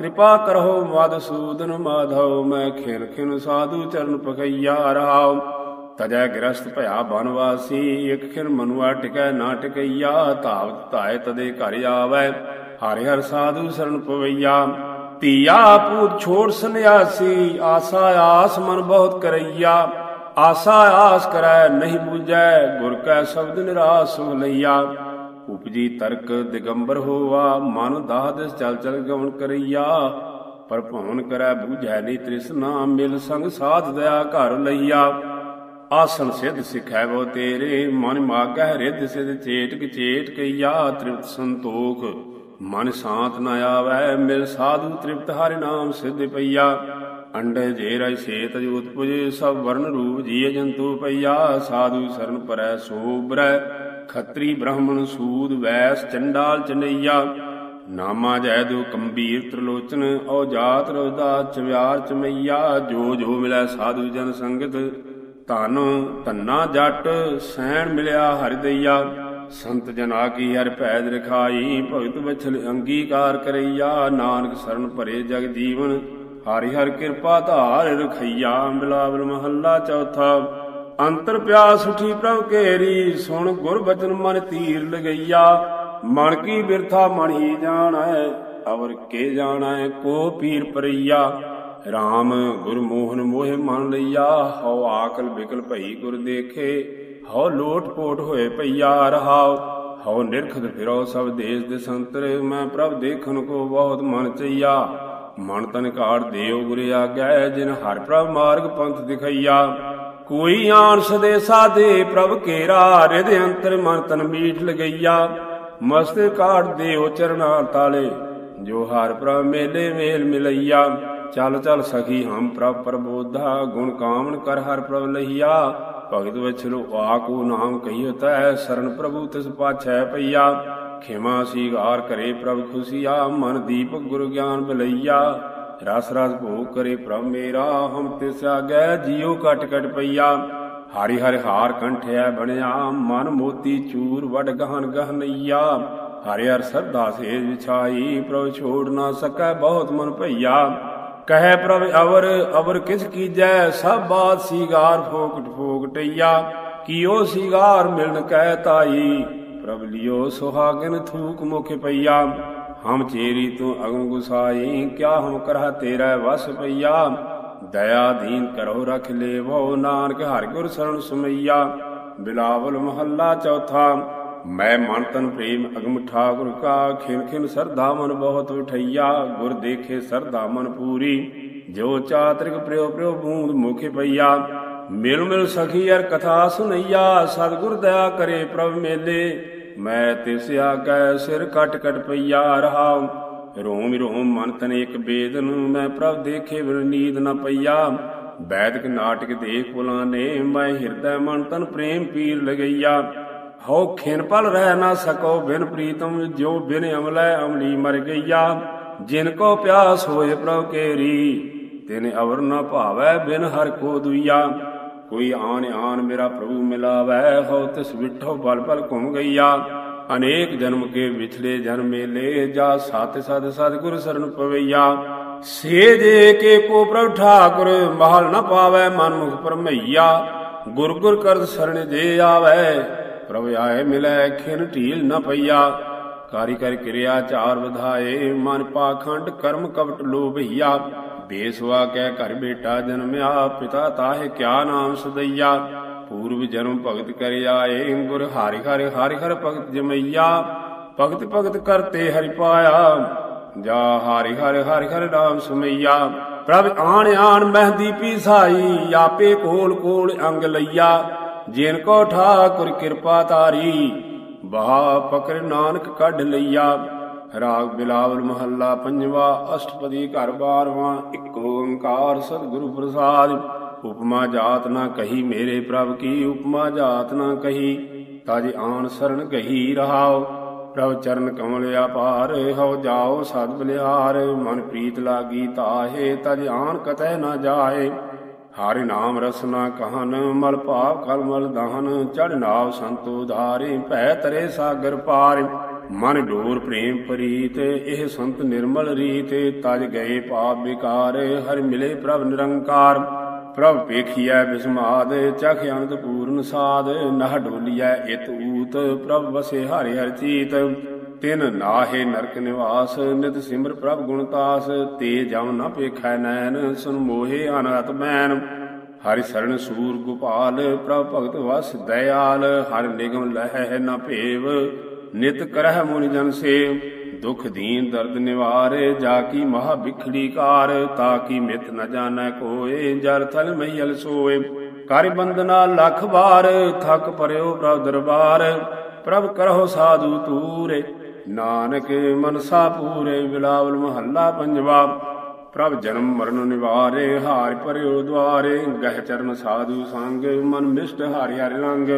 ਕਿਰਪਾ ਕਰੋ ਮਦਸੂਦਨ ਮਾਧਵ, ਮੈਂ ਖਿਨ ਖਿਨ ਸਾਧੂ ਚਰਨ ਪਖਈਆ ਰਹਾਉ। ਤਜੈ ਗ੍ਰਸਤ ਭਇਆ ਬਨਵਾਸੀ, ਇਕ ਖਿਨ ਮਨੁਆ ਟਿਕੈ ਨਾ ਟਿਕਈਆ ਧਾਵਤ ਧਾਇ ਤਦੇ ਘਰ ਆਵੈ, ਹਰਿ ਹਰ ਸਾਧੂ ਸਰਣ ਪਵਈਆ। ਧੀਆ ਪੂਤ ਛੋੜ ਸੰਿਆਸੀ ਆਸਾ ਆਸ ਮਨ ਬਹੁਤ ਕਰਈਆ। ਆਸਾ ਆਸ ਕਰੈ ਨਹੀਂ ਬੂਝੈ, ਗੁਰ ਕੈ ਸ਼ਬਦ ਨਿਰਾਸ ਸੁਖ ਲਈਆ ਉਪਜੀ ਤਰਕ ਦਿਗੰਬਰ ਹੋਵਾ ਮਨ ਦਾਹ ਚਲ ਚਲ ਗਵਨ ਕਰਈਆ। ਪਰ ਭਵਨ ਕਰੈ ਬੂਝੈ ਨੀ ਤ੍ਰਿਸ਼ਨਾ ਮਿਲ ਸੰਗ ਸਾਧ ਦਇਆ ਘਰ ਲਈਆ। ਆਸਨ ਸਿਧ ਸਿਖੈ ਬੋ ਤੇਰੇ, ਮਨ ਮਾਗੈ ਰਿਧ ਸਿਧ ਚੇਟਕ ਚੇਟ ਕਈਆ। ਤ੍ਰਿਪਤ ਸੰਤੋਖ, ਮਨ ਸ਼ਾਂਤ ਨ ਆਵੈ, ਮਿਲ ਸਾਧੂ ਤ੍ਰਿਪਤ ਹਰਿ ਨਾਮ ਸਿਧ ਪਈਆ। ਅੰਡੇ ਜੇ ਰੈ ਸੇਤ ਜੋਤ ਪੁਜੇ ਸਭ ਵਰਨ ਰੂਪ ਜੀਅ ਜੰਤੂ ਪਈਆ। ਸਾਧੂ ਸਰਨ ਪਰੈ ਸੋਬਰੈ ਖੱਤਰੀ ਬ੍ਰਾਹਮਣ ਸੂਦ ਵੈਸ ਚੰਡਾਲ ਚਨਈਆ। ਨਾਮਾ ਜੈ ਦੋ ਕੰਬੀਰ ਤ੍ਰਿਲੋਚਨ ਔ ਜਾਤ ਰੋਦਾ ਚਵਿਆਰ ਚਮਈਆ। ਜੋ ਜੋ ਮਿਲੈ ਸਾਧੂ ਜਨ ਸੰਗਤ, ਧਨ, ਧੰਨਾ ਜੱਟ, ਸੈਣ ਮਿਲਿਆ ਹਰਿ ਦਈਆ। ਸੰਤ ਜਨਾ ਕੀ ਹਰ ਭੈਜ ਰਖਾਈ, ਭਗਤ ਵਛਲ ਅੰਗੀਕਾਰ ਕਰਈਆ। ਨਾਨਕ ਸਰਨ ਭਰੇ ਜਗ ਜੀਵਨ, ਹਰਿ ਹਰ ਕਿਰਪਾ ਧਾਰ ਰਖਈਆ। ਬਿਲਾਵਲ ਮਹੱਲਾ ਚੌਥਾ ਅੰਤਰ ਪਿਆਸ ਉਠੀ ਪ੍ਰਭ ਕੇਰੀ ਸੁਣ ਗੁਰ ਬਚਨ ਮਨ ਤੀਰ ਲਗਈਆ। ਮਨ ਕੀ ਬਿਰਥਾ ਮਨ ਹੀ ਜਾਣੈ, ਅਵਰ ਕੇ ਜਾਣੈ, ਕੋ ਪੀਰ ਪਰਈਆ। RAM ਗੁਰ ਮੋਹਨ ਮੋਹਿ ਮਨ ਲਈਆ, ਹਉ ਆਕਲ ਬਿਕਲ ਭਈ ਗੁਰ ਦੇਖੇ। ਹਉ ਲੋਟ ਪੋਟ ਹੋਏ ਪਈਆ ਰਹਾਉ, ਹਉ ਨਿਰਖਤ ਫਿਰੋ ਸਭ ਦੇਸ ਦੇ ਸੰਤਰ। ਮੈਂ ਪ੍ਰਭ ਦੇਖਣ ਕੋ ਬਹੁਤ ਮਨ ਚਈਆ। ਮਨ ਤਨ ਕਾੜ ਦੇਉ ਗੁਰ ਆਗੈ ਜਿਨ ਹਰ ਪ੍ਰਭ ਮਾਰਗ ਪੰਥ ਦਿਖਈਆ। ਕੋਈ ਆਣ ਸਦੇਸਾ ਦੇ ਪ੍ਰਭ ਕੇਰਾ ਰਿਦ ਅੰਤਰ ਮਨ ਤਨ ਮੀਠ ਲਗਈਆ। ਮਸਤ ਕਾੜ ਦੇ ਚਰਣਾ ਤਾਲੇ, ਜੋ ਹਰ ਪ੍ਰਭ ਮੇਲੇ ਮੇਲ ਮਿਲਈਆ। ਚਲ ਚਲ ਸਖੀ ਹਮ ਪ੍ਰਭ ਪ੍ਰਬੋਧਾ, ਗੁਣ ਕਾਮਨ ਕਰ ਹਰ ਪ੍ਰਭ ਲਹੀਆ ਭਗਤ ਵਛਲੋ ਆਕੂ ਨਾਮ ਕਹੀਓ ਤੈ, ਸਰਨ ਪ੍ਰਭੂ ਤਿਸ ਪਾਛੈ ਪਈਆ। ਖਿਮਾ ਸੀਗਾਰ ਕਰੇ ਪ੍ਰਭ ਖੁਸ਼ੀਆ, ਮਨ ਦੀਪਕ ਗੁਰ ਗਿਆਨ ਬਲਈਆ। ਰਸ ਰਸ ਭੋਗ ਕਰੇ ਪ੍ਰਭ ਮੇਰਾ, ਹਮ ਤਿਸ ਆਗੈ ਜੀਉ ਕਟ ਕਟ ਪਈਆ। ਹਰੀ ਹਰਿ ਹਾਰ ਕੰਠਿਆ ਬਣਿਆ, ਮਨ ਮੋਤੀ ਚੂਰ ਵਡ ਗਹਨ ਗਹਨਈਆ। ਹਰਿ ਹਰ ਸਰਦਾ ਸੇਜ ਵਿਛਾਈ ਪ੍ਰਭ ਛੋੜ ਨਾ ਸਕੈ ਬਹੁਤ ਮਨ ਭਈਆ। ਕਹੈ ਪ੍ਰਭ ਅਵਰ ਅਵਰ ਕਿਸ ਕੀਜੈ, ਸਭ ਬਾਤ ਸੀਗਾਰ ਫੋਕਟ ਫੋਕਟਈਆ। ਕੀਓ ਸੀਗਾਰ ਮਿਲਨ ਕਹਿ ਤਾਈ, ਪ੍ਰਭ ਲਿਓ ਸੁਹਾਗਨ ਥੂਕ ਮੁਖ ਪਈਆ। ਹਮ ਚੇਰੀ ਤੂੰ ਅਗਮ ਗੁਸਾਈ, ਕਿਆ ਹਮ ਕਰਹ ਤੇਰਾ ਵਸ ਪਈਆ? ਦਇਆ ਦੀਨ ਕਰੋ ਰਖ ਲੇਵੋ, ਨਾਨਕ ਹਰਿ ਗੁਰ ਸਰਣ ਸੁਮਈਆ। ਬਿਲਾਵਲ ਮਹੱਲਾ ਚੌਥਾ, ਮੈਂ ਮਨ ਤਨ ਪ੍ਰੇਮ ਅਗਮ ਠਾਕੁਰ ਕਾ, ਖਿਨ ਖਿਨ ਸਰਦਾ ਮਨ ਬਹੁਤ ਉਠਈਆ। ਗੁਰ ਦੇਖੇ ਸਰਦਾ ਮਨ ਪੂਰੀ, ਜੋ ਚਾਤ੍ਰਿਕ ਪ੍ਰਿਓ ਪ੍ਰਿਓ ਬੂੰਦ ਮੁਖੇ ਪਈਆ। ਮਿਲ ਮਿਲ ਸਖੀ ਅਰ ਕਥਾ ਸੁਨਈਆ, ਸਤਿਗੁਰ ਦਇਆ ਕਰੇ ਪ੍ਰਭ ਮੇਲੇ। ਮੈਂ ਤਿਸ ਆਗੈ ਸਿਰ ਕਟ ਕਟ ਪਈਆ ਰਹਾਉ। ਰੋਮ ਰੋਮ ਮਨ ਤਨ ਇੱਕ ਮੈਂ ਪ੍ਰਭ ਦੇਖੇ ਬਿਨ ਨੀਂਦ ਨ ਪਈਆ। ਬੈਦਕ ਨਾਟਕ ਦੇਖ ਪੁਲਾਨੇ ਮੈਂ ਹਿਰਦੈ ਮਨ ਤਨ ਪ੍ਰੇਮ ਪੀਰ ਲਗਈਆ। ਹਉ ਖਿਨ ਪਲ ਰਹਿ ਨਾ ਸਕੋ ਬਿਨ ਪ੍ਰੀਤਮ, ਜੋ ਬਿਨ ਅਮਲੈ ਅਮਲੀ ਮਰ ਗਈਆ। ਜਿਨ ਕੋ ਪਿਆਸ ਹੋਏ ਪ੍ਰਭ ਕੇਰੀ, ਤਿਨ ਅਵਰ ਨ ਭਾਵੈ ਬਿਨ ਹਰ ਕੋ ਦੁਈਆ। ਕੋਈ ਆਨ ਆਨ ਮੇਰਾ ਪ੍ਰਭੂ ਮਿਲਾਵੈ ਹੋ ਤਿਸ ਵਿਠੋ ਬਲ ਬਲ ਘੁਮ ਗਈਆ। ਅਨੇਕ ਜਨਮ ਕੇ ਵਿਛੜੇ ਜਨ ਮੇਲੇ, ਜਾ ਸਤ ਸਦ ਸਦ ਸਰਨ ਪਵਈਆ। ਸੇ ਜੇ ਕੇ ਕੋ ਪ੍ਰਭ ਠਾਕੁਰ, ਮਹਲ ਨ ਪਾਵੈ ਮਨ ਮੁਖ ਪਰਮਈਆ। ਗੁਰ ਗੁਰ ਕਰਤ ਸਰਣ ਜੇ ਆਵੈ, ਪ੍ਰਭ ਆਏ ਮਿਲੈ ਖਿਨ ਢੀਲ ਨ ਪਈਆ। ਕਾਰੀ ਕਰ ਕਿਰਿਆ ਚਾਰ ਵਿਧਾਏ, ਮਨ ਪਾਖੰਡ ਕਰਮ ਕਵਟ ਲੋਭਈਆ। ਬੇਸਵਾ ਕਹਿ ਘਰ ਬੇਟਾ ਜਨਮਿਆ ਪਿਤਾ ਤਾਹੇ ਕਿਆ ਨਾਮ ਸਦਈਆ। ਪੂਰਵ ਜਨਮ ਭਗਤ ਕਰ ਆਏ ਗੁਰ ਹਰਿ ਹਰਿ ਹਰਿ ਹਰਿ ਭਗਤ ਜਮਈਆ। ਭਗਤ ਭਗਤ ਕਰਤੇ ਹਰਿ ਪਾਇਆ, ਜਾ ਹਰਿ ਹਰਿ ਹਰਿ ਹਰਿ ਨਾਮ ਸੁਮਈਆ। ਪ੍ਰਭ ਆਣ ਆਣ ਮਹਿੰਦੀ ਪੀਸਾਈ, ਆਪੇ ਕੋਲ ਕੋਲ ਅੰਗ ਲਈਆ। ਜਿਨ ਕੋ ਠਾਕੁਰ ਕਿਰਪਾ ਤਾਰੀ, ਬਹਾ ਪਕਰ ਨਾਨਕ ਕੱਢ ਲਈਆ। ਰਾਗ ਬਿਲਾਵਲ ਮਹੱਲਾ ਪੰਜਵਾ, ਅਸ਼ਟਪਦੀ ਘਰ ਬਾਰਵਾਂ, ਇੱਕ ਓੰਕਾਰ ਸਤਿਗੁਰੂ ਪ੍ਰਸਾਦ। ਉਪਮਾ ਜਾਤ ਨਾ ਕਹੀ ਮੇਰੇ ਪ੍ਰਭ ਕੀ, ਉਪਮਾ ਜਾਤ ਨਾ ਕਹੀ, ਤਜ ਆਣ ਸਰਣ ਗਹੀ ਰਹਾਉ। ਪ੍ਰਭ ਚਰਨ ਕਮਲ ਆਪਾਰ ਹਉ ਜਾਓ ਸਦ ਬਲਿਹਾਰ ਮਨ ਪ੍ਰੀਤ ਲਾਗੀ ਤਾਹੇ, ਤਜ ਆਣ ਕਤੈ ਨਾ ਜਾਏ ਹਰਿ ਨਾਮ ਰਸਨਾ ਕਹਨ, ਮਲ ਭਾਵ ਕਲ ਮਲ ਦਹਨ। ਚੜ ਨਾਵ ਸੰਤੋ ਧਾਰੇ, ਭੈ ਤਰੇ ਸਾਗਰ ਪਾਰ। ਮਨ ਡੋਰ ਪ੍ਰੇਮ ਪ੍ਰੀਤ, ਇਹ ਸੰਤ ਨਿਰਮਲ ਰੀਤ, ਤਜ ਗਏ ਪਾਪ ਵਿਕਾਰ, ਹਰਿ ਮਿਲੇ ਪ੍ਰਭ ਨਿਰੰਕਾਰ। ਪ੍ਰਭ ਪੇਖੀਐ ਬਿਸਮਾਦ, ਚਖ ਅਨੰਦ ਪੂਰਨ ਸਾਦ, ਨਹ ਡੋਲੀਐ ਇਤ ਊਤ, ਪ੍ਰਭ ਵਸੇ ਹਰਿ ਹਰਿ ਚੀਤ। ਤਿਨ ਨਾਹੇ ਨਰਕ ਨਿਵਾਸ, ਨਿਤ ਸਿਮਰ ਪ੍ਰਭ ਗੁਣਤਾਸ ਤੇ ਜਮ ਨ ਪੇਖੈ ਨੈਣ, ਸੁਨ ਮੋਹੇ ਅਨਹਤ ਮੈਨ ਹਰਿ ਸਰਣ ਸੂਰ ਗੋਪਾਲ, ਪ੍ਰਭ ਭਗਤ ਵਸ ਦਇਆਲ, ਹਰਿ ਨਿਗਮ ਲਹਿ ਨ ਭੇਵ। ਨਿਤ ਕਰਹਿ ਮੁਨਿ ਜਨ ਸੇ। ਦੁਖ ਦੀਨ ਦਰਦ ਨਿਵਾਰੇ, ਜਾ ਕੀ ਮਹਾ ਵਿਖੜੀ ਕਾਰ, ਤਾ ਕੀ ਮਿਤ ਨ ਜਾਣੈ ਕੋਏ, ਜਰ ਥਲ ਮਈਲ ਸੋਏ। ਕਰ ਬੰਦਨਾ ਲਖ ਬਾਰ ਥਕ ਪਰਿਓ ਪ੍ਰਭ ਦਰਬਾਰ। ਪ੍ਰਭ ਕਰਹੁ ਸਾਧੂ ਤੂਰੇ ਨਾਨਕ ਮਨਸਾ ਪੂਰੇ, ਬਿਲਾਵਲ ਮਹੱਲਾ ਪੰਜਵਾ। ਪ੍ਰਭ ਜਨਮ ਮਰਨ ਨਿਵਾਰੇ, ਹਾਰ ਪਰਿਓ ਦੁਆਰੇ। ਗਹਿ ਚਰਨ ਸਾਧੂ ਸੰਗ, ਮਨ ਮਿਸ਼ਟ ਹਾਰਿ ਹਰਿ ਰੰਗ।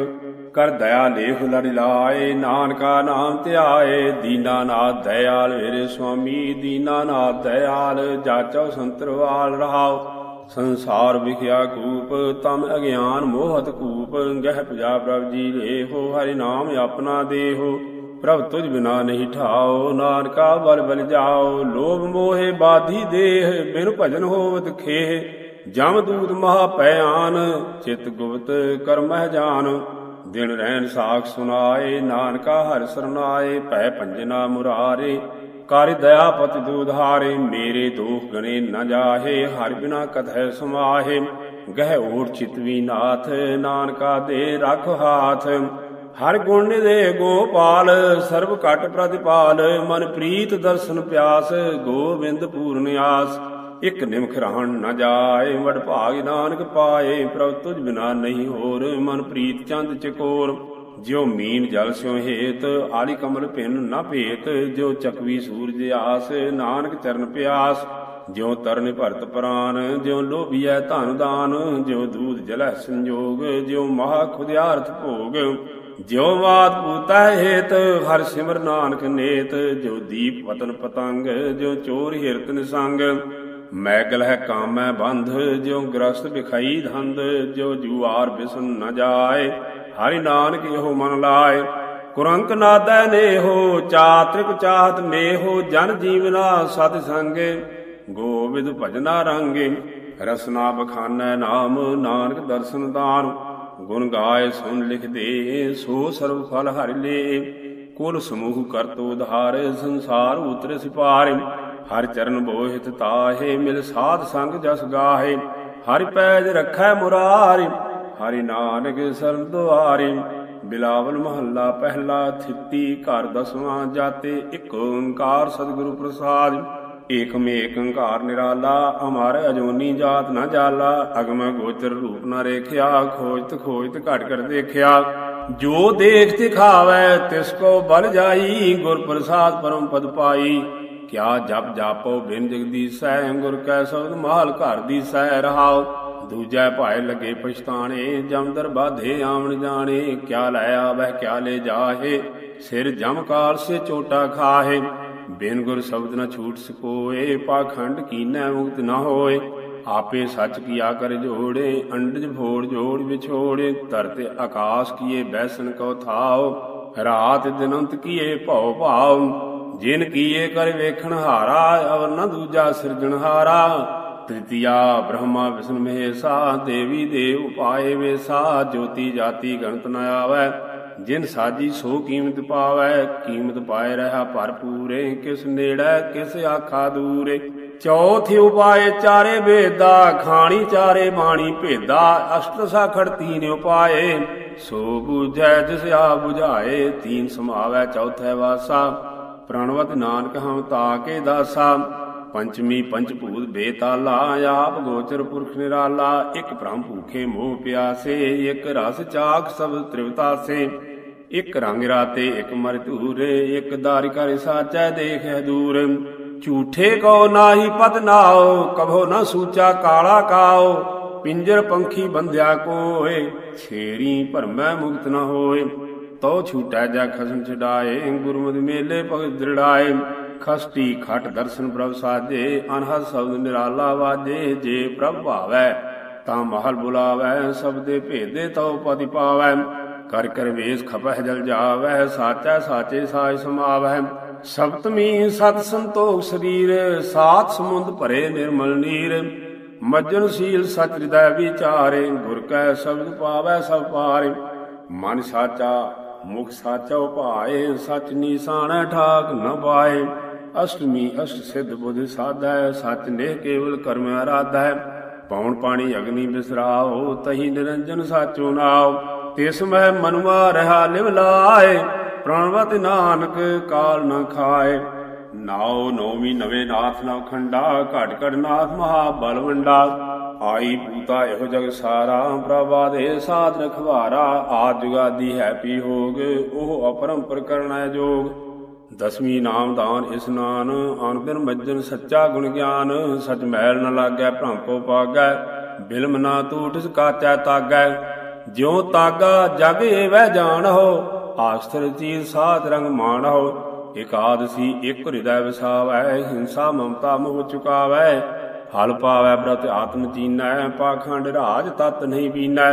ਕਰ ਦਇਆ ਲੇਖ ਲੜ ਲਾਏ, ਨਾਨਕਾ ਨਾਮ ਧਿਆਏ ਦੀਨਾਨਾਥ ਦਇਆਲ ਮੇਰੇ ਸੁਆਮੀ ਦੀਨਾਨਾਥ ਦਇਆਲ, ਜਾਚੋ ਸੰਤਰਵਾਲ ਰਹਾਓ। ਸੰਸਾਰ ਵਿਖਿਆ ਕੂਪ, ਤਮ ਅਗਿਆਨ ਮੋਹਤ ਕੂਪ, ਗਹਿ ਪਜਾ ਪ੍ਰਭ ਜੀ ਲੇਹੋ ਹਰਿ ਨਾਮ ਆਪਣਾ ਦੇਹੋ। ਪ੍ਰਭ ਤੁਝ ਬਿਨਾ ਨਹੀਂ ਠਾਓ, ਨਾਨਕਾ ਬਲ ਬਲ ਜਾਓ। ਲੋਭ ਮੋਹਿ ਬਾਧੀ ਦੇਹ, ਬਿਨ ਭਜਨ ਹੋਵਤ ਖੇਹ। ਜਮ ਦੂਤ ਮਹਾ ਭਿਆਨ ਚਿਤ ਗੁਪਤ ਕਰਮਹਿ ਜਾਨ। ਦਿਨ ਰਹਿਣ ਸਾਖ ਸੁਨਾਏ, ਨਾਨਕਾ ਹਰਿ ਸਰਨਾਏ, ਭੈ ਪੰਜਨਾ ਮੁਰਾਰੇ। ਕਰ ਦਇਆ ਪਤ ਦੂਧਾਰੇ ਮੇਰੇ ਦੋਖ ਗਣੇ ਨ ਜਾਹੇ, ਹਰਿ ਬਿਨਾ ਕਥੈ ਸਮਾਹੇ। ਗਹਿ ਓੜ ਚਿਤਵੀ ਨਾਥ, ਨਾਨਕਾ ਦੇ ਰਖ ਹਾਥ। ਹਰ ਗੁਣ ਦੇ ਗੋਪਾਲ, ਸਰਬ ਘਟ ਪ੍ਰਤਿਪਾਲ। ਮਨ ਪ੍ਰੀਤ ਦਰਸ਼ਨ ਪਿਆਸ, ਗੋਬਿੰਦ ਪੂਰਨ ਆਸ। ਇਕ ਨਿਮਖ ਰਹਿਣ ਨ ਜਾਏ, ਵਡ ਭਾਗ ਨਾਨਕ ਪਾਏ, ਪ੍ਰਭ ਤੁਝ ਬਿਨਾ ਨਹੀਂ ਹੋਰ, ਮਨ ਪ੍ਰੀਤ ਚੰਦ ਚਕੋਰ। ਜਿਉ ਮੀਨ ਜਲ ਸਿਉ ਹੇਤ, ਆਲੀ ਕਮਲ ਪਿੰਨ ਨਾ ਭੇਤ, ਜਿਉ ਚਕਵੀ ਸੂਰਜ ਆਸ, ਨਾਨਕ ਚਰਨ ਪਿਆਸ। ਜਿਉ ਤਰਨ ਭਰਤ ਪ੍ਰਾਨ, ਜਿਉ ਲੋਭੀਐ ਧਨ ਦਾਨ, ਜਿਉ ਦੂਧ ਜਲੈ ਸੰਜੋਗ, ਜਿਉ ਮਹਾ ਖੁਦਿਆਰਥ ਭੋਗ। ਜਿਉ ਬਾਤ ਪੂਤਾ ਹੇਤ, ਹਰ ਸਿਮਰ ਨਾਨਕ ਨੇਤ, ਜਿਉ ਦੀਪ ਵਤਨ ਪਤੰਗ, ਜਿਉ ਚੋਰ ਹਿਰਤ ਨਿਸੰਗ। ਮੈਗਲ ਹੈ ਕਾਮੈ ਬੰਧ, ਜਿਉ ਗ੍ਰਸਤ ਵਿਖਾਈ ਧੰਦ, ਜਿਉ ਜੂਆਰ ਬਿਸਨ ਨ ਜਾਏ। ਹਰਿ ਨਾਨਕ ਇਹੋ ਮਨ ਲਾਏ। ਕੁਰੰਕ ਨਾਦੈ ਨੇਹੋ, ਚਾਤ੍ਰਿਕ ਚਾਹਤ ਮੇਹੋ ਜਨ ਜੀਵਨਾ ਸਤ ਸੰਗੇ। ਗੋਬਿੰਦ ਭਜਨਾ ਰੰਗੇ, ਰਸਨਾ ਬਖਾਨੈ ਨਾਮ, ਨਾਨਕ ਦਰਸ਼ਨ ਦਾਨ। ਗੁਣ ਗਾਏ ਸੁਨ ਲਿਖ ਦੇ, ਸੋ ਸਰਬ ਫਲ ਹਰਿ ਲੇ। ਕੁਲ ਸਮੂਹ ਕਰਤ ਉਧਾਰ, ਸੰਸਾਰ ਉਤਰ ਸਿਪਾਰੇ। ਹਰ ਚਰਨ ਬੋਹਿਤ ਤਾਹੇ, ਮਿਲ ਸਾਧ ਸੰਗ ਜਸ ਗਾਹੇ। ਹਰਿ ਪੈਜ ਰਖੈ ਮੁਰਾਰੀ, ਹਰਿ ਨਾਨਕ ਸਰਨ ਦੁਆਰੇ। ਬਿਲਾਵਲ ਮਹੱਲਾ ਪਹਿਲਾ ਥਿੱਤੀ, ਘਰ ਦਸਵਾਂ ਜਾਤੇ, ਇੱਕ ਓੰਕਾਰ ਸਤਿਗੁਰੂ ਪ੍ਰਸਾਦਿ। ਏਕਮ ਏਕ ਨਿਰਾਲਾ ਹਮਾਰ ਅਜੋਨੀ ਜਾਤ ਨਾ ਜਾਲਾ। ਅਗਮ ਗੋਚਰ ਰੂਪ ਨਾ ਰੇਖਿਆ, ਖੋਜਤ ਖੋਜਤ ਘਟ ਕਰ ਦੇਖਿਆ। ਜੋ ਦੇਖ ਦਿਖਾਵੇ ਤਿਸ ਕੋ ਬਲ ਜਾਈ, ਗੁਰ ਪ੍ਰਸਾਦ ਪਰਮ ਪਦ ਪਾਈ। ਕਿਆ ਜਪ ਜਾਪੋ ਬਿਨ ਜਗਦੀਸੈ ਗੁਰ ਕੈ ਸਬਦ ਮਾਲ, ਘਰ ਦੀ ਸਹਿ ਰਹਾਉ ਦੂਜੈ ਭਾਏ ਲਗੇ ਪਛਤਾਣੇ ਜਮਦਰ ਬਾਧੇ ਆਵਣ ਜਾਣੇ। ਕਿਆ ਲੈ ਆਵੈ ਕਿਆ ਲੈ ਜਾਹੇ, ਸਿਰ ਜਮ ਕਾਲ ਸੇ ਚੋਟਾ ਖਾਹੇ। ਬਿਨ ਗੁਰ ਸ਼ਬਦ ਨਾ ਛੂਟ ਸਕੋਏ, ਪਾਖੰਡ ਕੀਨੈ ਮੁਕਤ ਨਾ ਹੋਏ। ਆਪੇ ਸੱਚ ਕੀਆ ਕਰ ਜੋੜੇ, ਅੰਡਜ ਭੋੜ ਜੋੜ ਵਿਛੋੜੇ। ਧਰਤੇ ਆਕਾਸ਼ ਕੀਏ ਬੈਸਨ ਕੋ ਥਾਓ, ਰਾਤ ਦਿਨੰਤ ਕੀਏ ਭਉ ਭਾਉ। ਜਿਨ ਕੀਏ ਕਰ ਵੇਖਣ ਹਾਰਾ, ਅਵਰ ਨ ਦੂਜਾ ਸਿਰਜਣਹਾਰਾ ਤ੍ਰਿਤੀਆ ਬ੍ਰਹਮਾ ਵਿਸ਼ਨ ਮਹੇਸਾ ਦੇਵੀ ਦੇਵ ਉਪਾਏ ਵੇਸਾ ਜੋਤੀ ਜਾਤੀ ਗਣਤ ਨ ਆਵੈ। ਜਿਨ ਸਾਜੀ ਸੋ ਕੀਮਤ ਪਾਵੈ, ਕੀਮਤ ਪਾਏ ਰਹਾ ਭਰਪੂਰੇ, ਕਿਸ ਨੇੜੇ, ਕਿਸ ਆਖਾ ਦੂਰੇ। ਚੌਥ ਉਪਾਏ ਚਾਰੇ ਵੇਦਾ, ਖਾਣੀ ਚਾਰੇ ਬਾਣੀ ਭੇਦਾ। ਅਸ਼ਟ ਸਾਖੜ ਤੀਨ ਉਪਾਏ, ਸੋ ਬੁਝੈ ਜਿਸ ਆ 부ਝਾਏ ਤੀਨ ਸਮਾਵੈ ਚੌਥੈ ਵਾਸਾ। ਪ੍ਰਣਵਤ ਨਾਨਕ ਹਮ ਤਾਕੇ ਦਾਸਾ। ਪੰਚਮੀ ਪੰਚ ਭੂਤ ਬੇਤਾਲਾ ਆਪ ਗੋਚਰ ਪੁਰਖ ਨਿਰਾਲਾ। ਇਕ ਭ੍ਰਮ ਭੂਖੇ ਮੋਹ ਪਿਆਸੇ, ਇੱਕ ਰਸ ਚਾਖ ਸਭ ਤ੍ਰਿਵਤਾਸੇ। ਇਕ ਰੰਗ ਰਾਤੇ, ਇੱਕ ਮਰ ਧੂਰੇ, ਇੱਕ ਦਾਰਿ ਕਰ ਸਾਚੈ ਦੇਖੈ ਦੂਰ। ਝੂਠੇ ਕੋ ਨਾਹੀ ਪਤ ਨਾਓ, ਕਭੋ ਨਾ ਸੂਚਾ ਕਾਲਾ ਕਾਓ। ਪਿੰਜਰ ਪੰਖੀ ਬੰਧਿਆ ਕੋਏ, ਛੇਰੀ ਭਰਮੈ ਮੁਕਤ ਨਾ ਹੋਏ। ਤੋ ਛੂਟੈ ਜਾ ਖਸਮ ਛਡਾਏ ਗੁਰਮਤਿ ਮੇਲੇ ਭਗਤ ਦ੍ਰਿੜਾਏ। ਖਸਟੀ ਖਟ ਦਰਸ਼ਨ ਪ੍ਰਭ ਸਾਜੇ, ਅਨਹਦ ਸ਼ਬਦ ਨਿਰਾਲਾ ਵਾਜੇ, ਜੇ ਪ੍ਰਭ ਭਾਵੈ ਤਾਂ ਮਹਲ ਬੁਲਾਵੈ ਸਬਦੇ ਭੇਦੇ ਤਉ ਪതി ਪਾਵੈ। ਕਰ ਕਰ ਵੇਸ ਖਪਹਿ ਜਲ ਜਾਵੈ, ਸਾਚੈ ਸਾਚੇ ਸਾਜ ਸਮਾਵੈ। ਸਪਤਮੀ ਸਤ ਸੰਤੋਖ ਸਰੀਰ, ਸਾਤ ਸਮੁੰਦ ਭਰੇ ਨਿਰਮਲ ਨੀਰ। ਮਜਨ ਸੀਲ ਸਚ ਹਿਰਦੈ ਵਿਚਾਰੇ, ਗੁਰ ਕੈ ਸ਼ਬਦ ਪਾਵੈ ਸਭ ਪਾਰੇ। ਮਨ ਸਾਚਾ ਮੁਖ ਸਾਚਾ ਉਪਾਏ, ਸਚ ਨੀਸਾਣੈ ਠਾਕ ਨ ਪਾਏ। ਅਸ਼ਟਮੀ ਅਸ਼ਟ ਸਿੱਧ ਬੁਧ ਸਾਧੈ, ਸਚ ਨੇ ਕੇਵਲ ਕਰਮ ਆਰਾਧੈ ਪੌਣ ਪਾਣੀ ਅਗਨੀ ਬਿਸਰਾਓ, ਤਹੀ ਨਿਰੰਜਨ ਸਾਚੋ ਨਾਉ। ਤਿਸ ਮਹਿ ਮਨੁਆ ਰਹਾ ਲਿਵ ਲਾਏ, ਪ੍ਰਣਵਤ ਨਾਨਕ ਕਾਲ ਨ ਖਾਏ। ਨਾਉ ਨੌਵੀ ਨਵੇਂ ਨਾਥ ਨਵ ਖੰਡਾ, ਘਟ ਘਟ ਨਾਥ ਮਹਾ ਬਲਵੰਡਾ ਆਈ ਪੂਤਾ ਇਹੋ ਜਗ ਸਾਰਾ ਪ੍ਰਭਾਦੇ ਸਾਧ ਰਖਵਾਰਾ ਆਦ ਜੁਗਾਦੀ ਹੈ ਪੀ ਹੋਗ, ਉਹ ਅਪਰੰਪਰ ਕਰਨਾ ਜੋਗ। ਦਸਵੀਂ ਨਾਮ ਦਾਨ ਇਸਨਾਨ ਅਨੰਦਨ ਮੱਜਨ ਸੱਚਾ ਗੁਣ ਗਿਆਨ, ਸਚ ਮੈਲ ਨ ਲਾਗੈ ਭ੍ਰਮ ਕੋ ਪਾਗੈ, ਬਿਲਮ ਨਾ ਟੂਟ ਕਾਚੈ ਤਾਗੈ। ਜਿਉ ਤਾਗਾ ਜਗ ਏਵੈ ਜਾਣਹੁ, ਆਸਥਰ ਚੀਜ਼ ਸਾਧ ਰੰਗ ਮਾਣਹੁ, ਇਕਾਦਸੀ ਇਕ ਹਿਰਦੈ ਵਸਾਵੈ, ਹਿੰਸਾ ਮਮਤਾ ਮੋਹ ਚੁਕਾਵੈ। ਫਲ ਪਾਵੈ ਬ੍ਰਤ ਆਤਮ ਚੀਨੈ ਪਾਖੰਡ ਰਾਜ ਤਤ ਨਹੀਂ ਬੀਨੈ।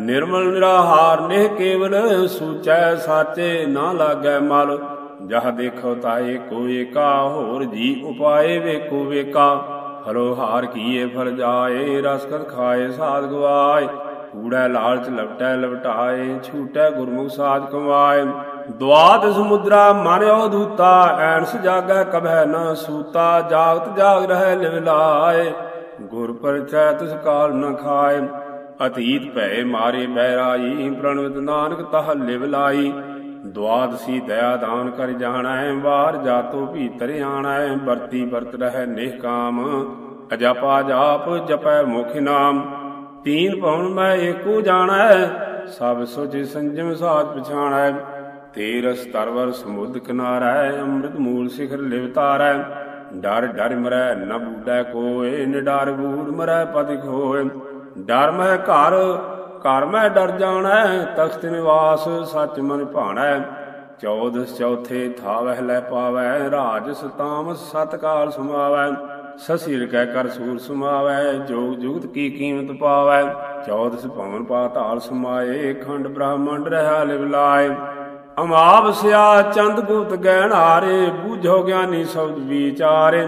ਨਿਰਮਲ ਨਿਰਾਹਾਰ ਨਿਹ ਕੇਵਲ, ਸੂਚੈ ਸਾਚੇ ਨਾ ਲਾਗੈ ਮਲ। ਜਹ ਦੇਖੋ ਤਾਏ ਕੋ ਏਕਾ ਹੋਰ ਜੀ ਉਪਾਏ ਵੇਕੋ ਵੇਕਾ ਹਲੋ ਹਾਰ ਕੀਏ ਫਰ ਜਾਏ, ਰਸ ਕਤ ਖਾਏ ਸਾਧ ਗਵਾਏ। ਕੂੜੈ ਲਾਲਚ ਲਵਟੈ ਲਵਟਾਏ, ਛੂਟੈ ਗੁਰਮੁਖ ਸਾਧ ਕਮਾਏ। ਦਵਾਦ ਸਮੁਦਰਾ ਮਨਿਓ ਦੂਤਾ, ਐਨਸ ਜਾਗੈ ਕਬਹਿ ਨ ਸੂਤਾ, ਜਾਗਤ ਜਾਗ ਰਹਿ ਲਿਵ ਲਾਏ। ਗੁਰ ਪਰਚੈ ਤਿਸ ਕਾਲ ਨ ਖਾਏ, ਅਤੀਤ ਭੈ ਮਾਰੇ ਬਹਿਰਾਈ, ਪ੍ਰਣਵਿਤ ਨਾਨਕ ਤਹ ਲਿਵ ਲਾਈ। ਦਵਾਦਸੀ ਦਇਆ ਦਾਨ ਕਰ ਜਾਣੈ ਬਾਹਰ ਜਾਤੋ ਭੀਤਰ ਆਣੈ, ਵਰਤੀ ਵਰਤ ਰਹਿ ਨਿਹਕਾਮ ਅਜਪਾ ਜਾਪ ਜਪੈ ਮੁਖ ਨਾਮ। ਤੀਨ ਭਵਨ ਮੈਂ ਏਕੋ ਜਾਣੈ, ਸਭ ਸੁਚ ਸੰਜਮ ਸਾਧ ਪਛਾਣੈ। ਤੇਰਸ ਤਰਵਰ ਸਮੁੱਦ ਕਿਨਾਰੈ, ਅੰਮ੍ਰਿਤ ਮੂਲ ਸਿਖਰ ਲਿਵ ਤਾਰੈ। ਡਰ ਡਰ ਮਰੈ, ਨ ਬੂਡੈ ਕੋਏ ਨਿਡਰ ਬੂੜ ਮਰੈ ਪਤਿ ਖੋਏ। ਡਰ ਮਹਿ ਘਰ ਘਰ ਮੈਂ ਡਰ ਜਾਣੈ, ਤਖਤ ਨਿਵਾਸ ਸੱਚ ਮਨ ਭਾਣੈ। ਚੌਦਸ ਚੌਥੇ ਥਾਵਹਿ ਲੈ ਪਾਵੈ, ਰਾਜ ਸਤਾਮ ਸਤਕਾਲ ਸਮਾਵੈ। ਸਸੀਰ ਕਹਿ ਕਰ ਸੂਰ ਸਮਾਵੈ, ਜੋਗ ਜੁਗਤ ਕੀ ਕੀਮਤ ਪਾਵੈ। ਚੌਦਸ ਭਵਨ ਪਾਤਾਲ ਸਮਾਏ, ਖੰਡ ਬ੍ਰਾਹਮਣ ਰਹਾ ਲਿਵ ਲਾਏ। ਅਮਾਵਸਿਆ ਚੰਦ ਗੁਪਤ ਗਹਿਣ ਹਾਰੇ, ਬੂਝੋ ਗਿਆਨੀ ਸ਼ਬਦ ਵਿਚਾਰੇ।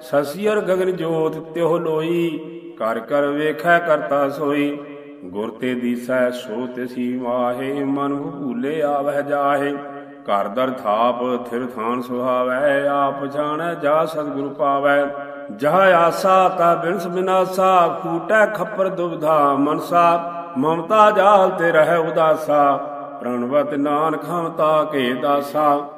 ਸਸੀਰ ਗਗਨ ਜੋਤ ਤਿਉ ਲੋਈ ਕਰ ਕਰ ਵੇਖੈ ਕਰਤਾ ਸੋਈ। ਗੁਰ ਤੇ ਦੀਸੈ ਸੋ ਤਿਸੀ ਮਾਹੇ, ਮਨ ਭੂਲੇ ਆਵਹਿ ਜਾਹੇ। ਘਰ ਦਰ ਥਾਪ, ਥਿਰ ਥਾਨ ਸੁਹਾਵੈ, ਆਪ ਜਾਣੈ ਜਾ ਸਤਿਗੁਰ ਪਾਵੈ। ਜਹ ਆਸਾ ਤਾ ਬਿਨਸ ਬਿਨਾਸਾ ਫੂਟੈ ਖੱਪਰ ਦੁਬਧਾ ਮਨਸਾ। ਮਮਤਾ ਜਾਲ ਤੇ ਰਹਿ ਉਦਾਸਾ। ਪ੍ਰਣਵਤ ਨਾਨਕ ਹਮਤਾ ਕੇ ਦਾਸਾ।